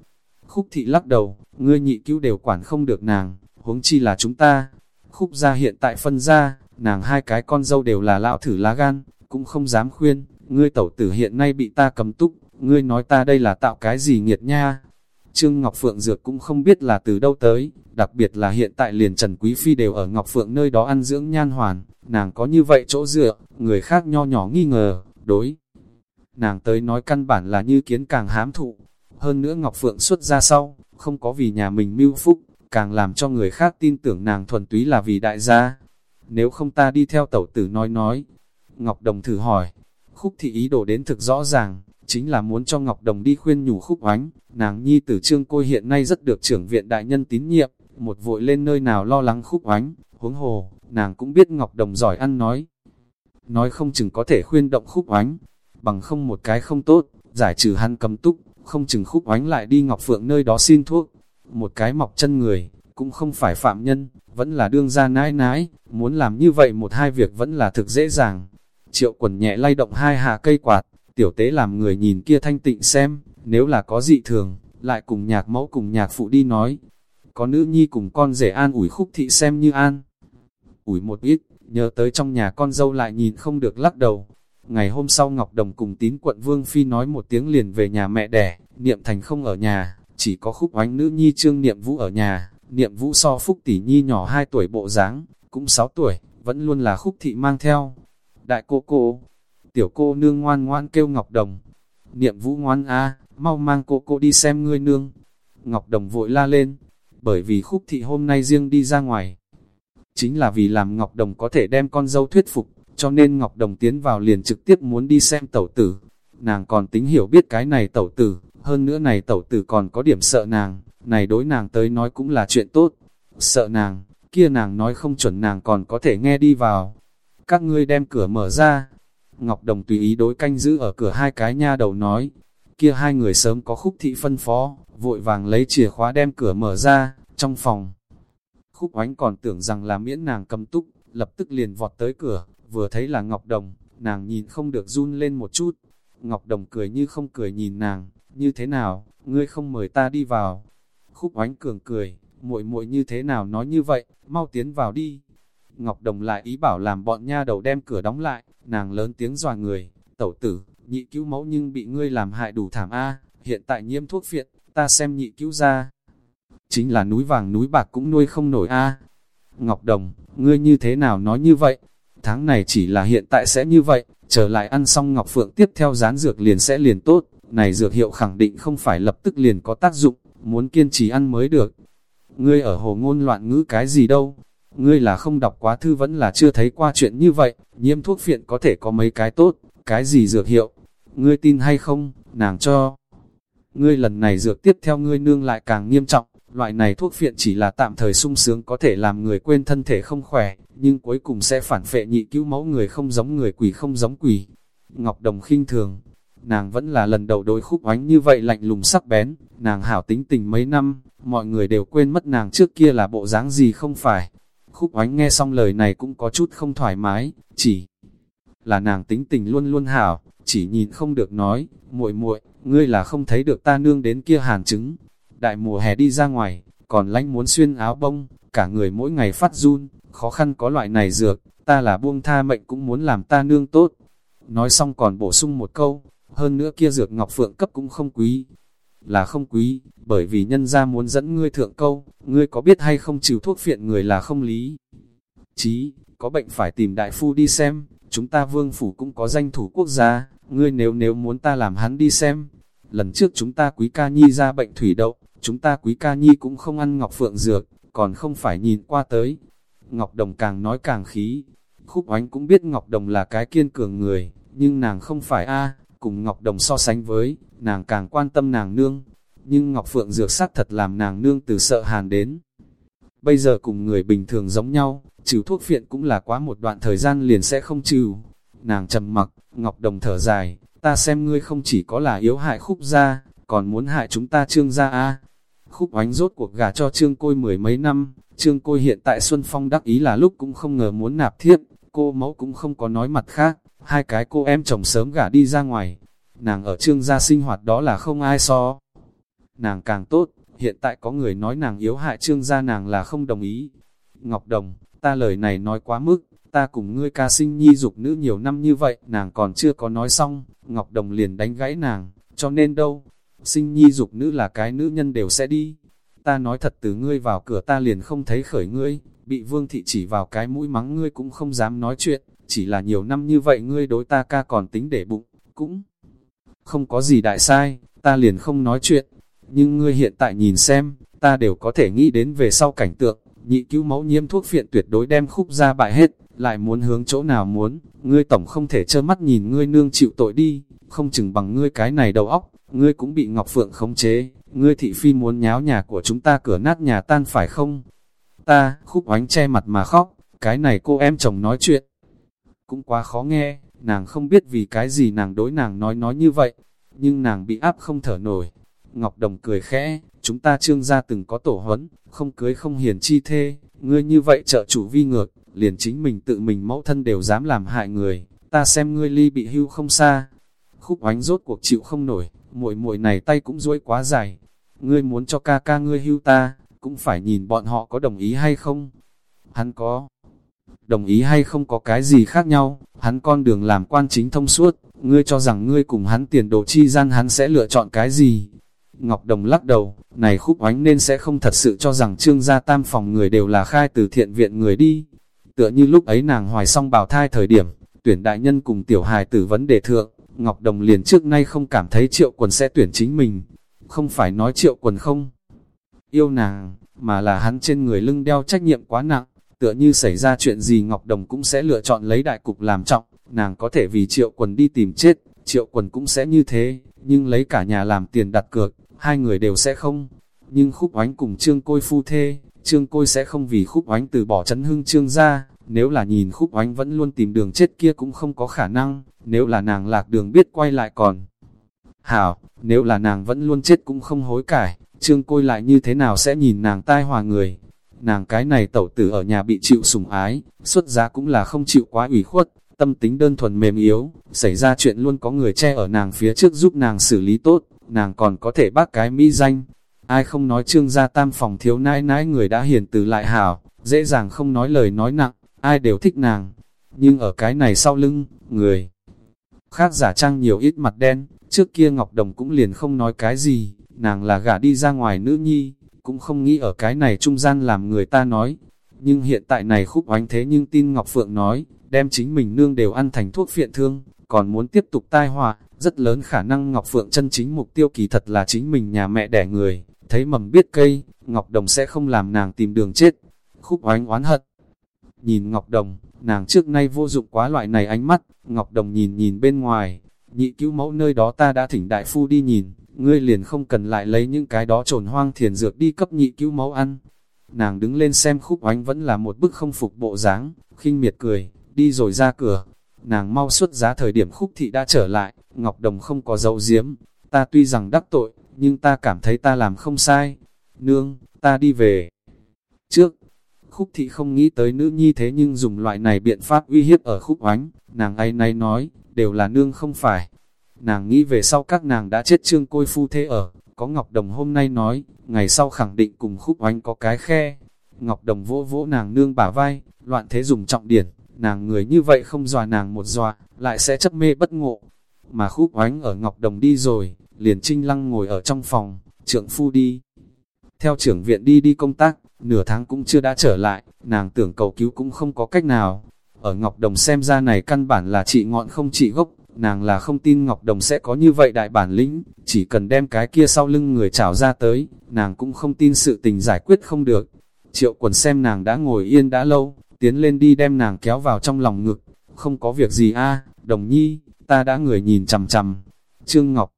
Khúc thị lắc đầu, ngươi nhị cứu đều quản không được nàng, huống chi là chúng ta. Khúc gia hiện tại phân ra, nàng hai cái con dâu đều là lão thử lá gan, cũng không dám khuyên, ngươi tẩu tử hiện nay bị ta cầm túc, ngươi nói ta đây là tạo cái gì nghiệt nha. Trương Ngọc Phượng Dược cũng không biết là từ đâu tới, đặc biệt là hiện tại liền Trần Quý Phi đều ở Ngọc Phượng nơi đó ăn dưỡng nhan hoàn, nàng có như vậy chỗ dựa, người khác nho nhỏ nghi ngờ, đối. Nàng tới nói căn bản là như kiến càng hám thụ, hơn nữa Ngọc Phượng xuất ra sau, không có vì nhà mình mưu phúc, càng làm cho người khác tin tưởng nàng thuần túy là vì đại gia. Nếu không ta đi theo tẩu tử nói nói. Ngọc Đồng thử hỏi, khúc thị ý đồ đến thực rõ ràng, chính là muốn cho Ngọc Đồng đi khuyên nhủ khúc oánh, nàng nhi tử trương côi hiện nay rất được trưởng viện đại nhân tín nhiệm, một vội lên nơi nào lo lắng khúc oánh, huống hồ, nàng cũng biết Ngọc Đồng giỏi ăn nói. Nói không chừng có thể khuyên động khúc oánh, bằng không một cái không tốt, giải trừ hắn cầm túc, không chừng khúc oánh lại đi Ngọc Phượng nơi đó xin thuốc. Một cái mọc chân người, cũng không phải phạm nhân, vẫn là đương ra nãi nãi, muốn làm như vậy một hai việc vẫn là thực dễ dàng. Triệu quần nhẹ lay động hai hạ cây quạt, tiểu tế làm người nhìn kia thanh tịnh xem, nếu là có dị thường, lại cùng nhạc mẫu cùng nhạc phụ đi nói. Có nữ nhi cùng con rể an ủi khúc thị xem như an. Ủi một ít, nhớ tới trong nhà con dâu lại nhìn không được lắc đầu. Ngày hôm sau Ngọc Đồng cùng tín quận Vương Phi nói một tiếng liền về nhà mẹ đẻ, niệm thành không ở nhà, chỉ có khúc oánh nữ nhi trương niệm vũ ở nhà, niệm vũ so phúc tỷ nhi nhỏ 2 tuổi bộ dáng cũng 6 tuổi, vẫn luôn là khúc thị mang theo. Đại cô cô, tiểu cô nương ngoan ngoan kêu Ngọc Đồng, niệm vũ ngoan a mau mang cô cô đi xem ngươi nương. Ngọc Đồng vội la lên, bởi vì khúc thị hôm nay riêng đi ra ngoài. Chính là vì làm Ngọc Đồng có thể đem con dâu thuyết phục, cho nên Ngọc Đồng tiến vào liền trực tiếp muốn đi xem tẩu tử. Nàng còn tính hiểu biết cái này tẩu tử, hơn nữa này tẩu tử còn có điểm sợ nàng, này đối nàng tới nói cũng là chuyện tốt. Sợ nàng, kia nàng nói không chuẩn nàng còn có thể nghe đi vào. Các ngươi đem cửa mở ra. Ngọc Đồng tùy ý đối canh giữ ở cửa hai cái nha đầu nói. Kia hai người sớm có khúc thị phân phó, vội vàng lấy chìa khóa đem cửa mở ra, trong phòng. Khúc oánh còn tưởng rằng là miễn nàng cầm túc, lập tức liền vọt tới cửa, vừa thấy là Ngọc Đồng, nàng nhìn không được run lên một chút. Ngọc Đồng cười như không cười nhìn nàng, như thế nào, ngươi không mời ta đi vào. Khúc oánh cường cười, muội muội như thế nào nói như vậy, mau tiến vào đi. Ngọc Đồng lại ý bảo làm bọn nha đầu đem cửa đóng lại, nàng lớn tiếng dòa người, tẩu tử, nhị cứu mẫu nhưng bị ngươi làm hại đủ thảm a hiện tại nhiễm thuốc phiện, ta xem nhị cứu ra. Chính là núi vàng núi bạc cũng nuôi không nổi a Ngọc Đồng, ngươi như thế nào nói như vậy? Tháng này chỉ là hiện tại sẽ như vậy, trở lại ăn xong Ngọc Phượng tiếp theo dán dược liền sẽ liền tốt, này dược hiệu khẳng định không phải lập tức liền có tác dụng, muốn kiên trì ăn mới được. Ngươi ở hồ ngôn loạn ngữ cái gì đâu, ngươi là không đọc quá thư vẫn là chưa thấy qua chuyện như vậy, nhiễm thuốc phiện có thể có mấy cái tốt, cái gì dược hiệu, ngươi tin hay không, nàng cho. Ngươi lần này dược tiếp theo ngươi nương lại càng nghiêm trọng, loại này thuốc phiện chỉ là tạm thời sung sướng có thể làm người quên thân thể không khỏe, nhưng cuối cùng sẽ phản phệ nhị cứu mẫu người không giống người quỷ không giống quỷ. Ngọc Đồng khinh thường, nàng vẫn là lần đầu đối khúc oánh như vậy lạnh lùng sắc bén, nàng hảo tính tình mấy năm, mọi người đều quên mất nàng trước kia là bộ dáng gì không phải. Khúc oánh nghe xong lời này cũng có chút không thoải mái, chỉ là nàng tính tình luôn luôn hảo, chỉ nhìn không được nói, muội muội, ngươi là không thấy được ta nương đến kia hàn chứng. Đại mùa hè đi ra ngoài, còn lánh muốn xuyên áo bông, cả người mỗi ngày phát run, khó khăn có loại này dược, ta là buông tha mệnh cũng muốn làm ta nương tốt. Nói xong còn bổ sung một câu, hơn nữa kia dược ngọc phượng cấp cũng không quý. Là không quý, bởi vì nhân gia muốn dẫn ngươi thượng câu, ngươi có biết hay không trừ thuốc phiện người là không lý. Chí, có bệnh phải tìm đại phu đi xem, chúng ta vương phủ cũng có danh thủ quốc gia, ngươi nếu nếu muốn ta làm hắn đi xem. Lần trước chúng ta quý ca nhi ra bệnh thủy đậu, chúng ta quý ca nhi cũng không ăn ngọc phượng dược, còn không phải nhìn qua tới. Ngọc Đồng càng nói càng khí, khúc oánh cũng biết Ngọc Đồng là cái kiên cường người, nhưng nàng không phải a cùng Ngọc Đồng so sánh với, nàng càng quan tâm nàng nương, nhưng Ngọc Phượng dược sắc thật làm nàng nương từ sợ hàn đến. Bây giờ cùng người bình thường giống nhau, trừ thuốc phiện cũng là quá một đoạn thời gian liền sẽ không trừ. Nàng trầm mặc, Ngọc Đồng thở dài, ta xem ngươi không chỉ có là yếu hại khúc gia, còn muốn hại chúng ta trương gia a Khúc oánh rốt cuộc gà cho trương côi mười mấy năm, trương côi hiện tại Xuân Phong đắc ý là lúc cũng không ngờ muốn nạp thiếp, cô mẫu cũng không có nói mặt khác, hai cái cô em chồng sớm gả đi ra ngoài, nàng ở trương gia sinh hoạt đó là không ai so. Nàng càng tốt, hiện tại có người nói nàng yếu hại trương gia nàng là không đồng ý. Ngọc Đồng, ta lời này nói quá mức, ta cùng ngươi ca sinh nhi dục nữ nhiều năm như vậy, nàng còn chưa có nói xong, Ngọc Đồng liền đánh gãy nàng, cho nên đâu, sinh nhi dục nữ là cái nữ nhân đều sẽ đi. Ta nói thật từ ngươi vào cửa ta liền không thấy khởi ngươi, bị vương thị chỉ vào cái mũi mắng ngươi cũng không dám nói chuyện, chỉ là nhiều năm như vậy ngươi đối ta ca còn tính để bụng, cũng không có gì đại sai, ta liền không nói chuyện. Nhưng ngươi hiện tại nhìn xem, ta đều có thể nghĩ đến về sau cảnh tượng, nhị cứu mẫu nhiễm thuốc phiện tuyệt đối đem khúc ra bại hết, lại muốn hướng chỗ nào muốn, ngươi tổng không thể trơ mắt nhìn ngươi nương chịu tội đi, không chừng bằng ngươi cái này đầu óc, ngươi cũng bị Ngọc Phượng khống chế, ngươi thị phi muốn nháo nhà của chúng ta cửa nát nhà tan phải không? Ta, khúc oánh che mặt mà khóc, cái này cô em chồng nói chuyện. Cũng quá khó nghe, nàng không biết vì cái gì nàng đối nàng nói nói như vậy, nhưng nàng bị áp không thở nổi. Ngọc Đồng cười khẽ, chúng ta trương gia từng có tổ huấn, không cưới không hiền chi thê, ngươi như vậy trợ chủ vi ngược, liền chính mình tự mình mẫu thân đều dám làm hại người, ta xem ngươi ly bị hưu không xa. Khúc oánh rốt cuộc chịu không nổi, muội muội này tay cũng duỗi quá dài. Ngươi muốn cho ca ca ngươi hưu ta, cũng phải nhìn bọn họ có đồng ý hay không. Hắn có đồng ý hay không có cái gì khác nhau, hắn con đường làm quan chính thông suốt, ngươi cho rằng ngươi cùng hắn tiền đồ chi gian hắn sẽ lựa chọn cái gì. Ngọc Đồng lắc đầu, này khúc oánh nên sẽ không thật sự cho rằng trương gia tam phòng người đều là khai từ thiện viện người đi. Tựa như lúc ấy nàng hoài xong bào thai thời điểm, tuyển đại nhân cùng tiểu hài tử vấn đề thượng, Ngọc Đồng liền trước nay không cảm thấy triệu quần sẽ tuyển chính mình. Không phải nói triệu quần không yêu nàng, mà là hắn trên người lưng đeo trách nhiệm quá nặng, tựa như xảy ra chuyện gì Ngọc Đồng cũng sẽ lựa chọn lấy đại cục làm trọng, nàng có thể vì triệu quần đi tìm chết, triệu quần cũng sẽ như thế, nhưng lấy cả nhà làm tiền đặt cược, hai người đều sẽ không. Nhưng khúc oánh cùng trương côi phu thê, trương côi sẽ không vì khúc oánh từ bỏ chấn hưng trương ra, nếu là nhìn khúc oánh vẫn luôn tìm đường chết kia cũng không có khả năng, nếu là nàng lạc đường biết quay lại còn. Hảo, nếu là nàng vẫn luôn chết cũng không hối cải, trương côi lại như thế nào sẽ nhìn nàng tai hòa người. Nàng cái này tẩu tử ở nhà bị chịu sủng ái, xuất giá cũng là không chịu quá ủy khuất, tâm tính đơn thuần mềm yếu, xảy ra chuyện luôn có người che ở nàng phía trước giúp nàng xử lý tốt, nàng còn có thể bác cái mỹ danh. Ai không nói trương gia tam phòng thiếu nãi nãi người đã hiền từ lại hảo, dễ dàng không nói lời nói nặng, ai đều thích nàng. Nhưng ở cái này sau lưng, người khác giả trang nhiều ít mặt đen, trước kia Ngọc Đồng cũng liền không nói cái gì, nàng là gả đi ra ngoài nữ nhi, cũng không nghĩ ở cái này trung gian làm người ta nói. Nhưng hiện tại này khúc oánh thế nhưng tin Ngọc Phượng nói, đem chính mình nương đều ăn thành thuốc phiện thương, còn muốn tiếp tục tai họa, rất lớn khả năng Ngọc Phượng chân chính mục tiêu kỳ thật là chính mình nhà mẹ đẻ người, thấy mầm biết cây, Ngọc Đồng sẽ không làm nàng tìm đường chết. Khúc oánh oán hận. Nhìn Ngọc Đồng, nàng trước nay vô dụng quá loại này ánh mắt, Ngọc Đồng nhìn nhìn bên ngoài, nhị cứu mẫu nơi đó ta đã thỉnh đại phu đi nhìn, ngươi liền không cần lại lấy những cái đó trồn hoang thiền dược đi cấp nhị cứu mẫu ăn. Nàng đứng lên xem khúc oánh vẫn là một bức không phục bộ dáng, khinh miệt cười, đi rồi ra cửa. Nàng mau xuất giá thời điểm khúc thị đã trở lại, Ngọc Đồng không có dấu diếm. Ta tuy rằng đắc tội, nhưng ta cảm thấy ta làm không sai. Nương, ta đi về. Trước, khúc thị không nghĩ tới nữ nhi thế nhưng dùng loại này biện pháp uy hiếp ở khúc oánh. Nàng ấy nay nói, đều là nương không phải. Nàng nghĩ về sau các nàng đã chết trương côi phu thế ở, có Ngọc Đồng hôm nay nói, ngày sau khẳng định cùng khúc oánh có cái khe. Ngọc Đồng vỗ vỗ nàng nương bả vai, loạn thế dùng trọng điển, nàng người như vậy không dòa nàng một dòa, lại sẽ chấp mê bất ngộ. Mà khúc oánh ở Ngọc Đồng đi rồi, liền trinh lăng ngồi ở trong phòng, Trưởng phu đi. Theo trưởng viện đi đi công tác, nửa tháng cũng chưa đã trở lại, nàng tưởng cầu cứu cũng không có cách nào. Ở Ngọc Đồng xem ra này căn bản là trị ngọn không trị gốc, nàng là không tin Ngọc Đồng sẽ có như vậy đại bản lĩnh, chỉ cần đem cái kia sau lưng người trảo ra tới, nàng cũng không tin sự tình giải quyết không được. Triệu quần xem nàng đã ngồi yên đã lâu, tiến lên đi đem nàng kéo vào trong lòng ngực, không có việc gì a đồng nhi, ta đã người nhìn chằm chằm. Trương Ngọc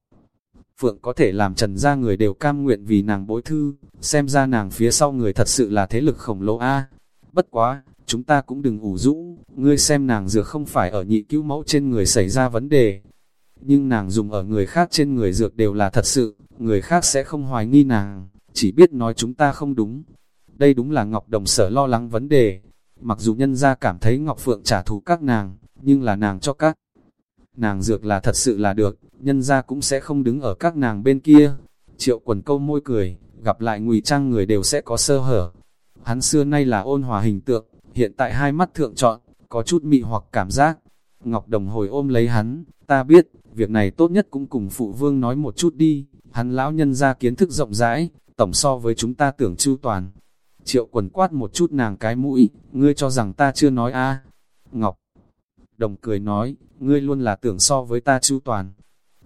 Phượng có thể làm trần ra người đều cam nguyện vì nàng bối thư, xem ra nàng phía sau người thật sự là thế lực khổng lồ a Bất quá, chúng ta cũng đừng ủ rũ, ngươi xem nàng dược không phải ở nhị cứu mẫu trên người xảy ra vấn đề. Nhưng nàng dùng ở người khác trên người dược đều là thật sự, người khác sẽ không hoài nghi nàng, chỉ biết nói chúng ta không đúng. Đây đúng là Ngọc Đồng sở lo lắng vấn đề. Mặc dù nhân gia cảm thấy Ngọc Phượng trả thù các nàng, nhưng là nàng cho các. Nàng dược là thật sự là được, nhân gia cũng sẽ không đứng ở các nàng bên kia. Triệu quần câu môi cười, gặp lại ngụy trang người đều sẽ có sơ hở. Hắn xưa nay là ôn hòa hình tượng, hiện tại hai mắt thượng chọn, có chút mị hoặc cảm giác. Ngọc Đồng hồi ôm lấy hắn, ta biết, việc này tốt nhất cũng cùng phụ vương nói một chút đi, hắn lão nhân ra kiến thức rộng rãi, tổng so với chúng ta tưởng chu toàn. Triệu quần quát một chút nàng cái mũi, ngươi cho rằng ta chưa nói a Ngọc Đồng cười nói, ngươi luôn là tưởng so với ta chu toàn.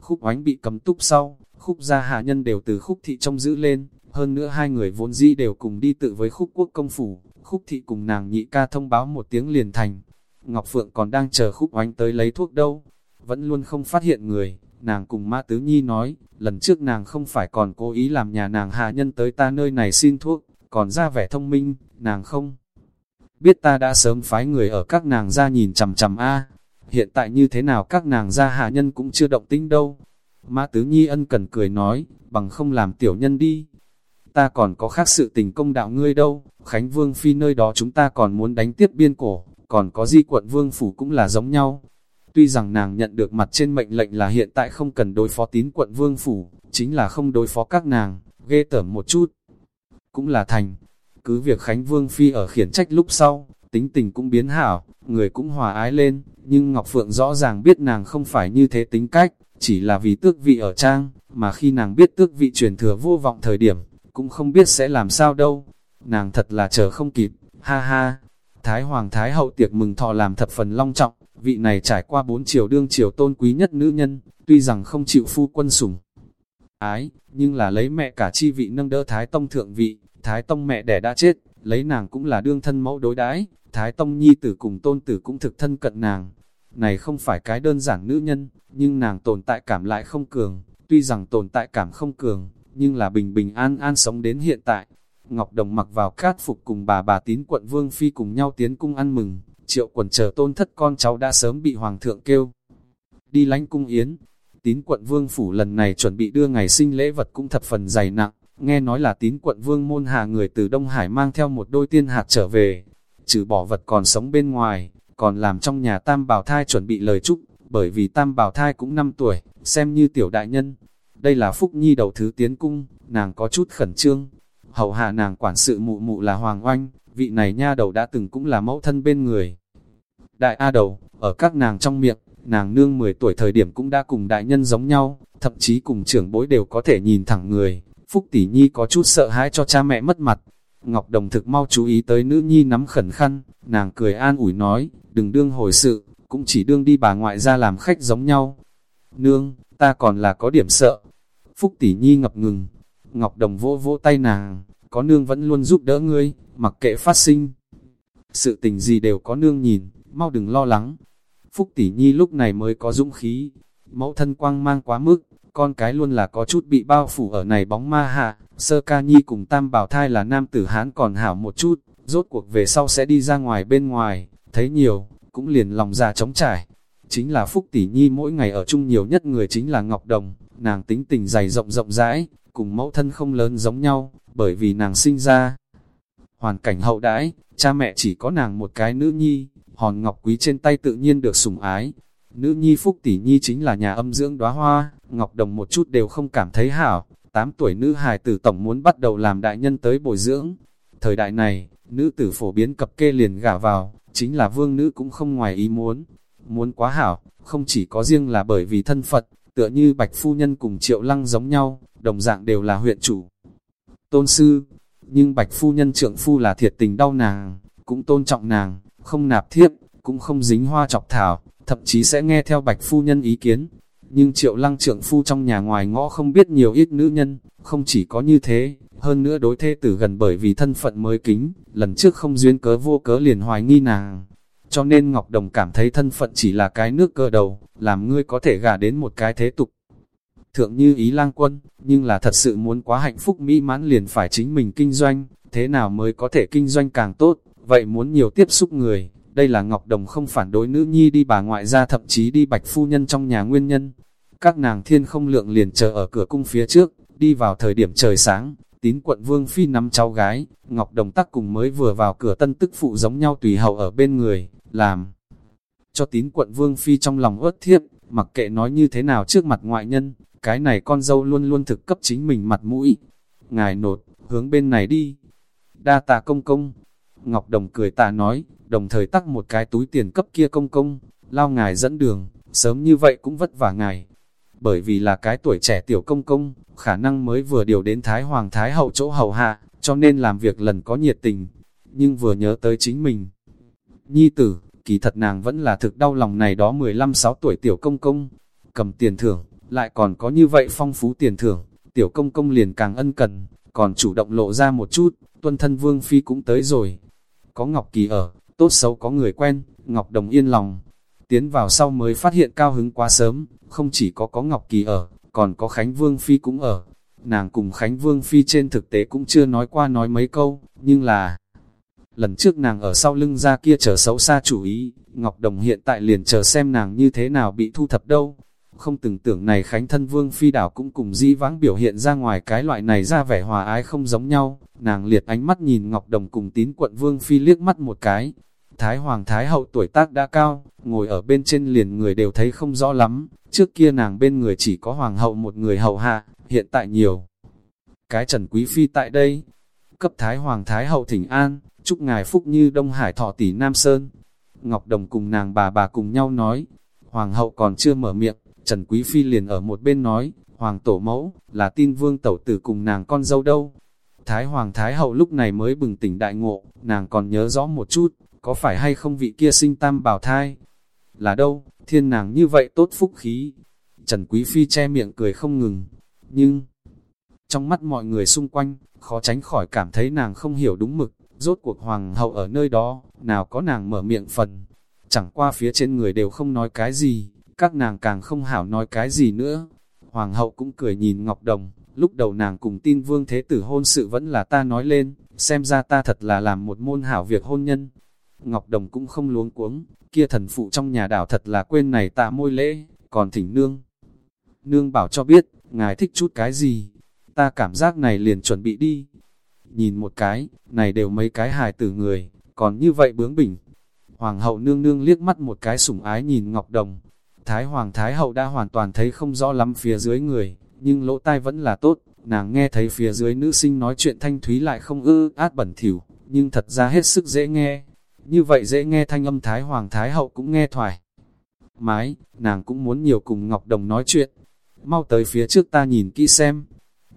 Khúc oánh bị cấm túc sau, khúc gia hạ nhân đều từ khúc thị trong giữ lên, Hơn nữa hai người vốn dĩ đều cùng đi tự với khúc quốc công phủ, khúc thị cùng nàng nhị ca thông báo một tiếng liền thành. Ngọc Phượng còn đang chờ khúc oánh tới lấy thuốc đâu, vẫn luôn không phát hiện người, nàng cùng Mã Tứ Nhi nói, lần trước nàng không phải còn cố ý làm nhà nàng hạ nhân tới ta nơi này xin thuốc, còn ra vẻ thông minh, nàng không. Biết ta đã sớm phái người ở các nàng ra nhìn chằm chằm a hiện tại như thế nào các nàng ra hạ nhân cũng chưa động tĩnh đâu. Mã Tứ Nhi ân cần cười nói, bằng không làm tiểu nhân đi. Ta còn có khác sự tình công đạo ngươi đâu, Khánh Vương Phi nơi đó chúng ta còn muốn đánh tiếp biên cổ, còn có di quận Vương Phủ cũng là giống nhau. Tuy rằng nàng nhận được mặt trên mệnh lệnh là hiện tại không cần đối phó tín quận Vương Phủ, chính là không đối phó các nàng, ghê tởm một chút. Cũng là thành, cứ việc Khánh Vương Phi ở khiển trách lúc sau, tính tình cũng biến hảo, người cũng hòa ái lên, nhưng Ngọc Phượng rõ ràng biết nàng không phải như thế tính cách, chỉ là vì tước vị ở trang, mà khi nàng biết tước vị truyền thừa vô vọng thời điểm, cũng không biết sẽ làm sao đâu. Nàng thật là chờ không kịp, ha ha. Thái Hoàng Thái Hậu tiệc mừng thọ làm thập phần long trọng, vị này trải qua bốn triều đương triều tôn quý nhất nữ nhân, tuy rằng không chịu phu quân sủng ái, nhưng là lấy mẹ cả chi vị nâng đỡ Thái Tông thượng vị, Thái Tông mẹ đẻ đã chết, lấy nàng cũng là đương thân mẫu đối đãi Thái Tông nhi tử cùng tôn tử cũng thực thân cận nàng. Này không phải cái đơn giản nữ nhân, nhưng nàng tồn tại cảm lại không cường, tuy rằng tồn tại cảm không cường, nhưng là bình bình an an sống đến hiện tại. Ngọc Đồng mặc vào cát phục cùng bà bà tín quận Vương Phi cùng nhau tiến cung ăn mừng, triệu quần chờ tôn thất con cháu đã sớm bị Hoàng thượng kêu. Đi lánh cung yến, tín quận Vương Phủ lần này chuẩn bị đưa ngày sinh lễ vật cũng thập phần dày nặng, nghe nói là tín quận Vương môn hạ người từ Đông Hải mang theo một đôi tiên hạt trở về, trừ bỏ vật còn sống bên ngoài, còn làm trong nhà tam bảo thai chuẩn bị lời chúc, bởi vì tam bảo thai cũng 5 tuổi, xem như tiểu đại nhân. Đây là Phúc Nhi đầu thứ tiến cung, nàng có chút khẩn trương. Hậu hạ nàng quản sự mụ mụ là Hoàng Oanh, vị này nha đầu đã từng cũng là mẫu thân bên người. Đại A đầu, ở các nàng trong miệng, nàng nương 10 tuổi thời điểm cũng đã cùng đại nhân giống nhau, thậm chí cùng trưởng bối đều có thể nhìn thẳng người. Phúc tỷ nhi có chút sợ hãi cho cha mẹ mất mặt, Ngọc Đồng thực mau chú ý tới nữ nhi nắm khẩn khăn, nàng cười an ủi nói, đừng đương hồi sự, cũng chỉ đương đi bà ngoại ra làm khách giống nhau. Nương, ta còn là có điểm sợ. Phúc tỷ nhi ngập ngừng, Ngọc Đồng vỗ vỗ tay nàng, có nương vẫn luôn giúp đỡ ngươi, mặc kệ phát sinh. Sự tình gì đều có nương nhìn, mau đừng lo lắng. Phúc tỷ nhi lúc này mới có dũng khí, mẫu thân quang mang quá mức, con cái luôn là có chút bị bao phủ ở này bóng ma hạ, sơ ca nhi cùng tam bảo thai là nam tử hán còn hảo một chút, rốt cuộc về sau sẽ đi ra ngoài bên ngoài, thấy nhiều, cũng liền lòng già trống trải. Chính là Phúc Tỷ Nhi mỗi ngày ở chung nhiều nhất người chính là Ngọc Đồng, nàng tính tình dày rộng rộng rãi, cùng mẫu thân không lớn giống nhau, bởi vì nàng sinh ra. Hoàn cảnh hậu đãi, cha mẹ chỉ có nàng một cái nữ nhi, hòn ngọc quý trên tay tự nhiên được sủng ái. Nữ nhi Phúc Tỷ Nhi chính là nhà âm dưỡng đóa hoa, Ngọc Đồng một chút đều không cảm thấy hảo, 8 tuổi nữ hài tử tổng muốn bắt đầu làm đại nhân tới bồi dưỡng. Thời đại này, nữ tử phổ biến cập kê liền gả vào, chính là vương nữ cũng không ngoài ý muốn. Muốn quá hảo, không chỉ có riêng là bởi vì thân Phật, tựa như Bạch Phu Nhân cùng Triệu Lăng giống nhau, đồng dạng đều là huyện chủ. Tôn sư, nhưng Bạch Phu Nhân trượng phu là thiệt tình đau nàng, cũng tôn trọng nàng, không nạp thiếp, cũng không dính hoa chọc thảo, thậm chí sẽ nghe theo Bạch Phu Nhân ý kiến, nhưng triệu lăng trượng phu trong nhà ngoài ngõ không biết nhiều ít nữ nhân, không chỉ có như thế, hơn nữa đối thê tử gần bởi vì thân phận mới kính, lần trước không duyên cớ vô cớ liền hoài nghi nàng. Cho nên Ngọc Đồng cảm thấy thân phận chỉ là cái nước cơ đầu, làm ngươi có thể gả đến một cái thế tục. Thượng như ý lang quân, nhưng là thật sự muốn quá hạnh phúc mỹ mãn liền phải chính mình kinh doanh, thế nào mới có thể kinh doanh càng tốt, vậy muốn nhiều tiếp xúc người, đây là Ngọc Đồng không phản đối nữ nhi đi bà ngoại ra thậm chí đi bạch phu nhân trong nhà nguyên nhân. Các nàng thiên không lượng liền chờ ở cửa cung phía trước, đi vào thời điểm trời sáng, tín quận Vương Phi nắm cháu gái, Ngọc Đồng tắc cùng mới vừa vào cửa tân tức phụ giống nhau tùy hậu ở bên người, làm cho tín quận Vương Phi trong lòng ớt thiếp, mặc kệ nói như thế nào trước mặt ngoại nhân, cái này con dâu luôn luôn thực cấp chính mình mặt mũi. Ngài nột, hướng bên này đi. Đa tạ công công. Ngọc Đồng cười tạ nói, đồng thời tắc một cái túi tiền cấp kia công công, lao ngài dẫn đường, sớm như vậy cũng vất vả ngài. Bởi vì là cái tuổi trẻ tiểu công công, khả năng mới vừa điều đến Thái Hoàng Thái Hậu chỗ hầu hạ, cho nên làm việc lần có nhiệt tình, nhưng vừa nhớ tới chính mình. Nhi tử, kỳ thật nàng vẫn là thực đau lòng này đó 15-6 tuổi tiểu công công, cầm tiền thưởng, lại còn có như vậy phong phú tiền thưởng, tiểu công công liền càng ân cần, còn chủ động lộ ra một chút, tuân thân Vương Phi cũng tới rồi. Có Ngọc Kỳ ở, tốt xấu có người quen, Ngọc Đồng yên lòng. Tiến vào sau mới phát hiện cao hứng quá sớm, không chỉ có có Ngọc Kỳ ở, còn có Khánh Vương Phi cũng ở. Nàng cùng Khánh Vương Phi trên thực tế cũng chưa nói qua nói mấy câu, nhưng là... Lần trước nàng ở sau lưng ra kia chờ xấu xa chủ ý, Ngọc Đồng hiện tại liền chờ xem nàng như thế nào bị thu thập đâu. Không từng tưởng này Khánh thân Vương Phi đảo cũng cùng di vãng biểu hiện ra ngoài cái loại này ra vẻ hòa ái không giống nhau. Nàng liệt ánh mắt nhìn Ngọc Đồng cùng tín quận Vương Phi liếc mắt một cái. Thái Hoàng Thái Hậu tuổi tác đã cao, ngồi ở bên trên liền người đều thấy không rõ lắm. Trước kia nàng bên người chỉ có Hoàng Hậu một người hậu hạ, hiện tại nhiều. Cái Trần Quý Phi tại đây, cấp Thái Hoàng Thái Hậu thỉnh an, chúc ngài phúc như Đông Hải thọ tỷ Nam Sơn. Ngọc Đồng cùng nàng bà bà cùng nhau nói, Hoàng hậu còn chưa mở miệng, Trần Quý Phi liền ở một bên nói, Hoàng tổ mẫu, là tin vương tẩu tử cùng nàng con dâu đâu. Thái Hoàng Thái hậu lúc này mới bừng tỉnh đại ngộ, nàng còn nhớ rõ một chút, có phải hay không vị kia sinh tam bảo thai? Là đâu, thiên nàng như vậy tốt phúc khí. Trần Quý Phi che miệng cười không ngừng, nhưng trong mắt mọi người xung quanh, khó tránh khỏi cảm thấy nàng không hiểu đúng mực, rốt cuộc hoàng hậu ở nơi đó, nào có nàng mở miệng phần. Chẳng qua phía trên người đều không nói cái gì, các nàng càng không hảo nói cái gì nữa. Hoàng hậu cũng cười nhìn Ngọc Đồng, lúc đầu nàng cùng tin vương thế tử hôn sự vẫn là ta nói lên, xem ra ta thật là làm một môn hảo việc hôn nhân. Ngọc Đồng cũng không luống cuống, kia thần phụ trong nhà đảo thật là quên này tạ môi lễ, còn thỉnh nương. Nương bảo cho biết, ngài thích chút cái gì, ta cảm giác này liền chuẩn bị đi. Nhìn một cái, này đều mấy cái hài tử người, còn như vậy bướng bỉnh. Hoàng hậu nương nương liếc mắt một cái sủng ái nhìn Ngọc Đồng. Thái Hoàng Thái hậu đã hoàn toàn thấy không rõ lắm phía dưới người, nhưng lỗ tai vẫn là tốt, nàng nghe thấy phía dưới nữ sinh nói chuyện thanh thúy lại không ư át bẩn thỉu, nhưng thật ra hết sức dễ nghe. Như vậy dễ nghe thanh âm Thái Hoàng Thái hậu cũng nghe thoải. Mái, nàng cũng muốn nhiều cùng Ngọc Đồng nói chuyện. Mau tới phía trước ta nhìn kỹ xem,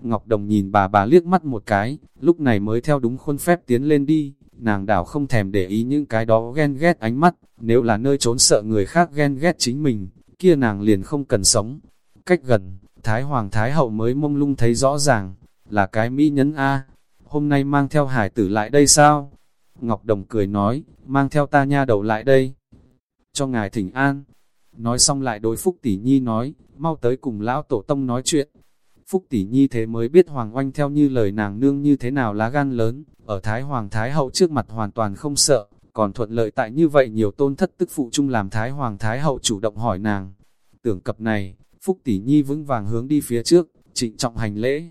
Ngọc Đồng nhìn bà bà liếc mắt một cái, lúc này mới theo đúng khuôn phép tiến lên đi, nàng đảo không thèm để ý những cái đó ghen ghét ánh mắt, nếu là nơi trốn sợ người khác ghen ghét chính mình, kia nàng liền không cần sống. Cách gần, Thái Hoàng Thái Hậu mới mông lung thấy rõ ràng, là cái mỹ nhân A, hôm nay mang theo hải tử lại đây sao? Ngọc Đồng cười nói, mang theo ta nha đầu lại đây. Cho ngài thỉnh an. Nói xong lại đối Phúc Tỷ Nhi nói, mau tới cùng lão tổ tông nói chuyện. Phúc tỷ nhi thế mới biết Hoàng Oanh theo như lời nàng nương như thế nào lá gan lớn, ở Thái Hoàng Thái Hậu trước mặt hoàn toàn không sợ, còn thuận lợi tại như vậy nhiều tôn thất tức phụ chung làm Thái Hoàng Thái Hậu chủ động hỏi nàng. Tưởng cập này, Phúc tỷ nhi vững vàng hướng đi phía trước, trịnh trọng hành lễ.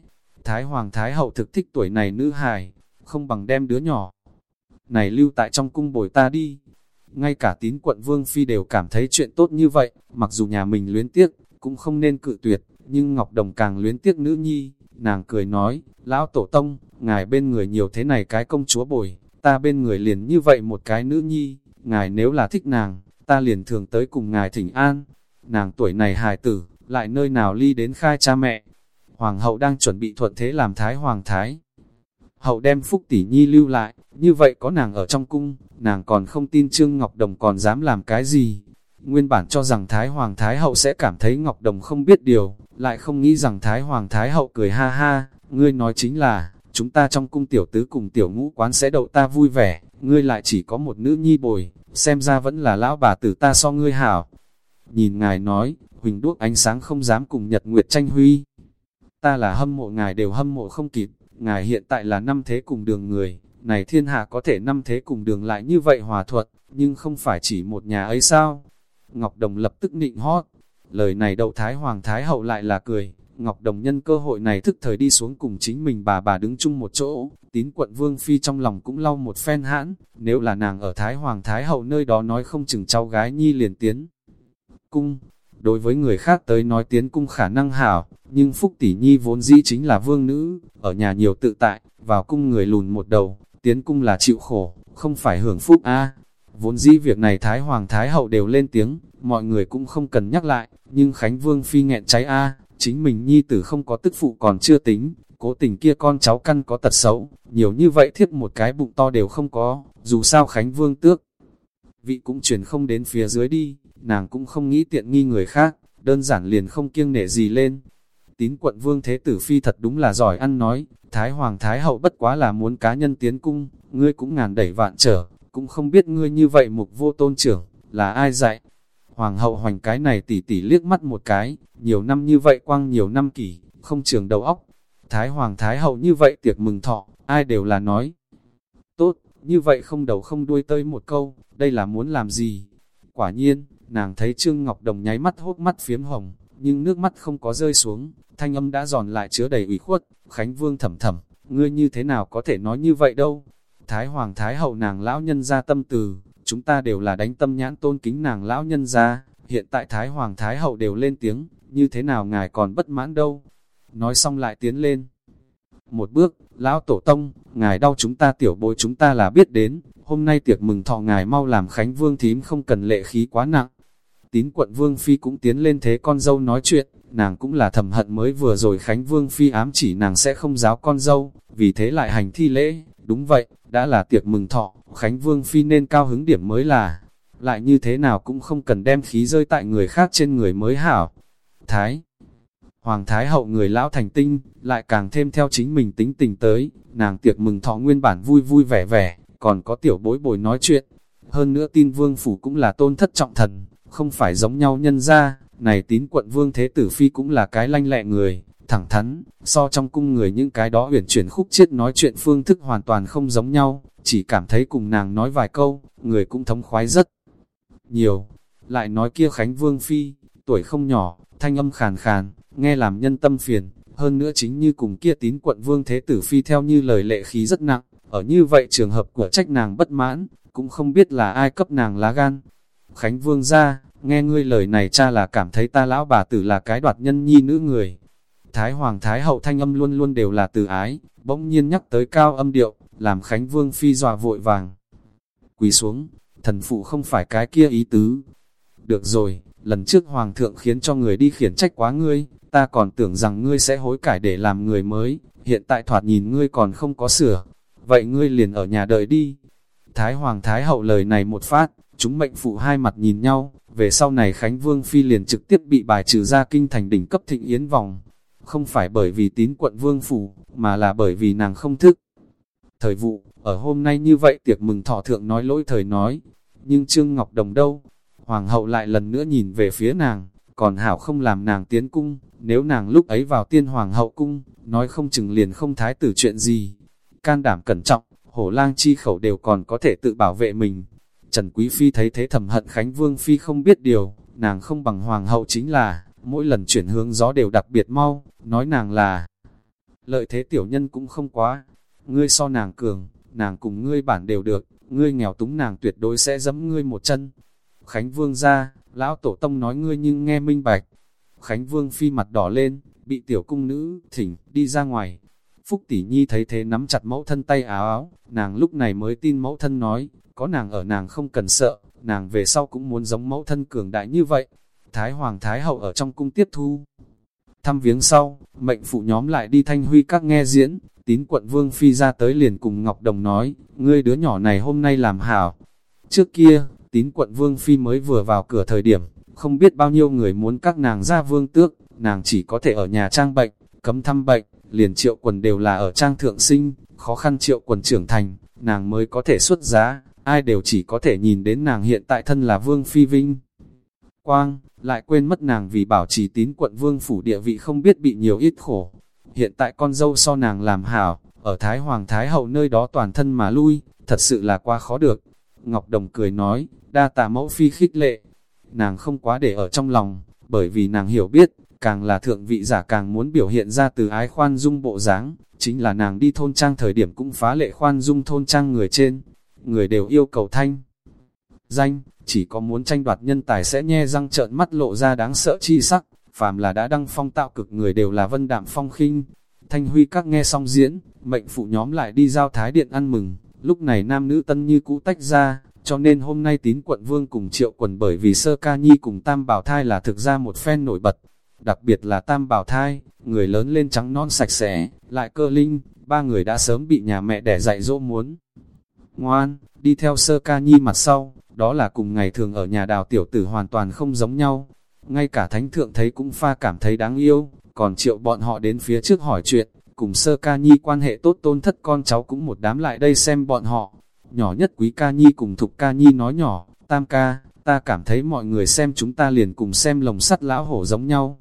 Thái Hoàng Thái Hậu thực thích tuổi này nữ hài, không bằng đem đứa nhỏ. Này lưu tại trong cung bồi ta đi. Ngay cả tín quận Vương Phi đều cảm thấy chuyện tốt như vậy, mặc dù nhà mình luyến tiếc, cũng không nên cự tuyệt nhưng Ngọc Đồng càng luyến tiếc nữ nhi, nàng cười nói, lão tổ tông, ngài bên người nhiều thế này cái công chúa bồi, ta bên người liền như vậy một cái nữ nhi, ngài nếu là thích nàng, ta liền thường tới cùng ngài thỉnh an, nàng tuổi này hài tử, lại nơi nào ly đến khai cha mẹ, hoàng hậu đang chuẩn bị thuận thế làm thái hoàng thái. Hậu đem Phúc Tỷ Nhi lưu lại, như vậy có nàng ở trong cung, nàng còn không tin Trương Ngọc Đồng còn dám làm cái gì, Nguyên bản cho rằng Thái Hoàng Thái Hậu sẽ cảm thấy Ngọc Đồng không biết điều, lại không nghĩ rằng Thái Hoàng Thái Hậu cười ha ha, ngươi nói chính là, chúng ta trong cung tiểu tứ cùng tiểu ngũ quán sẽ đậu ta vui vẻ, ngươi lại chỉ có một nữ nhi bồi, xem ra vẫn là lão bà tử ta so ngươi hảo. Nhìn ngài nói, huỳnh đuốc ánh sáng không dám cùng nhật nguyệt tranh huy. Ta là hâm mộ ngài đều hâm mộ không kịp, ngài hiện tại là năm thế cùng đường người, này thiên hạ có thể năm thế cùng đường lại như vậy hòa thuật, nhưng không phải chỉ một nhà ấy sao? Ngọc Đồng lập tức nịnh hót. Lời này đậu Thái Hoàng Thái Hậu lại là cười. Ngọc Đồng nhân cơ hội này thức thời đi xuống cùng chính mình bà bà đứng chung một chỗ. Tín quận Vương Phi trong lòng cũng lau một phen hãn. Nếu là nàng ở Thái Hoàng Thái Hậu nơi đó nói không chừng cháu gái nhi liền tiến. Cung, đối với người khác tới nói tiến cung khả năng hảo, nhưng Phúc Tỷ Nhi vốn dĩ chính là vương nữ, ở nhà nhiều tự tại, vào cung người lùn một đầu, tiến cung là chịu khổ, không phải hưởng phúc a Vốn dĩ việc này Thái Hoàng Thái Hậu đều lên tiếng, mọi người cũng không cần nhắc lại, nhưng Khánh Vương Phi nghẹn cháy a chính mình nhi tử không có tức phụ còn chưa tính, cố tình kia con cháu căn có tật xấu, nhiều như vậy thiết một cái bụng to đều không có, dù sao Khánh Vương tước. Vị cũng truyền không đến phía dưới đi, nàng cũng không nghĩ tiện nghi người khác, đơn giản liền không kiêng nể gì lên. tín quận vương thế tử phi thật đúng là giỏi ăn nói, Thái Hoàng Thái Hậu bất quá là muốn cá nhân tiến cung, ngươi cũng ngàn đẩy vạn trở, cũng không biết ngươi như vậy mục vô tôn trưởng, là ai dạy. Hoàng hậu hoành cái này tỉ tỉ liếc mắt một cái, nhiều năm như vậy quang nhiều năm kỷ, không trường đầu óc. Thái Hoàng Thái Hậu như vậy tiệc mừng thọ, ai đều là nói. Tốt, như vậy không đầu không đuôi tơi một câu, đây là muốn làm gì? Quả nhiên, nàng thấy Trương Ngọc Đồng nháy mắt hốt mắt phiếm hồng, nhưng nước mắt không có rơi xuống, thanh âm đã giòn lại chứa đầy ủy khuất, Khánh Vương thầm thầm, ngươi như thế nào có thể nói như vậy đâu? Thái Hoàng Thái Hậu nàng lão nhân ra tâm từ, chúng ta đều là đánh tâm nhãn tôn kính nàng lão nhân ra, hiện tại Thái Hoàng Thái Hậu đều lên tiếng, như thế nào ngài còn bất mãn đâu? Nói xong lại tiến lên. Một bước, lão tổ tông, ngài đau chúng ta tiểu bối chúng ta là biết đến, hôm nay tiệc mừng thọ ngài mau làm Khánh Vương thím không cần lệ khí quá nặng. Tín quận Vương Phi cũng tiến lên thế con dâu nói chuyện, nàng cũng là thầm hận mới vừa rồi Khánh Vương Phi ám chỉ nàng sẽ không giáo con dâu, vì thế lại hành thi lễ, đúng vậy, đã là tiệc mừng thọ, Khánh Vương Phi nên cao hứng điểm mới là, lại như thế nào cũng không cần đem khí rơi tại người khác trên người mới hảo. Thái Hoàng Thái Hậu người lão thành tinh, lại càng thêm theo chính mình tính tình tới, nàng tiệc mừng thọ nguyên bản vui vui vẻ vẻ, còn có tiểu bối bồi nói chuyện. Hơn nữa tin vương phủ cũng là tôn thất trọng thần, không phải giống nhau nhân ra, này tín quận vương thế tử phi cũng là cái lanh lẹ người, thẳng thắn, so trong cung người những cái đó uyển chuyển khúc chiết nói chuyện phương thức hoàn toàn không giống nhau, chỉ cảm thấy cùng nàng nói vài câu, người cũng thống khoái rất nhiều. Lại nói kia Khánh Vương Phi, tuổi không nhỏ, thanh âm khàn khàn, nghe làm nhân tâm phiền, hơn nữa chính như cùng kia tín quận Vương Thế Tử Phi theo như lời lệ khí rất nặng, ở như vậy trường hợp của trách nàng bất mãn, cũng không biết là ai cấp nàng lá gan. Khánh Vương ra, nghe ngươi lời này cha là cảm thấy ta lão bà tử là cái đoạt nhân nhi nữ người. Thái Hoàng Thái Hậu thanh âm luôn luôn đều là từ ái, bỗng nhiên nhắc tới cao âm điệu, làm Khánh Vương phi dọa vội vàng. Quỳ xuống, thần phụ không phải cái kia ý tứ. Được rồi, lần trước Hoàng thượng khiến cho người đi khiển trách quá ngươi, ta còn tưởng rằng ngươi sẽ hối cải để làm người mới, hiện tại thoạt nhìn ngươi còn không có sửa, vậy ngươi liền ở nhà đợi đi. Thái Hoàng Thái Hậu lời này một phát, chúng mệnh phụ hai mặt nhìn nhau, về sau này Khánh Vương Phi liền trực tiếp bị bài trừ ra kinh thành đỉnh cấp thịnh yến vòng. Không phải bởi vì tín quận Vương Phủ, mà là bởi vì nàng không thức. Thời vụ, ở hôm nay như vậy tiệc mừng thọ thượng nói lỗi thời nói, nhưng Trương Ngọc Đồng đâu? Hoàng hậu lại lần nữa nhìn về phía nàng, còn hảo không làm nàng tiến cung, nếu nàng lúc ấy vào tiên hoàng hậu cung, nói không chừng liền không thái tử chuyện gì. Can đảm cẩn trọng, hổ lang chi khẩu đều còn có thể tự bảo vệ mình. Trần Quý Phi thấy thế thầm hận Khánh Vương Phi không biết điều, nàng không bằng hoàng hậu chính là, mỗi lần chuyển hướng gió đều đặc biệt mau, nói nàng là lợi thế tiểu nhân cũng không quá, ngươi so nàng cường, nàng cùng ngươi bản đều được, ngươi nghèo túng nàng tuyệt đối sẽ dẫm ngươi một chân. Khánh Vương ra, lão tổ tông nói ngươi nhưng nghe minh bạch. Khánh Vương phi mặt đỏ lên, bị tiểu cung nữ, thỉnh, đi ra ngoài. Phúc tỷ nhi thấy thế nắm chặt mẫu thân tay áo áo, nàng lúc này mới tin mẫu thân nói, có nàng ở nàng không cần sợ, nàng về sau cũng muốn giống mẫu thân cường đại như vậy. Thái Hoàng Thái Hậu ở trong cung tiếp thu. Thăm viếng sau, mệnh phụ nhóm lại đi thanh huy các nghe diễn, tín quận Vương Phi ra tới liền cùng Ngọc Đồng nói, ngươi đứa nhỏ này hôm nay làm hảo. Trước kia, tín quận Vương Phi mới vừa vào cửa thời điểm, không biết bao nhiêu người muốn các nàng ra vương tước, nàng chỉ có thể ở nhà trang bệnh, cấm thăm bệnh, liền triệu quần đều là ở trang thượng sinh, khó khăn triệu quần trưởng thành, nàng mới có thể xuất giá, ai đều chỉ có thể nhìn đến nàng hiện tại thân là Vương Phi Vinh. Quang, lại quên mất nàng vì bảo trì tín quận Vương Phủ địa vị không biết bị nhiều ít khổ. Hiện tại con dâu so nàng làm hảo, ở Thái Hoàng Thái Hậu nơi đó toàn thân mà lui, thật sự là quá khó được. Ngọc Đồng cười nói, đa tạ mẫu phi khích lệ. Nàng không quá để ở trong lòng, bởi vì nàng hiểu biết, càng là thượng vị giả càng muốn biểu hiện ra từ ái khoan dung bộ dáng, chính là nàng đi thôn trang thời điểm cũng phá lệ khoan dung thôn trang người trên. Người đều yêu cầu thanh. Danh, chỉ có muốn tranh đoạt nhân tài sẽ nhe răng trợn mắt lộ ra đáng sợ chi sắc, phàm là đã đăng phong tạo cực người đều là vân đạm phong khinh. Thanh huy các nghe xong diễn, mệnh phụ nhóm lại đi giao thái điện ăn mừng, lúc này nam nữ tân như cũ tách ra, cho nên hôm nay tín quận vương cùng triệu quần bởi vì sơ ca nhi cùng tam bảo thai là thực ra một phen nổi bật. Đặc biệt là tam bảo thai, người lớn lên trắng non sạch sẽ, lại cơ linh, ba người đã sớm bị nhà mẹ đẻ dạy dỗ muốn. Ngoan, đi theo sơ ca nhi mặt sau, đó là cùng ngày thường ở nhà đào tiểu tử hoàn toàn không giống nhau. Ngay cả thánh thượng thấy cũng pha cảm thấy đáng yêu, còn triệu bọn họ đến phía trước hỏi chuyện, cùng sơ ca nhi quan hệ tốt tôn thất con cháu cũng một đám lại đây xem bọn họ. Nhỏ nhất quý ca nhi cùng thục ca nhi nói nhỏ, tam ca, ta cảm thấy mọi người xem chúng ta liền cùng xem lồng sắt lão hổ giống nhau.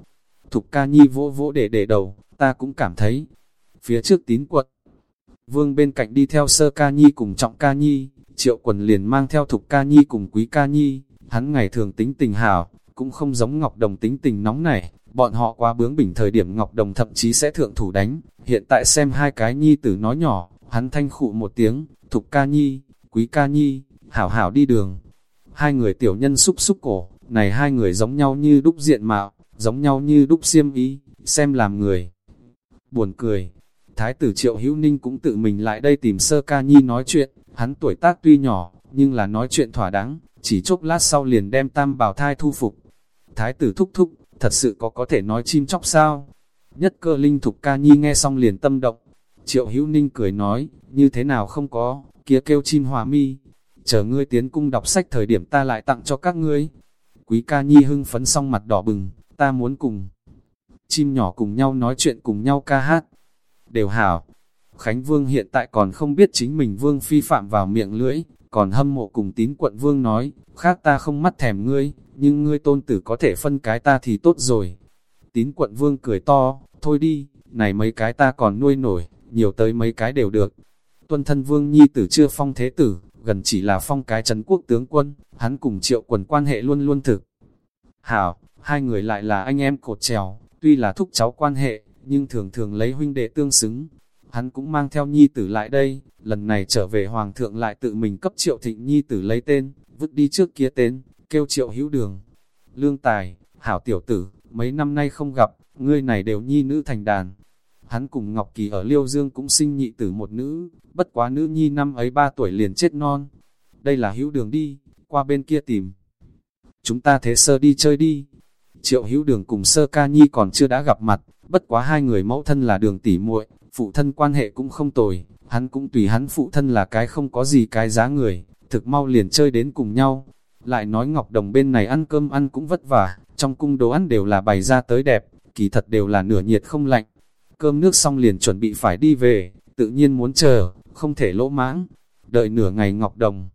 Thục ca nhi vỗ vỗ để để đầu, ta cũng cảm thấy. Phía trước tín quật, vương bên cạnh đi theo sơ ca nhi cùng trọng ca nhi, triệu quần liền mang theo thục ca nhi cùng quý ca nhi, hắn ngày thường tính tình hảo, cũng không giống Ngọc Đồng tính tình nóng này, bọn họ quá bướng bỉnh thời điểm Ngọc Đồng thậm chí sẽ thượng thủ đánh, hiện tại xem hai cái nhi tử nói nhỏ, hắn thanh khụ một tiếng, thục ca nhi, quý ca nhi, hảo hảo đi đường. Hai người tiểu nhân xúc xúc cổ, này hai người giống nhau như đúc diện mạo, giống nhau như đúc xiêm ý, xem làm người. Buồn cười, Thái tử Triệu Hữu Ninh cũng tự mình lại đây tìm sơ ca nhi nói chuyện, hắn tuổi tác tuy nhỏ, nhưng là nói chuyện thỏa đáng, chỉ chốc lát sau liền đem tam bảo thai thu phục. Thái tử thúc thúc, thật sự có có thể nói chim chóc sao? Nhất cơ linh thục ca nhi nghe xong liền tâm động. Triệu Hữu Ninh cười nói, như thế nào không có, kia kêu chim hòa mi. Chờ ngươi tiến cung đọc sách thời điểm ta lại tặng cho các ngươi. Quý ca nhi hưng phấn xong mặt đỏ bừng, ta muốn cùng. Chim nhỏ cùng nhau nói chuyện cùng nhau ca hát. Đều hảo. Khánh Vương hiện tại còn không biết chính mình Vương phi phạm vào miệng lưỡi, còn hâm mộ cùng tín quận Vương nói, khác ta không mắt thèm ngươi, nhưng ngươi tôn tử có thể phân cái ta thì tốt rồi. Tín quận Vương cười to, thôi đi, này mấy cái ta còn nuôi nổi, nhiều tới mấy cái đều được. Tuân thân Vương Nhi tử chưa phong thế tử, gần chỉ là phong cái trấn quốc tướng quân, hắn cùng triệu quần quan hệ luôn luôn thực. Hảo, hai người lại là anh em cột trèo, tuy là thúc cháu quan hệ, nhưng thường thường lấy huynh đệ tương xứng. Hắn cũng mang theo nhi tử lại đây, lần này trở về hoàng thượng lại tự mình cấp triệu thịnh nhi tử lấy tên, vứt đi trước kia tên, kêu triệu hữu đường. Lương tài, hảo tiểu tử, mấy năm nay không gặp, ngươi này đều nhi nữ thành đàn. Hắn cùng Ngọc Kỳ ở Liêu Dương cũng sinh nhị tử một nữ, bất quá nữ nhi năm ấy ba tuổi liền chết non. Đây là hữu đường đi, qua bên kia tìm. Chúng ta thế sơ đi chơi đi. Triệu hữu đường cùng sơ ca nhi còn chưa đã gặp mặt, bất quá hai người mẫu thân là đường tỉ muội phụ thân quan hệ cũng không tồi, hắn cũng tùy hắn phụ thân là cái không có gì cái giá người, thực mau liền chơi đến cùng nhau. Lại nói Ngọc Đồng bên này ăn cơm ăn cũng vất vả, trong cung đồ ăn đều là bày ra tới đẹp, kỳ thật đều là nửa nhiệt không lạnh. Cơm nước xong liền chuẩn bị phải đi về, tự nhiên muốn chờ, không thể lỗ mãng. Đợi nửa ngày Ngọc Đồng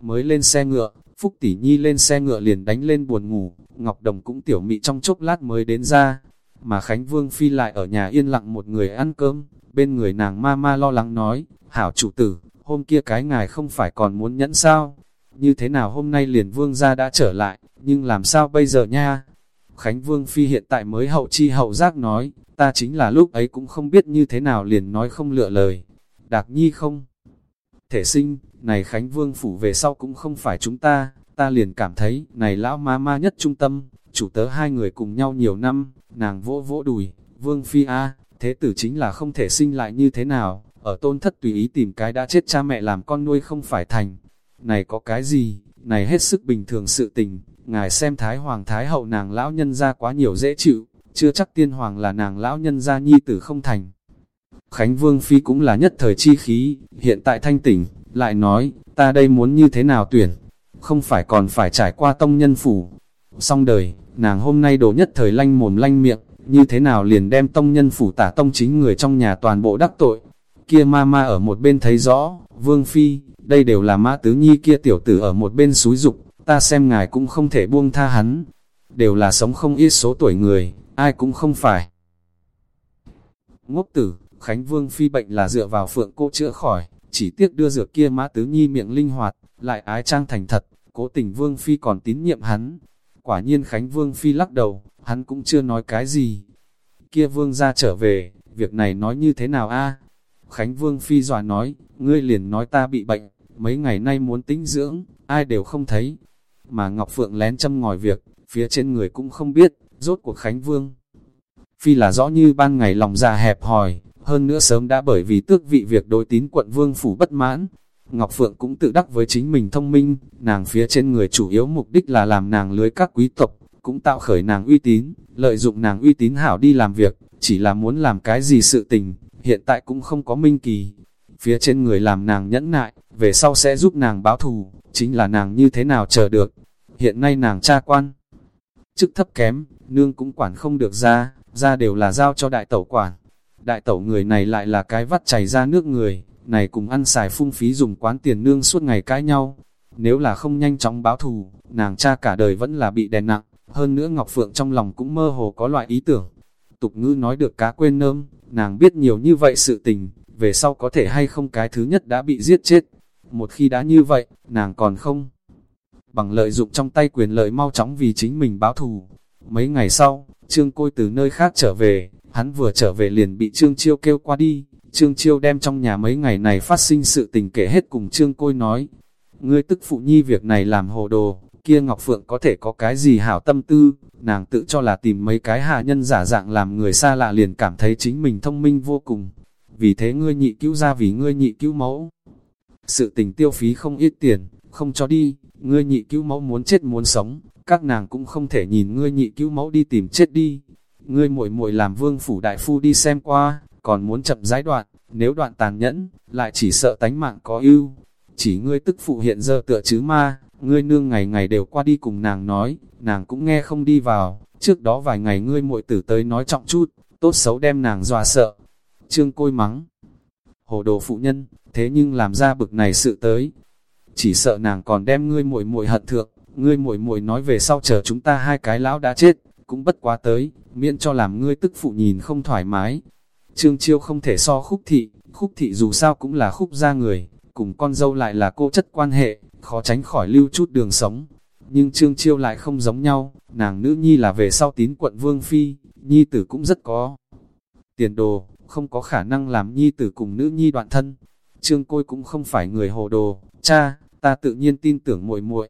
mới lên xe ngựa, Phúc Tỷ Nhi lên xe ngựa liền đánh lên buồn ngủ, Ngọc Đồng cũng tiểu mị trong chốc lát mới đến ra. Mà Khánh Vương Phi lại ở nhà yên lặng một người ăn cơm, bên người nàng ma ma lo lắng nói, hảo chủ tử, hôm kia cái ngài không phải còn muốn nhẫn sao? Như thế nào hôm nay liền vương gia đã trở lại, nhưng làm sao bây giờ nha? Khánh Vương Phi hiện tại mới hậu chi hậu giác nói, ta chính là lúc ấy cũng không biết như thế nào liền nói không lựa lời. Đạc nhi không? Thể sinh, này Khánh Vương Phủ về sau cũng không phải chúng ta, ta liền cảm thấy, này lão ma ma nhất trung tâm, chủ tớ hai người cùng nhau nhiều năm, nàng vỗ vỗ đùi, Vương Phi A, thế tử chính là không thể sinh lại như thế nào, ở tôn thất tùy ý tìm cái đã chết cha mẹ làm con nuôi không phải thành. Này có cái gì, này hết sức bình thường sự tình, ngài xem Thái Hoàng Thái Hậu nàng lão nhân ra quá nhiều dễ chịu, chưa chắc tiên hoàng là nàng lão nhân gia nhi tử không thành. Khánh Vương Phi cũng là nhất thời chi khí, hiện tại thanh tỉnh, lại nói, ta đây muốn như thế nào tuyển, không phải còn phải trải qua tông nhân phủ. Xong đời, nàng hôm nay đổ nhất thời lanh mồm lanh miệng, như thế nào liền đem tông nhân phủ tả tông chính người trong nhà toàn bộ đắc tội. Kia ma ma ở một bên thấy rõ, Vương Phi, đây đều là mã tứ nhi kia tiểu tử ở một bên xúi dục ta xem ngài cũng không thể buông tha hắn. Đều là sống không ít số tuổi người, ai cũng không phải. Ngốc tử, Khánh Vương Phi bệnh là dựa vào phượng cô chữa khỏi, chỉ tiếc đưa dược kia mã tứ nhi miệng linh hoạt, lại ái trang thành thật, cố tình Vương Phi còn tín nhiệm hắn. Quả nhiên Khánh Vương Phi lắc đầu, hắn cũng chưa nói cái gì. Kia Vương ra trở về, việc này nói như thế nào a Khánh Vương Phi dọa nói, ngươi liền nói ta bị bệnh, mấy ngày nay muốn tính dưỡng, ai đều không thấy. Mà Ngọc Phượng lén châm ngòi việc, phía trên người cũng không biết, rốt cuộc Khánh Vương. Phi là rõ như ban ngày lòng già hẹp hòi, hơn nữa sớm đã bởi vì tước vị việc đối tín quận Vương Phủ bất mãn. Ngọc Phượng cũng tự đắc với chính mình thông minh, nàng phía trên người chủ yếu mục đích là làm nàng lưới các quý tộc, cũng tạo khởi nàng uy tín, lợi dụng nàng uy tín hảo đi làm việc, chỉ là muốn làm cái gì sự tình, hiện tại cũng không có minh kỳ. Phía trên người làm nàng nhẫn nại, về sau sẽ giúp nàng báo thù, chính là nàng như thế nào chờ được. Hiện nay nàng cha quan, chức thấp kém, nương cũng quản không được ra, ra đều là giao cho đại tẩu quản. Đại tẩu người này lại là cái vắt chảy ra nước người, này cùng ăn xài phung phí dùng quán tiền nương suốt ngày cãi nhau. Nếu là không nhanh chóng báo thù, nàng cha cả đời vẫn là bị đè nặng, hơn nữa Ngọc Phượng trong lòng cũng mơ hồ có loại ý tưởng. Tục ngữ nói được cá quên nơm, nàng biết nhiều như vậy sự tình, về sau có thể hay không cái thứ nhất đã bị giết chết. Một khi đã như vậy, nàng còn không bằng lợi dụng trong tay quyền lợi mau chóng vì chính mình báo thù. Mấy ngày sau, Trương Côi từ nơi khác trở về, hắn vừa trở về liền bị Trương Chiêu kêu qua đi. Trương Chiêu đem trong nhà mấy ngày này phát sinh sự tình kể hết cùng Trương Côi nói. Ngươi tức phụ nhi việc này làm hồ đồ, kia Ngọc Phượng có thể có cái gì hảo tâm tư, nàng tự cho là tìm mấy cái hạ nhân giả dạng làm người xa lạ liền cảm thấy chính mình thông minh vô cùng. Vì thế ngươi nhị cứu ra vì ngươi nhị cứu mẫu. Sự tình tiêu phí không ít tiền, không cho đi, ngươi nhị cứu mẫu muốn chết muốn sống, các nàng cũng không thể nhìn ngươi nhị cứu mẫu đi tìm chết đi. Ngươi muội muội làm vương phủ đại phu đi xem qua, còn muốn chậm giái đoạn, nếu đoạn tàn nhẫn, lại chỉ sợ tánh mạng có ưu. Chỉ ngươi tức phụ hiện giờ tựa chứ ma, ngươi nương ngày ngày đều qua đi cùng nàng nói, nàng cũng nghe không đi vào, trước đó vài ngày ngươi muội tử tới nói trọng chút, tốt xấu đem nàng dọa sợ. Trương côi mắng, hồ đồ phụ nhân, thế nhưng làm ra bực này sự tới, chỉ sợ nàng còn đem ngươi muội muội hận thượng, ngươi muội muội nói về sau chờ chúng ta hai cái lão đã chết, cũng bất quá tới, miễn cho làm ngươi tức phụ nhìn không thoải mái. Trương Chiêu không thể so khúc thị, khúc thị dù sao cũng là khúc gia người, cùng con dâu lại là cô chất quan hệ, khó tránh khỏi lưu chút đường sống. Nhưng Trương Chiêu lại không giống nhau, nàng nữ nhi là về sau tín quận Vương Phi, nhi tử cũng rất có tiền đồ, không có khả năng làm nhi tử cùng nữ nhi đoạn thân. Trương Côi cũng không phải người hồ đồ, cha, ta tự nhiên tin tưởng muội muội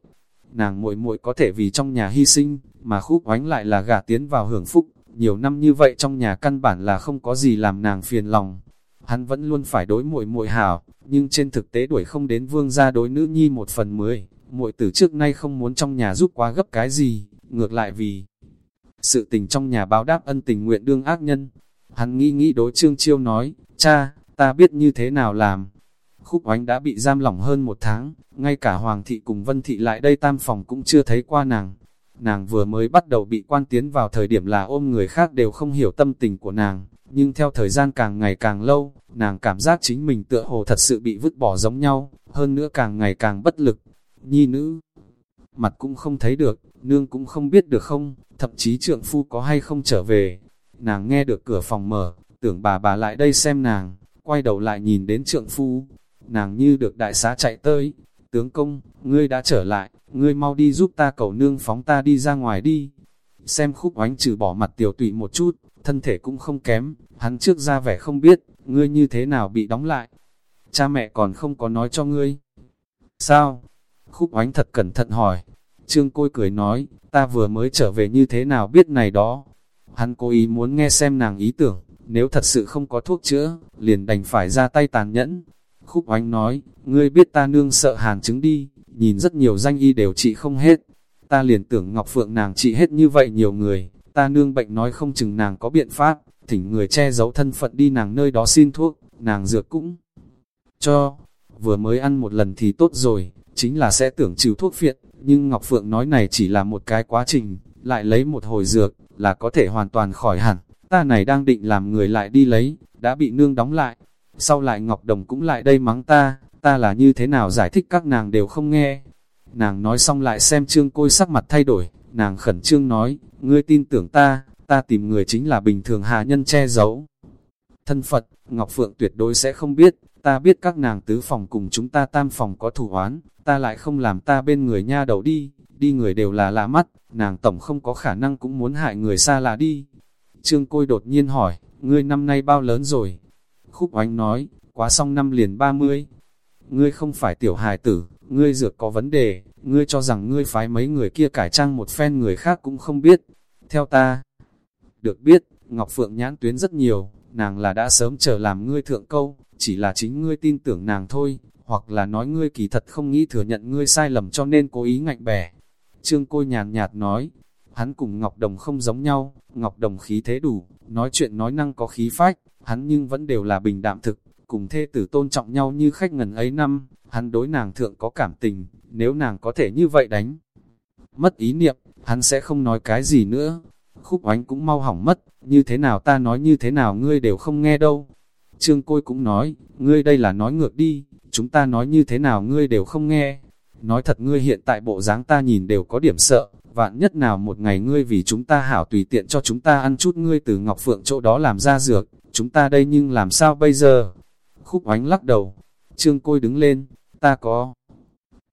nàng muội muội có thể vì trong nhà hy sinh, mà khúc oánh lại là gả tiến vào hưởng phúc, nhiều năm như vậy trong nhà căn bản là không có gì làm nàng phiền lòng. Hắn vẫn luôn phải đối muội muội hảo, nhưng trên thực tế đuổi không đến vương gia đối nữ nhi một phần mười, muội từ trước nay không muốn trong nhà giúp quá gấp cái gì, ngược lại vì sự tình trong nhà báo đáp ân tình nguyện đương ác nhân. Hắn nghĩ nghĩ đối trương chiêu nói, cha, ta biết như thế nào làm, Khúc oánh đã bị giam lỏng hơn một tháng, ngay cả Hoàng thị cùng Vân thị lại đây tam phòng cũng chưa thấy qua nàng. Nàng vừa mới bắt đầu bị quan tiến vào thời điểm là ôm người khác đều không hiểu tâm tình của nàng, nhưng theo thời gian càng ngày càng lâu, nàng cảm giác chính mình tựa hồ thật sự bị vứt bỏ giống nhau, hơn nữa càng ngày càng bất lực. Nhi nữ, mặt cũng không thấy được, nương cũng không biết được không, thậm chí trượng phu có hay không trở về. Nàng nghe được cửa phòng mở, tưởng bà bà lại đây xem nàng, quay đầu lại nhìn đến trượng phu, nàng như được đại xá chạy tới, tướng công, ngươi đã trở lại, ngươi mau đi giúp ta cầu nương phóng ta đi ra ngoài đi. Xem khúc oánh trừ bỏ mặt tiểu tụy một chút, thân thể cũng không kém, hắn trước ra vẻ không biết, ngươi như thế nào bị đóng lại. Cha mẹ còn không có nói cho ngươi. Sao? Khúc oánh thật cẩn thận hỏi. Trương Côi cười nói, ta vừa mới trở về như thế nào biết này đó. Hắn cố ý muốn nghe xem nàng ý tưởng, nếu thật sự không có thuốc chữa, liền đành phải ra tay tàn nhẫn, Khúc oánh nói, ngươi biết ta nương sợ hàn chứng đi, nhìn rất nhiều danh y đều trị không hết. Ta liền tưởng Ngọc Phượng nàng trị hết như vậy nhiều người, ta nương bệnh nói không chừng nàng có biện pháp, thỉnh người che giấu thân phận đi nàng nơi đó xin thuốc, nàng dược cũng cho, vừa mới ăn một lần thì tốt rồi, chính là sẽ tưởng trừ thuốc phiện, nhưng Ngọc Phượng nói này chỉ là một cái quá trình, lại lấy một hồi dược, là có thể hoàn toàn khỏi hẳn, ta này đang định làm người lại đi lấy, đã bị nương đóng lại, sau lại Ngọc Đồng cũng lại đây mắng ta, ta là như thế nào giải thích các nàng đều không nghe. Nàng nói xong lại xem trương côi sắc mặt thay đổi, nàng khẩn trương nói, ngươi tin tưởng ta, ta tìm người chính là bình thường hạ nhân che giấu. Thân Phật, Ngọc Phượng tuyệt đối sẽ không biết, ta biết các nàng tứ phòng cùng chúng ta tam phòng có thủ oán, ta lại không làm ta bên người nha đầu đi, đi người đều là lạ mắt, nàng tổng không có khả năng cũng muốn hại người xa lạ đi. Trương Côi đột nhiên hỏi, ngươi năm nay bao lớn rồi? Khúc oánh nói, quá xong năm liền 30. Ngươi không phải tiểu hài tử, ngươi dược có vấn đề, ngươi cho rằng ngươi phái mấy người kia cải trang một phen người khác cũng không biết. Theo ta, được biết, Ngọc Phượng nhãn tuyến rất nhiều, nàng là đã sớm chờ làm ngươi thượng câu, chỉ là chính ngươi tin tưởng nàng thôi, hoặc là nói ngươi kỳ thật không nghĩ thừa nhận ngươi sai lầm cho nên cố ý ngạnh bẻ. Trương Côi nhàn nhạt nói, hắn cùng Ngọc Đồng không giống nhau, Ngọc Đồng khí thế đủ, nói chuyện nói năng có khí phách, hắn nhưng vẫn đều là bình đạm thực, cùng thê tử tôn trọng nhau như khách ngần ấy năm, hắn đối nàng thượng có cảm tình, nếu nàng có thể như vậy đánh. Mất ý niệm, hắn sẽ không nói cái gì nữa. Khúc oánh cũng mau hỏng mất, như thế nào ta nói như thế nào ngươi đều không nghe đâu. Trương Côi cũng nói, ngươi đây là nói ngược đi, chúng ta nói như thế nào ngươi đều không nghe. Nói thật ngươi hiện tại bộ dáng ta nhìn đều có điểm sợ, vạn nhất nào một ngày ngươi vì chúng ta hảo tùy tiện cho chúng ta ăn chút ngươi từ Ngọc Phượng chỗ đó làm ra dược, chúng ta đây nhưng làm sao bây giờ? Khúc oánh lắc đầu, Trương Côi đứng lên, ta có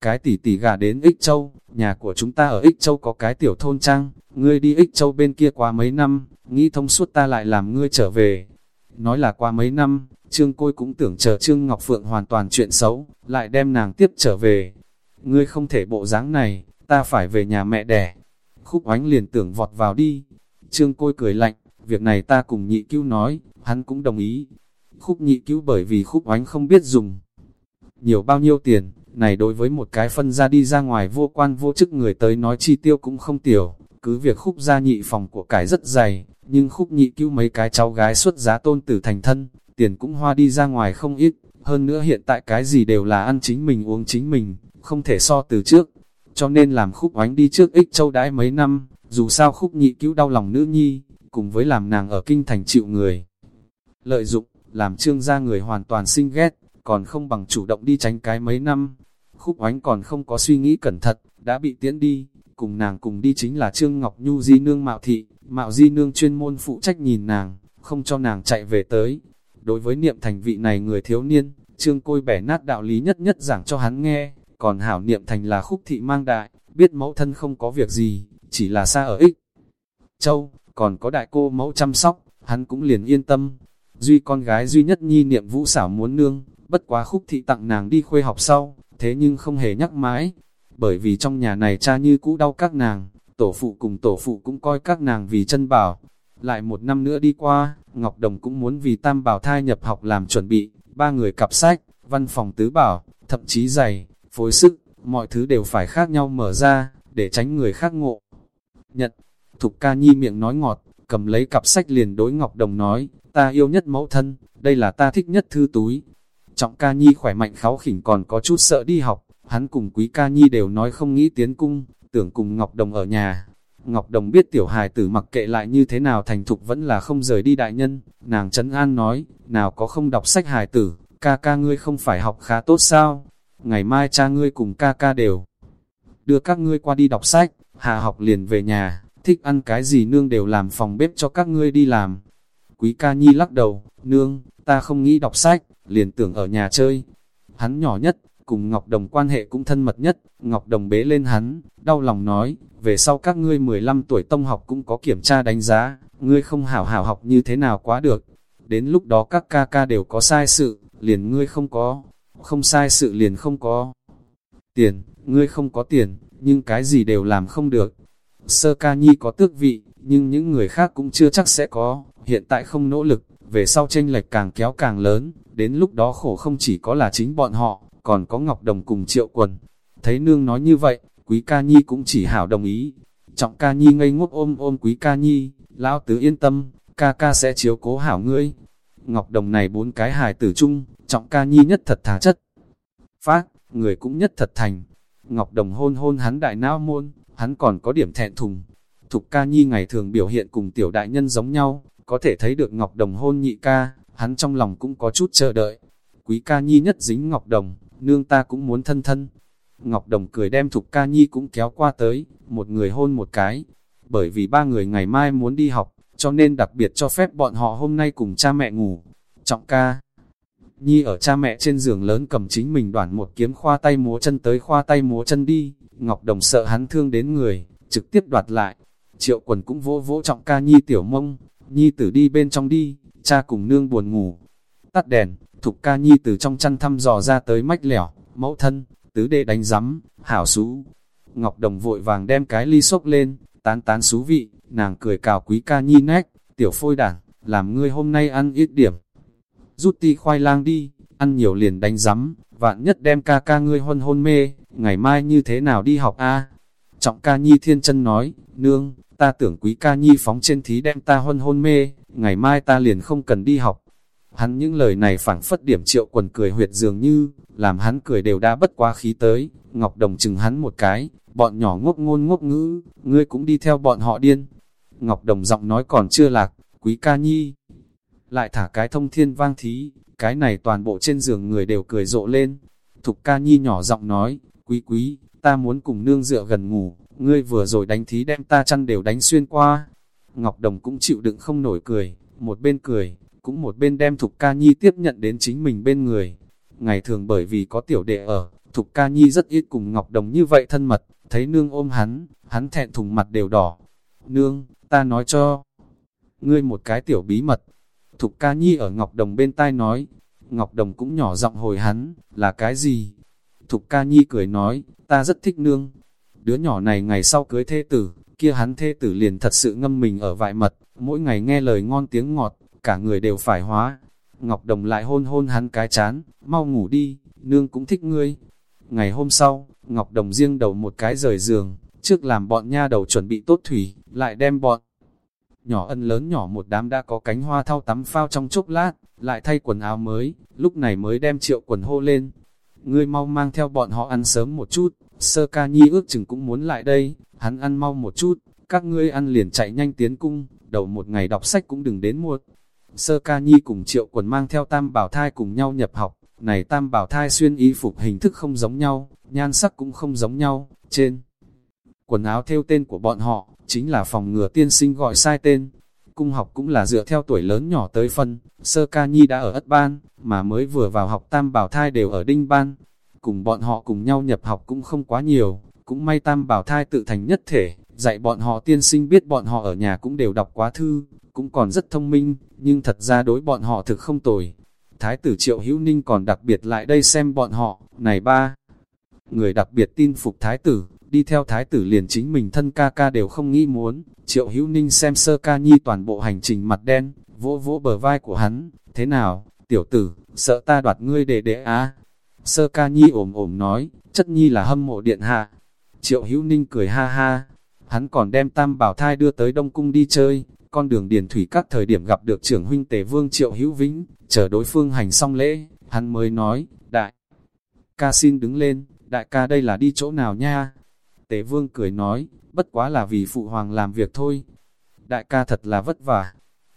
cái tỷ tỷ gà đến Ích Châu, nhà của chúng ta ở Ích Châu có cái tiểu thôn trang, ngươi đi Ích Châu bên kia qua mấy năm, nghĩ thông suốt ta lại làm ngươi trở về. Nói là qua mấy năm, Trương Côi cũng tưởng chờ Trương Ngọc Phượng hoàn toàn chuyện xấu, lại đem nàng tiếp trở về. Ngươi không thể bộ dáng này, ta phải về nhà mẹ đẻ. Khúc oánh liền tưởng vọt vào đi. Trương Côi cười lạnh, việc này ta cùng nhị cứu nói, hắn cũng đồng ý. Khúc nhị cứu bởi vì khúc oánh không biết dùng. Nhiều bao nhiêu tiền, này đối với một cái phân ra đi ra ngoài vô quan vô chức người tới nói chi tiêu cũng không tiểu, cứ việc khúc gia nhị phòng của cải rất dày, nhưng khúc nhị cứu mấy cái cháu gái xuất giá tôn tử thành thân, tiền cũng hoa đi ra ngoài không ít, hơn nữa hiện tại cái gì đều là ăn chính mình uống chính mình, không thể so từ trước, cho nên làm khúc oánh đi trước ích châu đãi mấy năm, dù sao khúc nhị cứu đau lòng nữ nhi, cùng với làm nàng ở kinh thành chịu người. Lợi dụng, làm trương gia người hoàn toàn sinh ghét, còn không bằng chủ động đi tránh cái mấy năm. Khúc oánh còn không có suy nghĩ cẩn thận, đã bị tiễn đi, cùng nàng cùng đi chính là Trương Ngọc Nhu Di Nương Mạo Thị, Mạo Di Nương chuyên môn phụ trách nhìn nàng, không cho nàng chạy về tới. Đối với niệm thành vị này người thiếu niên, Trương Côi bẻ nát đạo lý nhất nhất giảng cho hắn nghe, còn hảo niệm thành là khúc thị mang đại, biết mẫu thân không có việc gì, chỉ là xa ở ích. Châu, còn có đại cô mẫu chăm sóc, hắn cũng liền yên tâm. Duy con gái duy nhất nhi niệm vũ xảo muốn nương, bất quá khúc thị tặng nàng đi khuê học sau, thế nhưng không hề nhắc mãi, bởi vì trong nhà này cha như cũ đau các nàng, tổ phụ cùng tổ phụ cũng coi các nàng vì chân bảo. Lại một năm nữa đi qua, Ngọc Đồng cũng muốn vì tam bảo thai nhập học làm chuẩn bị, ba người cặp sách, văn phòng tứ bảo, thậm chí giày, phối sức, mọi thứ đều phải khác nhau mở ra, để tránh người khác ngộ. Nhận, Thục ca nhi miệng nói ngọt, cầm lấy cặp sách liền đối Ngọc Đồng nói, ta yêu nhất mẫu thân, đây là ta thích nhất thư túi. Trọng ca nhi khỏe mạnh kháo khỉnh còn có chút sợ đi học, hắn cùng quý ca nhi đều nói không nghĩ tiến cung, tưởng cùng Ngọc Đồng ở nhà. Ngọc Đồng biết tiểu hài tử mặc kệ lại như thế nào thành thục vẫn là không rời đi đại nhân, nàng trấn an nói, nào có không đọc sách hài tử, ca ca ngươi không phải học khá tốt sao, ngày mai cha ngươi cùng ca ca đều. Đưa các ngươi qua đi đọc sách, hạ học liền về nhà, thích ăn cái gì nương đều làm phòng bếp cho các ngươi đi làm. Quý ca nhi lắc đầu, nương, ta không nghĩ đọc sách, liền tưởng ở nhà chơi. Hắn nhỏ nhất, cùng Ngọc Đồng quan hệ cũng thân mật nhất, Ngọc Đồng bế lên hắn, đau lòng nói, về sau các ngươi 15 tuổi tông học cũng có kiểm tra đánh giá, ngươi không hảo hảo học như thế nào quá được. Đến lúc đó các ca ca đều có sai sự, liền ngươi không có, không sai sự liền không có. Tiền, ngươi không có tiền, nhưng cái gì đều làm không được. Sơ ca nhi có tước vị, nhưng những người khác cũng chưa chắc sẽ có, hiện tại không nỗ lực, về sau tranh lệch càng kéo càng lớn, đến lúc đó khổ không chỉ có là chính bọn họ, còn có Ngọc Đồng cùng Triệu Quần. Thấy nương nói như vậy, Quý Ca Nhi cũng chỉ hảo đồng ý. Trọng Ca Nhi ngây ngốc ôm ôm Quý Ca Nhi, lão tứ yên tâm, ca ca sẽ chiếu cố hảo ngươi. Ngọc Đồng này bốn cái hài tử chung, Trọng Ca Nhi nhất thật thà chất. Phát, người cũng nhất thật thành. Ngọc Đồng hôn hôn hắn đại nao môn, hắn còn có điểm thẹn thùng. Thục Ca Nhi ngày thường biểu hiện cùng tiểu đại nhân giống nhau, có thể thấy được Ngọc Đồng hôn nhị ca, hắn trong lòng cũng có chút chờ đợi. Quý ca nhi nhất dính Ngọc Đồng, nương ta cũng muốn thân thân. Ngọc Đồng cười đem Thục ca nhi cũng kéo qua tới, một người hôn một cái. Bởi vì ba người ngày mai muốn đi học, cho nên đặc biệt cho phép bọn họ hôm nay cùng cha mẹ ngủ. Trọng ca Nhi ở cha mẹ trên giường lớn cầm chính mình đoản một kiếm khoa tay múa chân tới khoa tay múa chân đi. Ngọc Đồng sợ hắn thương đến người, trực tiếp đoạt lại. Triệu quần cũng vỗ vỗ trọng ca Nhi tiểu mông, Nhi tử đi bên trong đi, cha cùng nương buồn ngủ. Tắt đèn, Thục ca nhi tử trong chăn thăm dò ra tới mách lẻo, mẫu thân, tứ đệ đánh rắm, hảo xú. Ngọc Đồng vội vàng đem cái ly xốc lên, tán tán xú vị, nàng cười cào quý ca nhi nách, tiểu phôi đảng, làm ngươi hôm nay ăn ít điểm. Rút ti khoai lang đi, ăn nhiều liền đánh rắm, vạn nhất đem ca ca ngươi hôn hôn mê, ngày mai như thế nào đi học a Trọng ca nhi thiên chân nói, nương, ta tưởng quý ca nhi phóng trên thí đem ta hôn hôn mê, ngày mai ta liền không cần đi học. Hắn những lời này phảng phất điểm triệu quần cười huyệt dường như, làm hắn cười đều đã bất quá khí tới, Ngọc Đồng chừng hắn một cái, bọn nhỏ ngốc ngôn ngốc ngữ, ngươi cũng đi theo bọn họ điên. Ngọc Đồng giọng nói còn chưa lạc, quý ca nhi. Lại thả cái thông thiên vang thí, cái này toàn bộ trên giường người đều cười rộ lên. Thục ca nhi nhỏ giọng nói, quý quý, ta muốn cùng nương dựa gần ngủ, ngươi vừa rồi đánh thí đem ta chăn đều đánh xuyên qua. Ngọc Đồng cũng chịu đựng không nổi cười, một bên cười, cũng một bên đem Thục Ca Nhi tiếp nhận đến chính mình bên người. Ngày thường bởi vì có tiểu đệ ở, Thục Ca Nhi rất ít cùng Ngọc Đồng như vậy thân mật, thấy nương ôm hắn, hắn thẹn thùng mặt đều đỏ. Nương, ta nói cho ngươi một cái tiểu bí mật. Thục Ca Nhi ở Ngọc Đồng bên tai nói, Ngọc Đồng cũng nhỏ giọng hồi hắn, là cái gì? Thục Ca Nhi cười nói, ta rất thích nương. Đứa nhỏ này ngày sau cưới thê tử, kia hắn thê tử liền thật sự ngâm mình ở vại mật, mỗi ngày nghe lời ngon tiếng ngọt, cả người đều phải hóa. Ngọc Đồng lại hôn hôn hắn cái chán, mau ngủ đi, nương cũng thích ngươi. Ngày hôm sau, Ngọc Đồng riêng đầu một cái rời giường, trước làm bọn nha đầu chuẩn bị tốt thủy, lại đem bọn. Nhỏ ân lớn nhỏ một đám đã có cánh hoa thau tắm phao trong chốc lát, lại thay quần áo mới, lúc này mới đem triệu quần hô lên. Ngươi mau mang theo bọn họ ăn sớm một chút, sơ ca nhi ước chừng cũng muốn lại đây, hắn ăn mau một chút, các ngươi ăn liền chạy nhanh tiến cung, đầu một ngày đọc sách cũng đừng đến muộn. Sơ ca nhi cùng triệu quần mang theo tam bảo thai cùng nhau nhập học, này tam bảo thai xuyên y phục hình thức không giống nhau, nhan sắc cũng không giống nhau, trên quần áo theo tên của bọn họ, chính là phòng ngừa tiên sinh gọi sai tên. Cung học cũng là dựa theo tuổi lớn nhỏ tới phân, sơ ca nhi đã ở ất ban, mà mới vừa vào học tam bảo thai đều ở đinh ban. Cùng bọn họ cùng nhau nhập học cũng không quá nhiều, cũng may tam bảo thai tự thành nhất thể, dạy bọn họ tiên sinh biết bọn họ ở nhà cũng đều đọc quá thư, cũng còn rất thông minh, nhưng thật ra đối bọn họ thực không tồi. Thái tử Triệu Hữu Ninh còn đặc biệt lại đây xem bọn họ, này ba. Người đặc biệt tin phục thái tử, đi theo thái tử liền chính mình thân ca ca đều không nghĩ muốn. Triệu Hữu Ninh xem sơ ca nhi toàn bộ hành trình mặt đen, vỗ vỗ bờ vai của hắn, thế nào, tiểu tử, sợ ta đoạt ngươi để để á. Sơ ca nhi ồm ồm nói, chất nhi là hâm mộ điện hạ. Triệu Hữu Ninh cười ha ha, hắn còn đem tam bảo thai đưa tới Đông Cung đi chơi, con đường điền thủy các thời điểm gặp được trưởng huynh tề vương Triệu Hữu Vĩnh, chờ đối phương hành xong lễ, hắn mới nói, đại ca xin đứng lên, đại ca đây là đi chỗ nào nha? Tề vương cười nói, bất quá là vì phụ hoàng làm việc thôi. Đại ca thật là vất vả.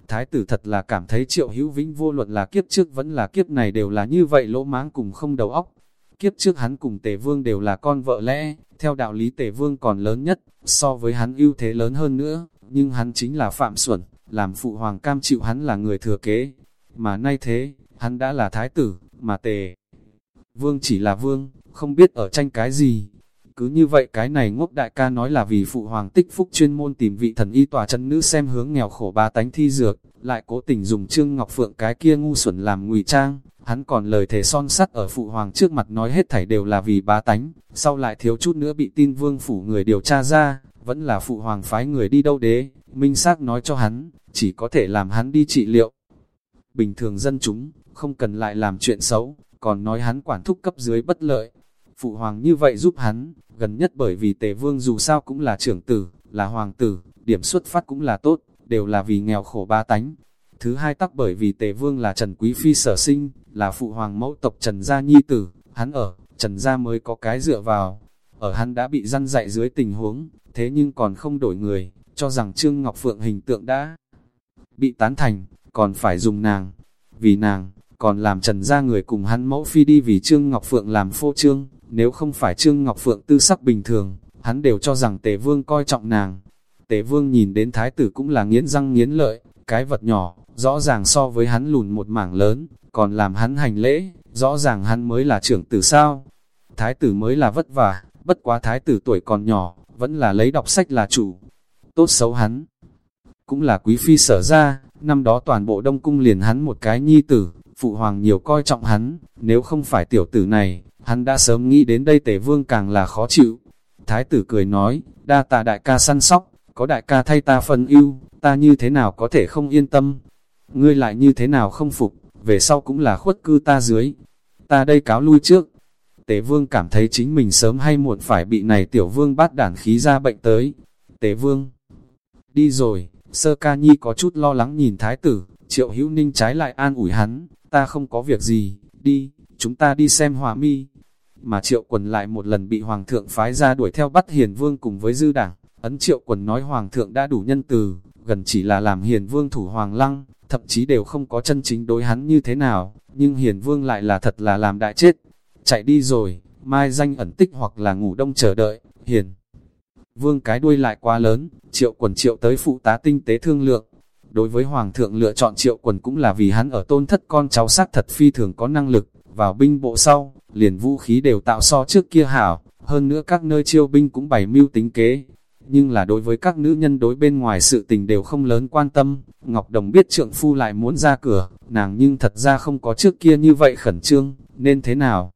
Thái tử thật là cảm thấy triệu hữu vĩnh vô luận là kiếp trước vẫn là kiếp này đều là như vậy lỗ máng cùng không đầu óc. Kiếp trước hắn cùng tề vương đều là con vợ lẽ, theo đạo lý tề vương còn lớn nhất, so với hắn ưu thế lớn hơn nữa, nhưng hắn chính là phạm xuẩn, làm phụ hoàng cam chịu hắn là người thừa kế. Mà nay thế, hắn đã là thái tử, mà tề vương chỉ là vương, không biết ở tranh cái gì, cứ như vậy cái này ngốc đại ca nói là vì phụ hoàng tích phúc chuyên môn tìm vị thần y tòa chân nữ xem hướng nghèo khổ ba tánh thi dược, lại cố tình dùng Trương Ngọc Phượng cái kia ngu xuẩn làm ngụy trang, hắn còn lời thề son sắt ở phụ hoàng trước mặt nói hết thảy đều là vì bá tánh, sau lại thiếu chút nữa bị tin vương phủ người điều tra ra, vẫn là phụ hoàng phái người đi đâu đế, minh xác nói cho hắn, chỉ có thể làm hắn đi trị liệu. Bình thường dân chúng, không cần lại làm chuyện xấu, còn nói hắn quản thúc cấp dưới bất lợi. Phụ hoàng như vậy giúp hắn, gần nhất bởi vì tề vương dù sao cũng là trưởng tử, là hoàng tử, điểm xuất phát cũng là tốt, đều là vì nghèo khổ ba tánh. Thứ hai tắc bởi vì tề vương là Trần Quý Phi sở sinh, là phụ hoàng mẫu tộc Trần Gia Nhi tử, hắn ở, Trần Gia mới có cái dựa vào. Ở hắn đã bị răn dạy dưới tình huống, thế nhưng còn không đổi người, cho rằng Trương Ngọc Phượng hình tượng đã bị tán thành, còn phải dùng nàng. Vì nàng, còn làm Trần Gia người cùng hắn mẫu phi đi vì Trương Ngọc Phượng làm phô trương, nếu không phải Trương Ngọc Phượng tư sắc bình thường, hắn đều cho rằng Tề Vương coi trọng nàng. Tề Vương nhìn đến thái tử cũng là nghiến răng nghiến lợi, cái vật nhỏ, rõ ràng so với hắn lùn một mảng lớn, còn làm hắn hành lễ, rõ ràng hắn mới là trưởng tử sao. Thái tử mới là vất vả, bất quá thái tử tuổi còn nhỏ, vẫn là lấy đọc sách là chủ. Tốt xấu hắn, cũng là quý phi sở ra, năm đó toàn bộ đông cung liền hắn một cái nhi tử, phụ hoàng nhiều coi trọng hắn, nếu không phải tiểu tử này, hắn đã sớm nghĩ đến đây tể vương càng là khó chịu. Thái tử cười nói, đa tạ đại ca săn sóc, có đại ca thay ta phân ưu, ta như thế nào có thể không yên tâm. Ngươi lại như thế nào không phục, về sau cũng là khuất cư ta dưới. Ta đây cáo lui trước. Tế vương cảm thấy chính mình sớm hay muộn phải bị này tiểu vương bát đản khí ra bệnh tới. Tế vương, đi rồi, sơ ca nhi có chút lo lắng nhìn thái tử, triệu hữu ninh trái lại an ủi hắn, ta không có việc gì, đi, chúng ta đi xem hòa mi. Mà triệu quần lại một lần bị hoàng thượng phái ra đuổi theo bắt hiền vương cùng với dư đảng, ấn triệu quần nói hoàng thượng đã đủ nhân từ, gần chỉ là làm hiền vương thủ hoàng lăng, thậm chí đều không có chân chính đối hắn như thế nào, nhưng hiền vương lại là thật là làm đại chết. Chạy đi rồi, mai danh ẩn tích hoặc là ngủ đông chờ đợi, hiền. Vương cái đuôi lại quá lớn, triệu quần triệu tới phụ tá tinh tế thương lượng. Đối với Hoàng thượng lựa chọn triệu quần cũng là vì hắn ở tôn thất con cháu xác thật phi thường có năng lực, vào binh bộ sau, liền vũ khí đều tạo so trước kia hảo, hơn nữa các nơi chiêu binh cũng bày mưu tính kế. Nhưng là đối với các nữ nhân đối bên ngoài sự tình đều không lớn quan tâm, Ngọc Đồng biết trượng phu lại muốn ra cửa, nàng nhưng thật ra không có trước kia như vậy khẩn trương, nên thế nào?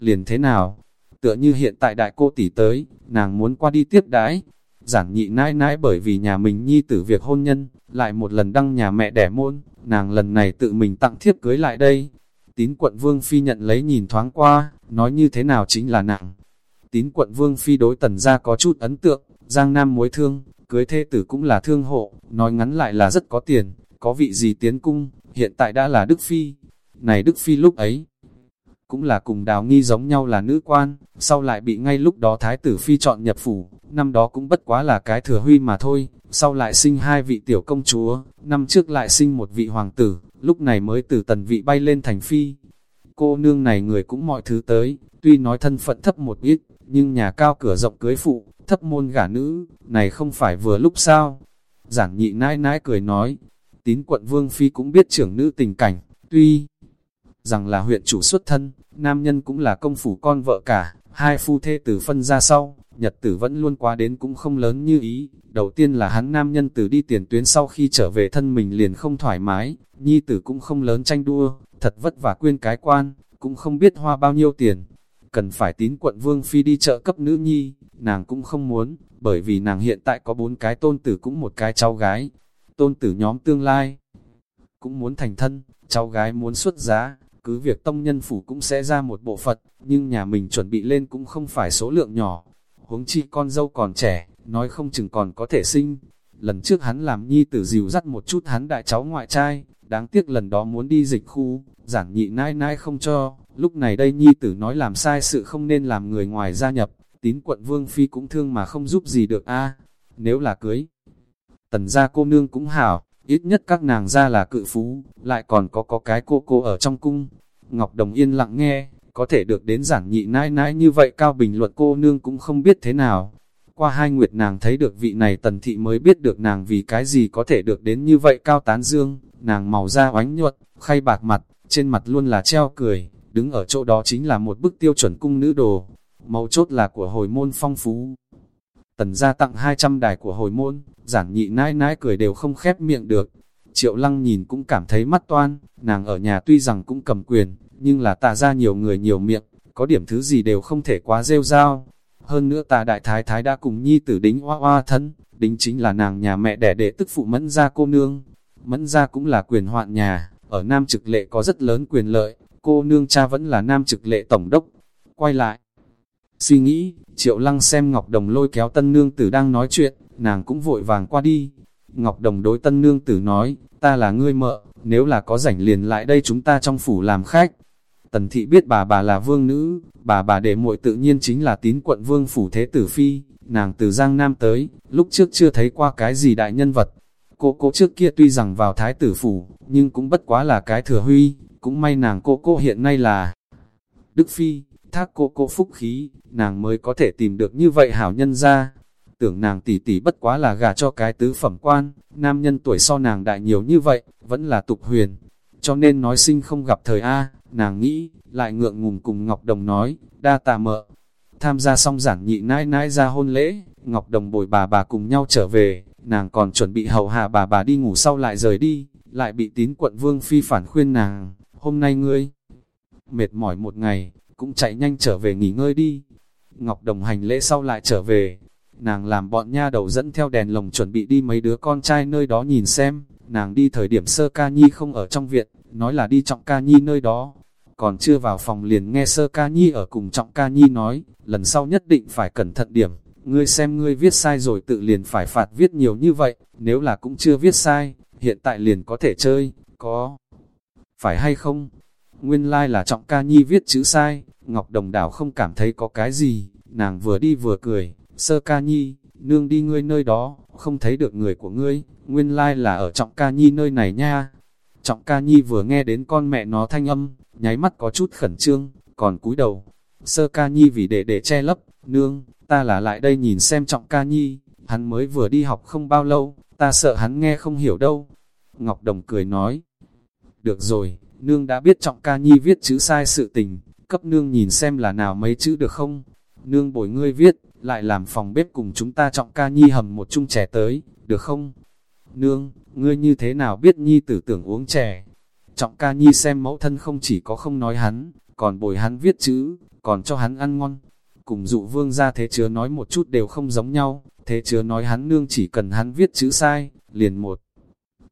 Liền thế nào? Tựa như hiện tại đại cô tỷ tới, nàng muốn qua đi tiếp đái. Giản nhị nãi nãi bởi vì nhà mình nhi tử việc hôn nhân, lại một lần đăng nhà mẹ đẻ môn, nàng lần này tự mình tặng thiếp cưới lại đây. Tín quận Vương Phi nhận lấy nhìn thoáng qua, nói như thế nào chính là nặng. Tín quận Vương Phi đối tần ra có chút ấn tượng, Giang Nam mối thương, cưới thê tử cũng là thương hộ, nói ngắn lại là rất có tiền, có vị gì tiến cung, hiện tại đã là Đức Phi. Này Đức Phi lúc ấy, cũng là cùng đào nghi giống nhau là nữ quan, sau lại bị ngay lúc đó Thái tử Phi chọn nhập phủ, năm đó cũng bất quá là cái thừa huy mà thôi, sau lại sinh hai vị tiểu công chúa, năm trước lại sinh một vị hoàng tử, lúc này mới từ tần vị bay lên thành Phi. Cô nương này người cũng mọi thứ tới, tuy nói thân phận thấp một ít, nhưng nhà cao cửa rộng cưới phụ, thấp môn gả nữ, này không phải vừa lúc sao. Giản nhị nãi nãi cười nói, tín quận Vương Phi cũng biết trưởng nữ tình cảnh, tuy rằng là huyện chủ xuất thân, nam nhân cũng là công phủ con vợ cả, hai phu thê tử phân ra sau, nhật tử vẫn luôn qua đến cũng không lớn như ý. Đầu tiên là hắn nam nhân tử đi tiền tuyến sau khi trở về thân mình liền không thoải mái, nhi tử cũng không lớn tranh đua, thật vất vả quyên cái quan, cũng không biết hoa bao nhiêu tiền. Cần phải tín quận vương phi đi chợ cấp nữ nhi, nàng cũng không muốn, bởi vì nàng hiện tại có bốn cái tôn tử cũng một cái cháu gái. Tôn tử nhóm tương lai, cũng muốn thành thân, cháu gái muốn xuất giá, cứ việc tông nhân phủ cũng sẽ ra một bộ phật nhưng nhà mình chuẩn bị lên cũng không phải số lượng nhỏ. Huống chi con dâu còn trẻ, nói không chừng còn có thể sinh. Lần trước hắn làm nhi tử dìu dắt một chút hắn đại cháu ngoại trai, đáng tiếc lần đó muốn đi dịch khu, giản nhị nai nai không cho. Lúc này đây nhi tử nói làm sai sự không nên làm người ngoài gia nhập, tín quận vương phi cũng thương mà không giúp gì được a Nếu là cưới, tần gia cô nương cũng hảo, ít nhất các nàng ra là cự phú, lại còn có có cái cô cô ở trong cung. Ngọc Đồng yên lặng nghe, có thể được đến giản nhị nãi nãi như vậy cao bình luận cô nương cũng không biết thế nào. Qua hai nguyệt nàng thấy được vị này tần thị mới biết được nàng vì cái gì có thể được đến như vậy cao tán dương, nàng màu da oánh nhuận, khay bạc mặt, trên mặt luôn là treo cười, đứng ở chỗ đó chính là một bức tiêu chuẩn cung nữ đồ, màu chốt là của hồi môn phong phú. Tần gia tặng 200 đài của hồi môn, giản nhị nãi nãi cười đều không khép miệng được. Triệu lăng nhìn cũng cảm thấy mắt toan, nàng ở nhà tuy rằng cũng cầm quyền, nhưng là tạ ra nhiều người nhiều miệng, có điểm thứ gì đều không thể quá rêu rao. Hơn nữa tạ đại thái thái đã cùng nhi tử đính hoa hoa thân, đính chính là nàng nhà mẹ đẻ đệ tức phụ mẫn gia cô nương. Mẫn gia cũng là quyền hoạn nhà, ở Nam Trực Lệ có rất lớn quyền lợi, cô nương cha vẫn là Nam Trực Lệ Tổng đốc. Quay lại, suy nghĩ, Triệu Lăng xem Ngọc Đồng lôi kéo tân nương tử đang nói chuyện, nàng cũng vội vàng qua đi. Ngọc Đồng đối tân nương tử nói, ta là ngươi mợ, nếu là có rảnh liền lại đây chúng ta trong phủ làm khách. Tần thị biết bà bà là vương nữ, bà bà để muội tự nhiên chính là tín quận vương phủ thế tử phi, nàng từ Giang Nam tới, lúc trước chưa thấy qua cái gì đại nhân vật. Cô cô trước kia tuy rằng vào thái tử phủ, nhưng cũng bất quá là cái thừa huy, cũng may nàng cô cô hiện nay là Đức Phi, thác cô cô phúc khí, nàng mới có thể tìm được như vậy hảo nhân ra. Tưởng nàng tỷ tỷ bất quá là gà cho cái tứ phẩm quan, nam nhân tuổi so nàng đại nhiều như vậy, vẫn là tục huyền. Cho nên nói sinh không gặp thời A, nàng nghĩ, lại ngượng ngùng cùng Ngọc Đồng nói, đa tà mợ. Tham gia xong giản nhị nãi nãi ra hôn lễ, Ngọc Đồng bồi bà bà cùng nhau trở về, nàng còn chuẩn bị hầu hạ bà bà đi ngủ sau lại rời đi, lại bị tín quận vương phi phản khuyên nàng, hôm nay ngươi mệt mỏi một ngày, cũng chạy nhanh trở về nghỉ ngơi đi. Ngọc Đồng hành lễ sau lại trở về, nàng làm bọn nha đầu dẫn theo đèn lồng chuẩn bị đi mấy đứa con trai nơi đó nhìn xem, nàng đi thời điểm sơ ca nhi không ở trong viện, nói là đi trọng ca nhi nơi đó. Còn chưa vào phòng liền nghe sơ ca nhi ở cùng trọng ca nhi nói, lần sau nhất định phải cẩn thận điểm, ngươi xem ngươi viết sai rồi tự liền phải phạt viết nhiều như vậy, nếu là cũng chưa viết sai, hiện tại liền có thể chơi, có phải hay không? Nguyên lai like là trọng ca nhi viết chữ sai, Ngọc Đồng Đảo không cảm thấy có cái gì, nàng vừa đi vừa cười, sơ ca nhi, nương đi ngươi nơi đó, không thấy được người của ngươi, nguyên lai là ở trọng ca nhi nơi này nha. Trọng ca nhi vừa nghe đến con mẹ nó thanh âm, nháy mắt có chút khẩn trương, còn cúi đầu. Sơ ca nhi vì để để che lấp, nương, ta là lại đây nhìn xem trọng ca nhi, hắn mới vừa đi học không bao lâu, ta sợ hắn nghe không hiểu đâu. Ngọc Đồng cười nói, được rồi, nương đã biết trọng ca nhi viết chữ sai sự tình, cấp nương nhìn xem là nào mấy chữ được không. Nương bồi ngươi viết, lại làm phòng bếp cùng chúng ta trọng ca nhi hầm một chung chè tới, được không? Nương, ngươi như thế nào biết nhi tử tưởng uống chè? Trọng ca nhi xem mẫu thân không chỉ có không nói hắn, còn bồi hắn viết chữ, còn cho hắn ăn ngon. Cùng dụ vương ra thế chứa nói một chút đều không giống nhau, thế chứa nói hắn nương chỉ cần hắn viết chữ sai, liền một.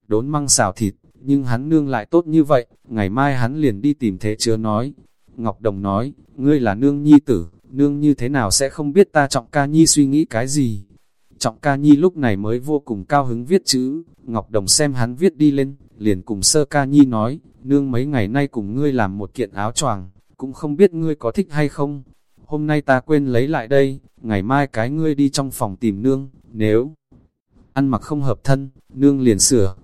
Đốn măng xào thịt, nhưng hắn nương lại tốt như vậy, ngày mai hắn liền đi tìm thế chứa nói. Ngọc Đồng nói, ngươi là nương nhi tử, nương như thế nào sẽ không biết ta trọng ca nhi suy nghĩ cái gì. Trọng ca nhi lúc này mới vô cùng cao hứng viết chữ, Ngọc Đồng xem hắn viết đi lên, liền cùng sơ ca nhi nói, nương mấy ngày nay cùng ngươi làm một kiện áo choàng, cũng không biết ngươi có thích hay không. Hôm nay ta quên lấy lại đây, ngày mai cái ngươi đi trong phòng tìm nương, nếu ăn mặc không hợp thân, nương liền sửa.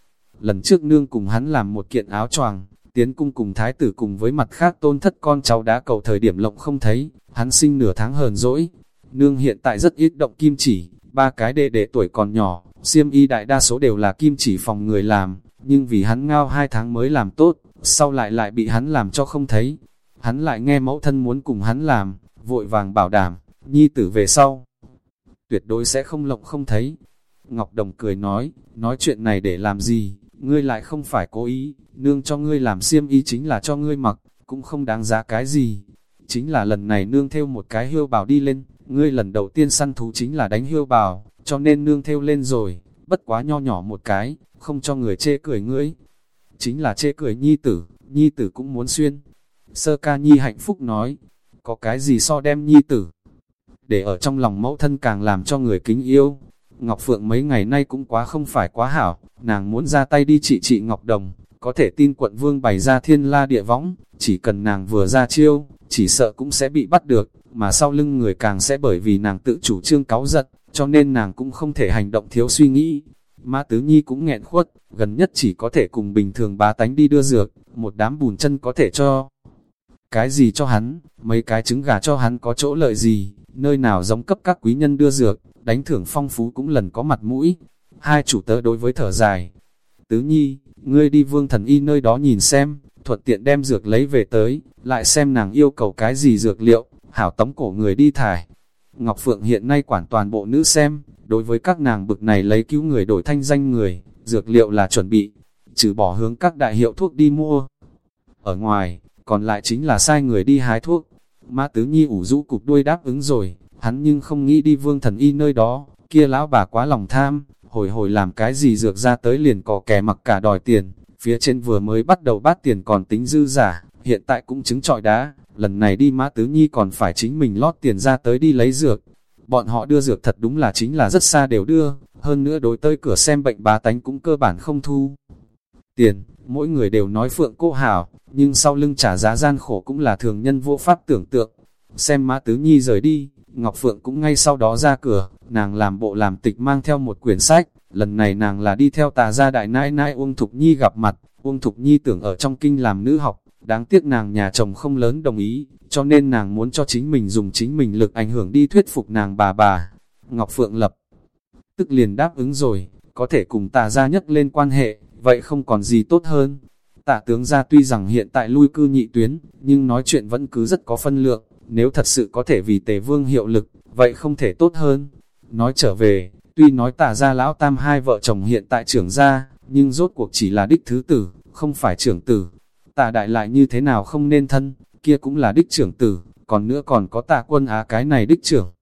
Lần trước nương cùng hắn làm một kiện áo choàng, tiến cung cùng thái tử cùng với mặt khác tôn thất con cháu đã cầu thời điểm lộng không thấy, hắn sinh nửa tháng hờn dỗi. Nương hiện tại rất ít động kim chỉ, ba cái đệ đệ tuổi còn nhỏ, siêm y đại đa số đều là kim chỉ phòng người làm, nhưng vì hắn ngao hai tháng mới làm tốt, sau lại lại bị hắn làm cho không thấy. Hắn lại nghe mẫu thân muốn cùng hắn làm, vội vàng bảo đảm, nhi tử về sau. Tuyệt đối sẽ không lộng không thấy. Ngọc Đồng cười nói, nói chuyện này để làm gì, ngươi lại không phải cố ý, nương cho ngươi làm xiêm y chính là cho ngươi mặc, cũng không đáng giá cái gì. Chính là lần này nương theo một cái hiêu bào đi lên, ngươi lần đầu tiên săn thú chính là đánh hiêu bào, cho nên nương theo lên rồi, bất quá nho nhỏ một cái, không cho người chê cười ngươi. Chính là chê cười nhi tử, nhi tử cũng muốn xuyên. Sơ ca nhi hạnh phúc nói, có cái gì so đem nhi tử. Để ở trong lòng mẫu thân càng làm cho người kính yêu. Ngọc Phượng mấy ngày nay cũng quá không phải quá hảo, nàng muốn ra tay đi trị trị Ngọc Đồng, có thể tin quận vương bày ra thiên la địa võng, chỉ cần nàng vừa ra chiêu, chỉ sợ cũng sẽ bị bắt được, mà sau lưng người càng sẽ bởi vì nàng tự chủ trương cáu giật, cho nên nàng cũng không thể hành động thiếu suy nghĩ. Mã Tứ Nhi cũng nghẹn khuất, gần nhất chỉ có thể cùng bình thường bá tánh đi đưa dược, một đám bùn chân có thể cho. Cái gì cho hắn, mấy cái trứng gà cho hắn có chỗ lợi gì, nơi nào giống cấp các quý nhân đưa dược, đánh thưởng phong phú cũng lần có mặt mũi. Hai chủ tớ đối với thở dài. Tứ Nhi, ngươi đi vương thần y nơi đó nhìn xem, thuận tiện đem dược lấy về tới, lại xem nàng yêu cầu cái gì dược liệu, hảo tống cổ người đi thải. Ngọc Phượng hiện nay quản toàn bộ nữ xem, đối với các nàng bực này lấy cứu người đổi thanh danh người, dược liệu là chuẩn bị, trừ bỏ hướng các đại hiệu thuốc đi mua. Ở ngoài, còn lại chính là sai người đi hái thuốc. Mã Tứ Nhi ủ rũ cục đuôi đáp ứng rồi, hắn nhưng không nghĩ đi vương thần y nơi đó, kia lão bà quá lòng tham, hồi hồi làm cái gì dược ra tới liền có kẻ mặc cả đòi tiền, phía trên vừa mới bắt đầu bát tiền còn tính dư giả, hiện tại cũng chứng trọi đá, lần này đi Mã Tứ Nhi còn phải chính mình lót tiền ra tới đi lấy dược. Bọn họ đưa dược thật đúng là chính là rất xa đều đưa, hơn nữa đối tới cửa xem bệnh bá tánh cũng cơ bản không thu. Tiền, mỗi người đều nói phượng cô hảo, nhưng sau lưng trả giá gian khổ cũng là thường nhân vô pháp tưởng tượng. Xem Mã Tứ Nhi rời đi, Ngọc Phượng cũng ngay sau đó ra cửa, nàng làm bộ làm tịch mang theo một quyển sách, lần này nàng là đi theo tà gia đại nãi nãi Uông Thục Nhi gặp mặt, Uông Thục Nhi tưởng ở trong kinh làm nữ học, đáng tiếc nàng nhà chồng không lớn đồng ý, cho nên nàng muốn cho chính mình dùng chính mình lực ảnh hưởng đi thuyết phục nàng bà bà. Ngọc Phượng lập tức liền đáp ứng rồi, có thể cùng tà gia nhất lên quan hệ, vậy không còn gì tốt hơn. Tạ tướng gia tuy rằng hiện tại lui cư nhị tuyến, nhưng nói chuyện vẫn cứ rất có phân lượng, nếu thật sự có thể vì tề vương hiệu lực, vậy không thể tốt hơn. Nói trở về, tuy nói tà ra lão tam hai vợ chồng hiện tại trưởng gia, nhưng rốt cuộc chỉ là đích thứ tử, không phải trưởng tử. Tà đại lại như thế nào không nên thân, kia cũng là đích trưởng tử, còn nữa còn có tà quân á cái này đích trưởng.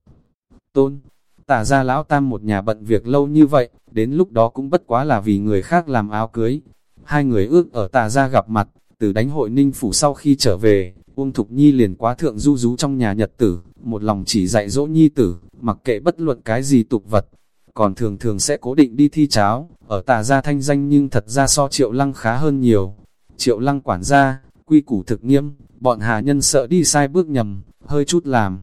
Tôn, tà ra lão tam một nhà bận việc lâu như vậy, đến lúc đó cũng bất quá là vì người khác làm áo cưới. Hai người ước ở tà ra gặp mặt, từ đánh hội ninh phủ sau khi trở về, Uông Thục Nhi liền quá thượng du rú trong nhà nhật tử, một lòng chỉ dạy dỗ Nhi tử, mặc kệ bất luận cái gì tục vật. Còn thường thường sẽ cố định đi thi cháo, ở tà gia thanh danh nhưng thật ra so triệu lăng khá hơn nhiều. Triệu lăng quản gia, quy củ thực nghiêm, bọn hà nhân sợ đi sai bước nhầm, hơi chút làm.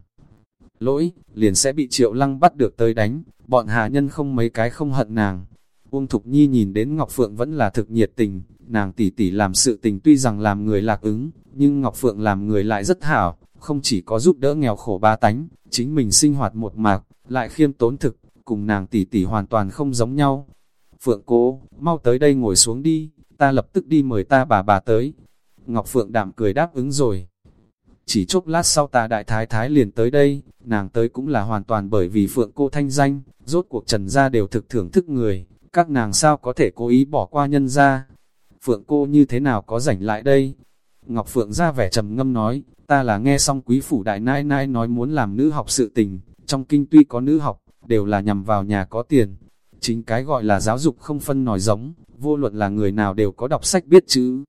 Lỗi, liền sẽ bị triệu lăng bắt được tới đánh, bọn Hà nhân không mấy cái không hận nàng. Uông Thục Nhi nhìn đến Ngọc Phượng vẫn là thực nhiệt tình, nàng tỷ tỷ làm sự tình tuy rằng làm người lạc ứng, nhưng Ngọc Phượng làm người lại rất hảo, không chỉ có giúp đỡ nghèo khổ ba tánh, chính mình sinh hoạt một mạc, lại khiêm tốn thực, cùng nàng tỷ tỷ hoàn toàn không giống nhau. Phượng cố, mau tới đây ngồi xuống đi, ta lập tức đi mời ta bà bà tới. Ngọc Phượng đạm cười đáp ứng rồi. Chỉ chốc lát sau ta đại thái thái liền tới đây, nàng tới cũng là hoàn toàn bởi vì Phượng cô thanh danh, rốt cuộc trần gia đều thực thưởng thức người, các nàng sao có thể cố ý bỏ qua nhân gia. Phượng cô như thế nào có rảnh lại đây? Ngọc Phượng ra vẻ trầm ngâm nói, ta là nghe xong quý phủ đại nai nai nói muốn làm nữ học sự tình, trong kinh tuy có nữ học, đều là nhằm vào nhà có tiền. Chính cái gọi là giáo dục không phân nòi giống, vô luận là người nào đều có đọc sách biết chữ.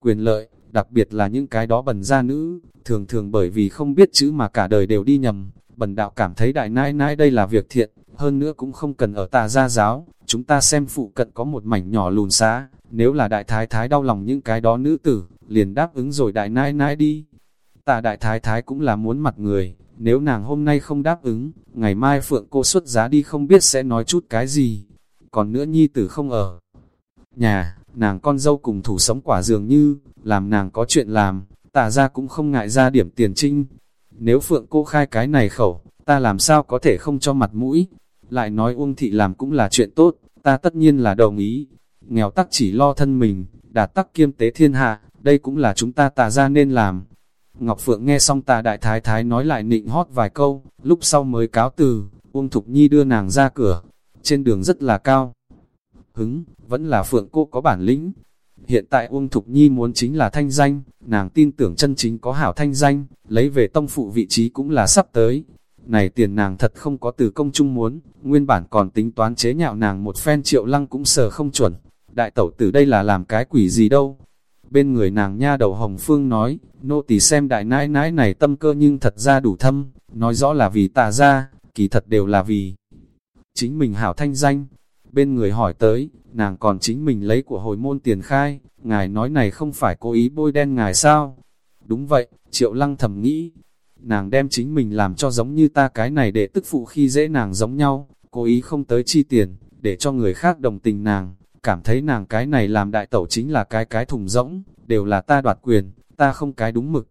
Quyền lợi, đặc biệt là những cái đó bần gia nữ, thường thường bởi vì không biết chữ mà cả đời đều đi nhầm, bần đạo cảm thấy đại nai nai đây là việc thiện, hơn nữa cũng không cần ở tà gia giáo, chúng ta xem phụ cận có một mảnh nhỏ lùn xá, nếu là đại thái thái đau lòng những cái đó nữ tử, liền đáp ứng rồi đại nãi nãi đi. Tà đại thái thái cũng là muốn mặt người, nếu nàng hôm nay không đáp ứng, ngày mai phượng cô xuất giá đi không biết sẽ nói chút cái gì. Còn nữa nhi tử không ở nhà, nàng con dâu cùng thủ sống quả dường như, làm nàng có chuyện làm, tà ra cũng không ngại ra điểm tiền trinh. Nếu phượng cô khai cái này khẩu, ta làm sao có thể không cho mặt mũi, lại nói Uông Thị làm cũng là chuyện tốt, ta tất nhiên là đồng ý. Nghèo tắc chỉ lo thân mình, đạt tắc kiêm tế thiên hạ, đây cũng là chúng ta tà ra nên làm. Ngọc Phượng nghe xong tà đại thái thái nói lại nịnh hót vài câu, lúc sau mới cáo từ, Uông Thục Nhi đưa nàng ra cửa, trên đường rất là cao. Hứng, vẫn là Phượng cô có bản lĩnh. Hiện tại Uông Thục Nhi muốn chính là thanh danh, nàng tin tưởng chân chính có hảo thanh danh, lấy về tông phụ vị trí cũng là sắp tới. Này tiền nàng thật không có từ công chung muốn, nguyên bản còn tính toán chế nhạo nàng một phen triệu lăng cũng sờ không chuẩn. Đại tẩu từ đây là làm cái quỷ gì đâu. Bên người nàng nha đầu Hồng Phương nói, nô tỳ xem đại nãi nãi này tâm cơ nhưng thật ra đủ thâm, nói rõ là vì tà ra, kỳ thật đều là vì chính mình hảo thanh danh. Bên người hỏi tới, nàng còn chính mình lấy của hồi môn tiền khai, ngài nói này không phải cố ý bôi đen ngài sao? Đúng vậy, triệu lăng thầm nghĩ, nàng đem chính mình làm cho giống như ta cái này để tức phụ khi dễ nàng giống nhau, cố ý không tới chi tiền, để cho người khác đồng tình nàng, cảm thấy nàng cái này làm đại tẩu chính là cái cái thùng rỗng, đều là ta đoạt quyền, ta không cái đúng mực.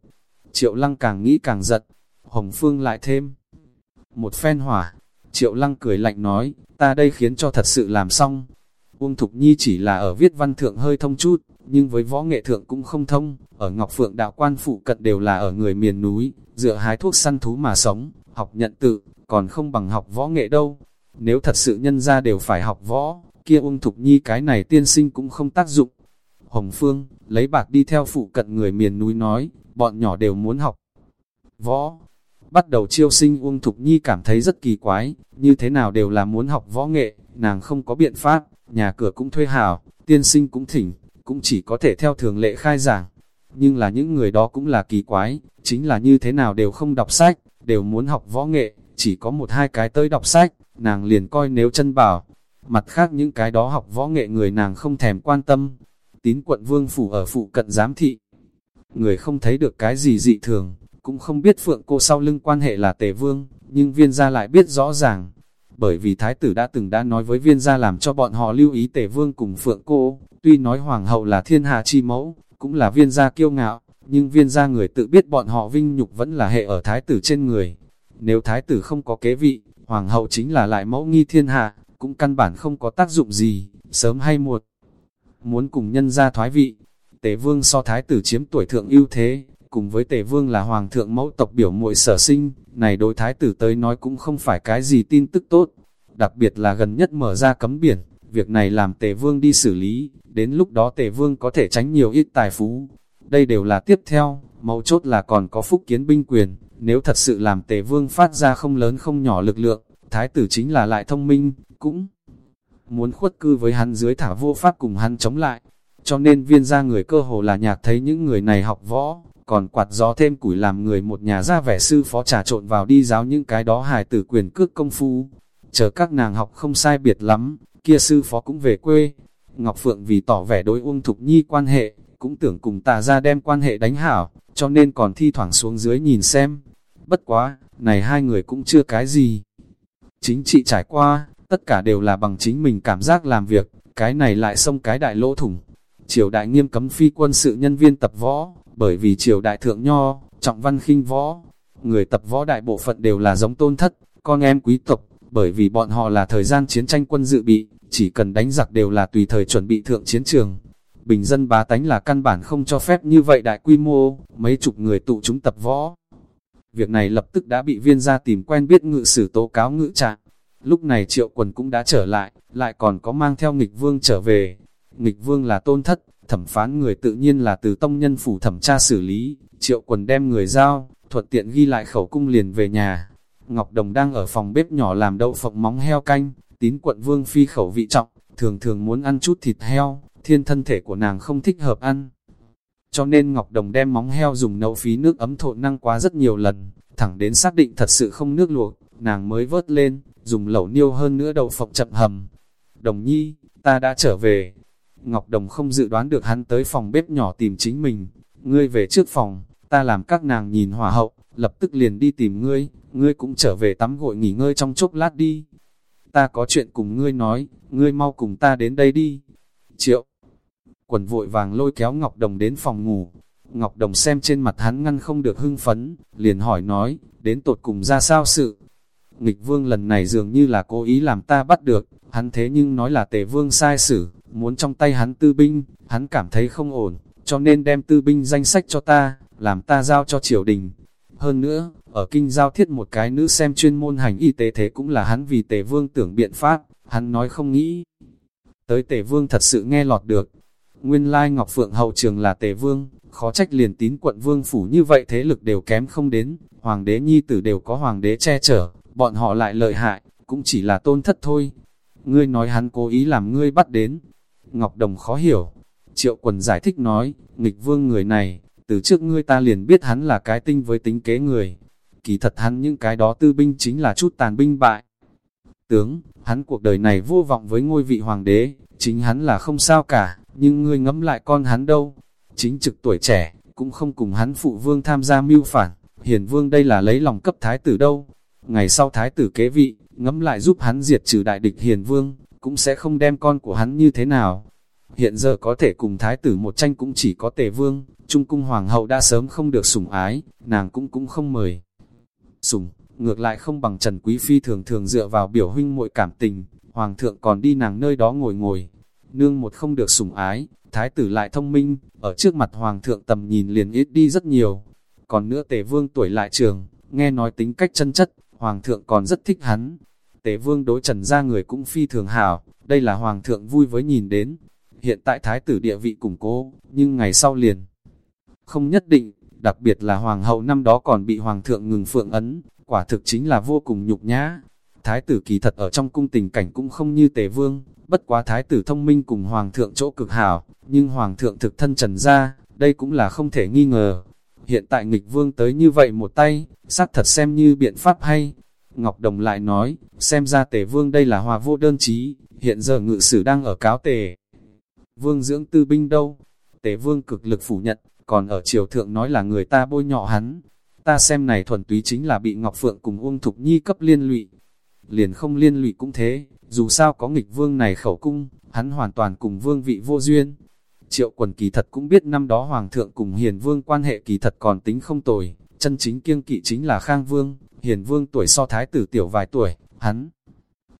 Triệu lăng càng nghĩ càng giận, Hồng Phương lại thêm một phen hỏa. Triệu lăng cười lạnh nói, ta đây khiến cho thật sự làm xong. Uông Thục Nhi chỉ là ở viết văn thượng hơi thông chút, nhưng với võ nghệ thượng cũng không thông, ở Ngọc Phượng đạo quan phụ cận đều là ở người miền núi, dựa hái thuốc săn thú mà sống, học nhận tự, còn không bằng học võ nghệ đâu. Nếu thật sự nhân ra đều phải học võ, kia ung Thục Nhi cái này tiên sinh cũng không tác dụng. Hồng Phương, lấy bạc đi theo phụ cận người miền núi nói, bọn nhỏ đều muốn học võ. Bắt đầu chiêu sinh Uông Thục Nhi cảm thấy rất kỳ quái, như thế nào đều là muốn học võ nghệ, nàng không có biện pháp, nhà cửa cũng thuê hào, tiên sinh cũng thỉnh, cũng chỉ có thể theo thường lệ khai giảng. Nhưng là những người đó cũng là kỳ quái, chính là như thế nào đều không đọc sách, đều muốn học võ nghệ, chỉ có một hai cái tới đọc sách, nàng liền coi nếu chân bảo. Mặt khác những cái đó học võ nghệ người nàng không thèm quan tâm. Tín quận vương phủ ở phụ cận giám thị. Người không thấy được cái gì dị thường, cũng không biết phượng cô sau lưng quan hệ là tề vương, nhưng viên gia lại biết rõ ràng. Bởi vì thái tử đã từng đã nói với viên gia làm cho bọn họ lưu ý tể vương cùng phượng cô, tuy nói hoàng hậu là thiên hạ chi mẫu, cũng là viên gia kiêu ngạo, nhưng viên gia người tự biết bọn họ vinh nhục vẫn là hệ ở thái tử trên người. Nếu thái tử không có kế vị, hoàng hậu chính là lại mẫu nghi thiên hạ, cũng căn bản không có tác dụng gì, sớm hay muộn. Muốn cùng nhân gia thoái vị, tế vương so thái tử chiếm tuổi thượng ưu thế, cùng với tề vương là hoàng thượng mẫu tộc biểu muội sở sinh, này đối thái tử tới nói cũng không phải cái gì tin tức tốt, đặc biệt là gần nhất mở ra cấm biển, việc này làm tề vương đi xử lý, đến lúc đó tề vương có thể tránh nhiều ít tài phú. Đây đều là tiếp theo, mẫu chốt là còn có phúc kiến binh quyền, nếu thật sự làm tề vương phát ra không lớn không nhỏ lực lượng, thái tử chính là lại thông minh, cũng muốn khuất cư với hắn dưới thả vô pháp cùng hắn chống lại. Cho nên viên gia người cơ hồ là nhạc thấy những người này học võ, còn quạt gió thêm củi làm người một nhà ra vẻ sư phó trà trộn vào đi giáo những cái đó hài tử quyền cước công phu. Chờ các nàng học không sai biệt lắm, kia sư phó cũng về quê. Ngọc Phượng vì tỏ vẻ đối Uông Thục Nhi quan hệ, cũng tưởng cùng tà ra đem quan hệ đánh hảo, cho nên còn thi thoảng xuống dưới nhìn xem. Bất quá, này hai người cũng chưa cái gì. Chính trị trải qua, tất cả đều là bằng chính mình cảm giác làm việc, cái này lại xông cái đại lỗ thủng. Triều đại nghiêm cấm phi quân sự nhân viên tập võ, bởi vì triều đại thượng nho, trọng văn khinh võ. Người tập võ đại bộ phận đều là giống tôn thất, con em quý tộc, bởi vì bọn họ là thời gian chiến tranh quân dự bị, chỉ cần đánh giặc đều là tùy thời chuẩn bị thượng chiến trường. Bình dân bá tánh là căn bản không cho phép như vậy đại quy mô, mấy chục người tụ chúng tập võ. Việc này lập tức đã bị viên gia tìm quen biết ngự sử tố cáo ngự trạng. Lúc này triệu quần cũng đã trở lại, lại còn có mang theo nghịch vương trở về. Nghịch vương là tôn thất, thẩm phán người tự nhiên là từ tông nhân phủ thẩm tra xử lý, triệu quần đem người giao, thuận tiện ghi lại khẩu cung liền về nhà. Ngọc Đồng đang ở phòng bếp nhỏ làm đậu phộng móng heo canh, tín quận vương phi khẩu vị trọng, thường thường muốn ăn chút thịt heo, thiên thân thể của nàng không thích hợp ăn. Cho nên Ngọc Đồng đem móng heo dùng nấu phí nước ấm thộn năng quá rất nhiều lần, thẳng đến xác định thật sự không nước luộc, nàng mới vớt lên, dùng lẩu niêu hơn nữa đậu phộng chậm hầm. Đồng nhi, ta đã trở về. Ngọc Đồng không dự đoán được hắn tới phòng bếp nhỏ tìm chính mình. Ngươi về trước phòng, ta làm các nàng nhìn hỏa hậu, lập tức liền đi tìm ngươi, ngươi cũng trở về tắm gội nghỉ ngơi trong chốc lát đi. Ta có chuyện cùng ngươi nói, ngươi mau cùng ta đến đây đi. Triệu, quần vội vàng lôi kéo Ngọc Đồng đến phòng ngủ. Ngọc Đồng xem trên mặt hắn ngăn không được hưng phấn, liền hỏi nói, đến tột cùng ra sao sự. Nghịch vương lần này dường như là cố ý làm ta bắt được, hắn thế nhưng nói là tề vương sai xử, muốn trong tay hắn tư binh, hắn cảm thấy không ổn, cho nên đem tư binh danh sách cho ta, làm ta giao cho triều đình. Hơn nữa, ở kinh giao thiết một cái nữ xem chuyên môn hành y tế thế cũng là hắn vì tề vương tưởng biện pháp, hắn nói không nghĩ. Tới tề vương thật sự nghe lọt được. Nguyên lai Ngọc Phượng hậu trường là tề vương, khó trách liền tín quận vương phủ như vậy thế lực đều kém không đến, hoàng đế nhi tử đều có hoàng đế che chở, bọn họ lại lợi hại, cũng chỉ là tôn thất thôi. Ngươi nói hắn cố ý làm ngươi bắt đến. Ngọc Đồng khó hiểu. Triệu quần giải thích nói, nghịch vương người này, từ trước ngươi ta liền biết hắn là cái tinh với tính kế người. Kỳ thật hắn những cái đó tư binh chính là chút tàn binh bại. Tướng, hắn cuộc đời này vô vọng với ngôi vị hoàng đế, chính hắn là không sao cả, nhưng ngươi ngẫm lại con hắn đâu. Chính trực tuổi trẻ, cũng không cùng hắn phụ vương tham gia mưu phản, hiền vương đây là lấy lòng cấp thái tử đâu. Ngày sau thái tử kế vị, ngẫm lại giúp hắn diệt trừ đại địch hiền vương, cũng sẽ không đem con của hắn như thế nào. Hiện giờ có thể cùng thái tử một tranh cũng chỉ có tề vương, trung cung hoàng hậu đã sớm không được sủng ái, nàng cũng cũng không mời. Sủng, ngược lại không bằng Trần Quý Phi thường thường dựa vào biểu huynh muội cảm tình, hoàng thượng còn đi nàng nơi đó ngồi ngồi. Nương một không được sủng ái, thái tử lại thông minh, ở trước mặt hoàng thượng tầm nhìn liền ít đi rất nhiều. Còn nữa tề vương tuổi lại trường, nghe nói tính cách chân chất, hoàng thượng còn rất thích hắn. Tề vương đối trần ra người cũng phi thường hảo, đây là hoàng thượng vui với nhìn đến. Hiện tại thái tử địa vị củng cố, nhưng ngày sau liền. Không nhất định, đặc biệt là hoàng hậu năm đó còn bị hoàng thượng ngừng phượng ấn, quả thực chính là vô cùng nhục nhã. Thái tử kỳ thật ở trong cung tình cảnh cũng không như tề vương, bất quá thái tử thông minh cùng hoàng thượng chỗ cực hảo, nhưng hoàng thượng thực thân trần ra, đây cũng là không thể nghi ngờ. Hiện tại nghịch vương tới như vậy một tay, xác thật xem như biện pháp hay. Ngọc Đồng lại nói, xem ra tề vương đây là hòa vô đơn trí, hiện giờ ngự sử đang ở cáo tề. Vương dưỡng tư binh đâu? Tề vương cực lực phủ nhận, còn ở triều thượng nói là người ta bôi nhọ hắn. Ta xem này thuần túy chính là bị Ngọc Phượng cùng Uông Thục Nhi cấp liên lụy. Liền không liên lụy cũng thế, dù sao có nghịch vương này khẩu cung, hắn hoàn toàn cùng vương vị vô duyên. Triệu quần kỳ thật cũng biết năm đó Hoàng thượng cùng Hiền Vương quan hệ kỳ thật còn tính không tồi, chân chính kiêng kỵ chính là Khang Vương, Hiền Vương tuổi so thái tử tiểu vài tuổi, hắn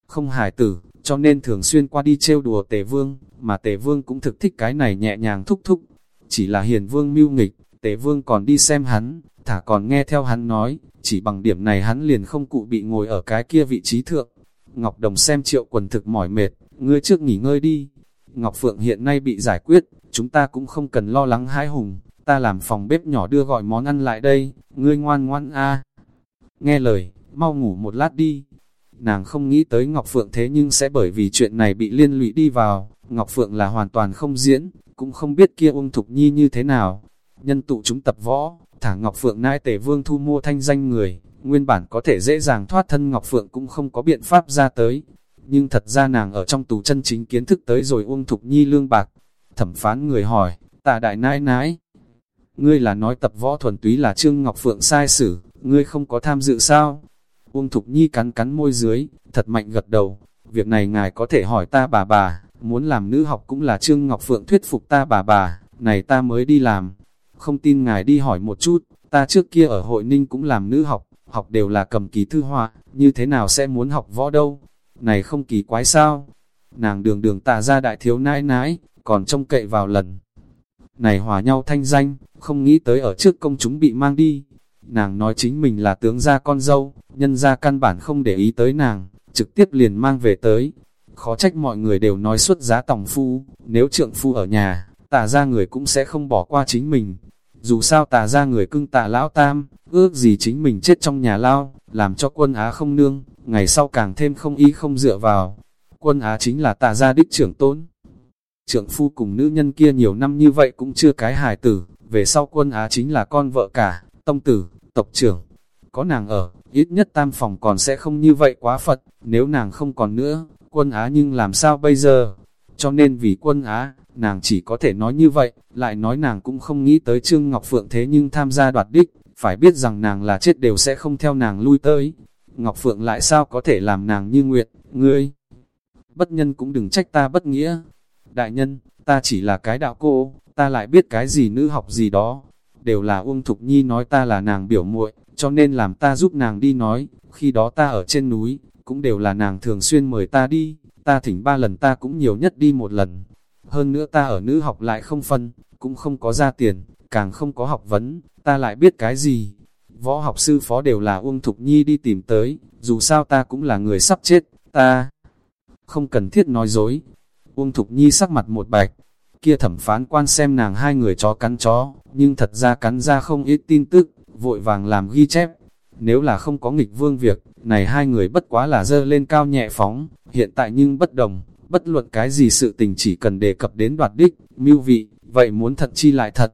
không hài tử, cho nên thường xuyên qua đi trêu đùa Tề Vương, mà Tề Vương cũng thực thích cái này nhẹ nhàng thúc thúc. Chỉ là Hiền Vương mưu nghịch, Tề Vương còn đi xem hắn, thả còn nghe theo hắn nói, chỉ bằng điểm này hắn liền không cụ bị ngồi ở cái kia vị trí thượng. Ngọc Đồng xem triệu quần thực mỏi mệt, ngươi trước nghỉ ngơi đi. Ngọc Phượng hiện nay bị giải quyết, chúng ta cũng không cần lo lắng hãi hùng, ta làm phòng bếp nhỏ đưa gọi món ăn lại đây, ngươi ngoan ngoan a. Nghe lời, mau ngủ một lát đi. Nàng không nghĩ tới Ngọc Phượng thế nhưng sẽ bởi vì chuyện này bị liên lụy đi vào, Ngọc Phượng là hoàn toàn không diễn, cũng không biết kia ung thục nhi như thế nào. Nhân tụ chúng tập võ, thả Ngọc Phượng nai tể vương thu mua thanh danh người, nguyên bản có thể dễ dàng thoát thân Ngọc Phượng cũng không có biện pháp ra tới. Nhưng thật ra nàng ở trong tù chân chính kiến thức tới rồi Uông Thục Nhi lương bạc. Thẩm phán người hỏi, tạ đại nãi nãi, ngươi là nói tập võ thuần túy là Trương Ngọc Phượng sai xử, ngươi không có tham dự sao? Uông Thục Nhi cắn cắn môi dưới, thật mạnh gật đầu. Việc này ngài có thể hỏi ta bà bà, muốn làm nữ học cũng là Trương Ngọc Phượng thuyết phục ta bà bà, này ta mới đi làm. Không tin ngài đi hỏi một chút, ta trước kia ở hội ninh cũng làm nữ học, học đều là cầm ký thư họa, như thế nào sẽ muốn học võ đâu? Này không kỳ quái sao? Nàng đường đường tà ra đại thiếu nãi nãi, còn trông cậy vào lần. Này hòa nhau thanh danh, không nghĩ tới ở trước công chúng bị mang đi. Nàng nói chính mình là tướng gia con dâu, nhân gia căn bản không để ý tới nàng, trực tiếp liền mang về tới. Khó trách mọi người đều nói xuất giá tòng phu, nếu trượng phu ở nhà, tà ra người cũng sẽ không bỏ qua chính mình. Dù sao tà ra người cưng tà lão tam, ước gì chính mình chết trong nhà lao, làm cho quân Á không nương, ngày sau càng thêm không ý không dựa vào. Quân Á chính là tà gia đích trưởng tôn. Trưởng phu cùng nữ nhân kia nhiều năm như vậy cũng chưa cái hài tử, về sau quân Á chính là con vợ cả, tông tử, tộc trưởng. Có nàng ở, ít nhất tam phòng còn sẽ không như vậy quá Phật, nếu nàng không còn nữa, quân Á nhưng làm sao bây giờ? Cho nên vì quân Á, nàng chỉ có thể nói như vậy, lại nói nàng cũng không nghĩ tới Trương Ngọc Phượng thế nhưng tham gia đoạt đích, phải biết rằng nàng là chết đều sẽ không theo nàng lui tới. Ngọc Phượng lại sao có thể làm nàng như nguyện, ngươi? Bất nhân cũng đừng trách ta bất nghĩa. Đại nhân, ta chỉ là cái đạo cô, ta lại biết cái gì nữ học gì đó. Đều là Uông Thục Nhi nói ta là nàng biểu muội, cho nên làm ta giúp nàng đi nói, khi đó ta ở trên núi, cũng đều là nàng thường xuyên mời ta đi, ta thỉnh ba lần ta cũng nhiều nhất đi một lần. Hơn nữa ta ở nữ học lại không phân, cũng không có ra tiền, càng không có học vấn, ta lại biết cái gì. Võ học sư phó đều là Uông Thục Nhi đi tìm tới, dù sao ta cũng là người sắp chết, ta không cần thiết nói dối. Uông Thục Nhi sắc mặt một bạch, kia thẩm phán quan xem nàng hai người chó cắn chó, nhưng thật ra cắn ra không ít tin tức, vội vàng làm ghi chép. Nếu là không có nghịch vương việc, này hai người bất quá là dơ lên cao nhẹ phóng, hiện tại nhưng bất đồng, bất luận cái gì sự tình chỉ cần đề cập đến đoạt đích, mưu vị, vậy muốn thật chi lại thật.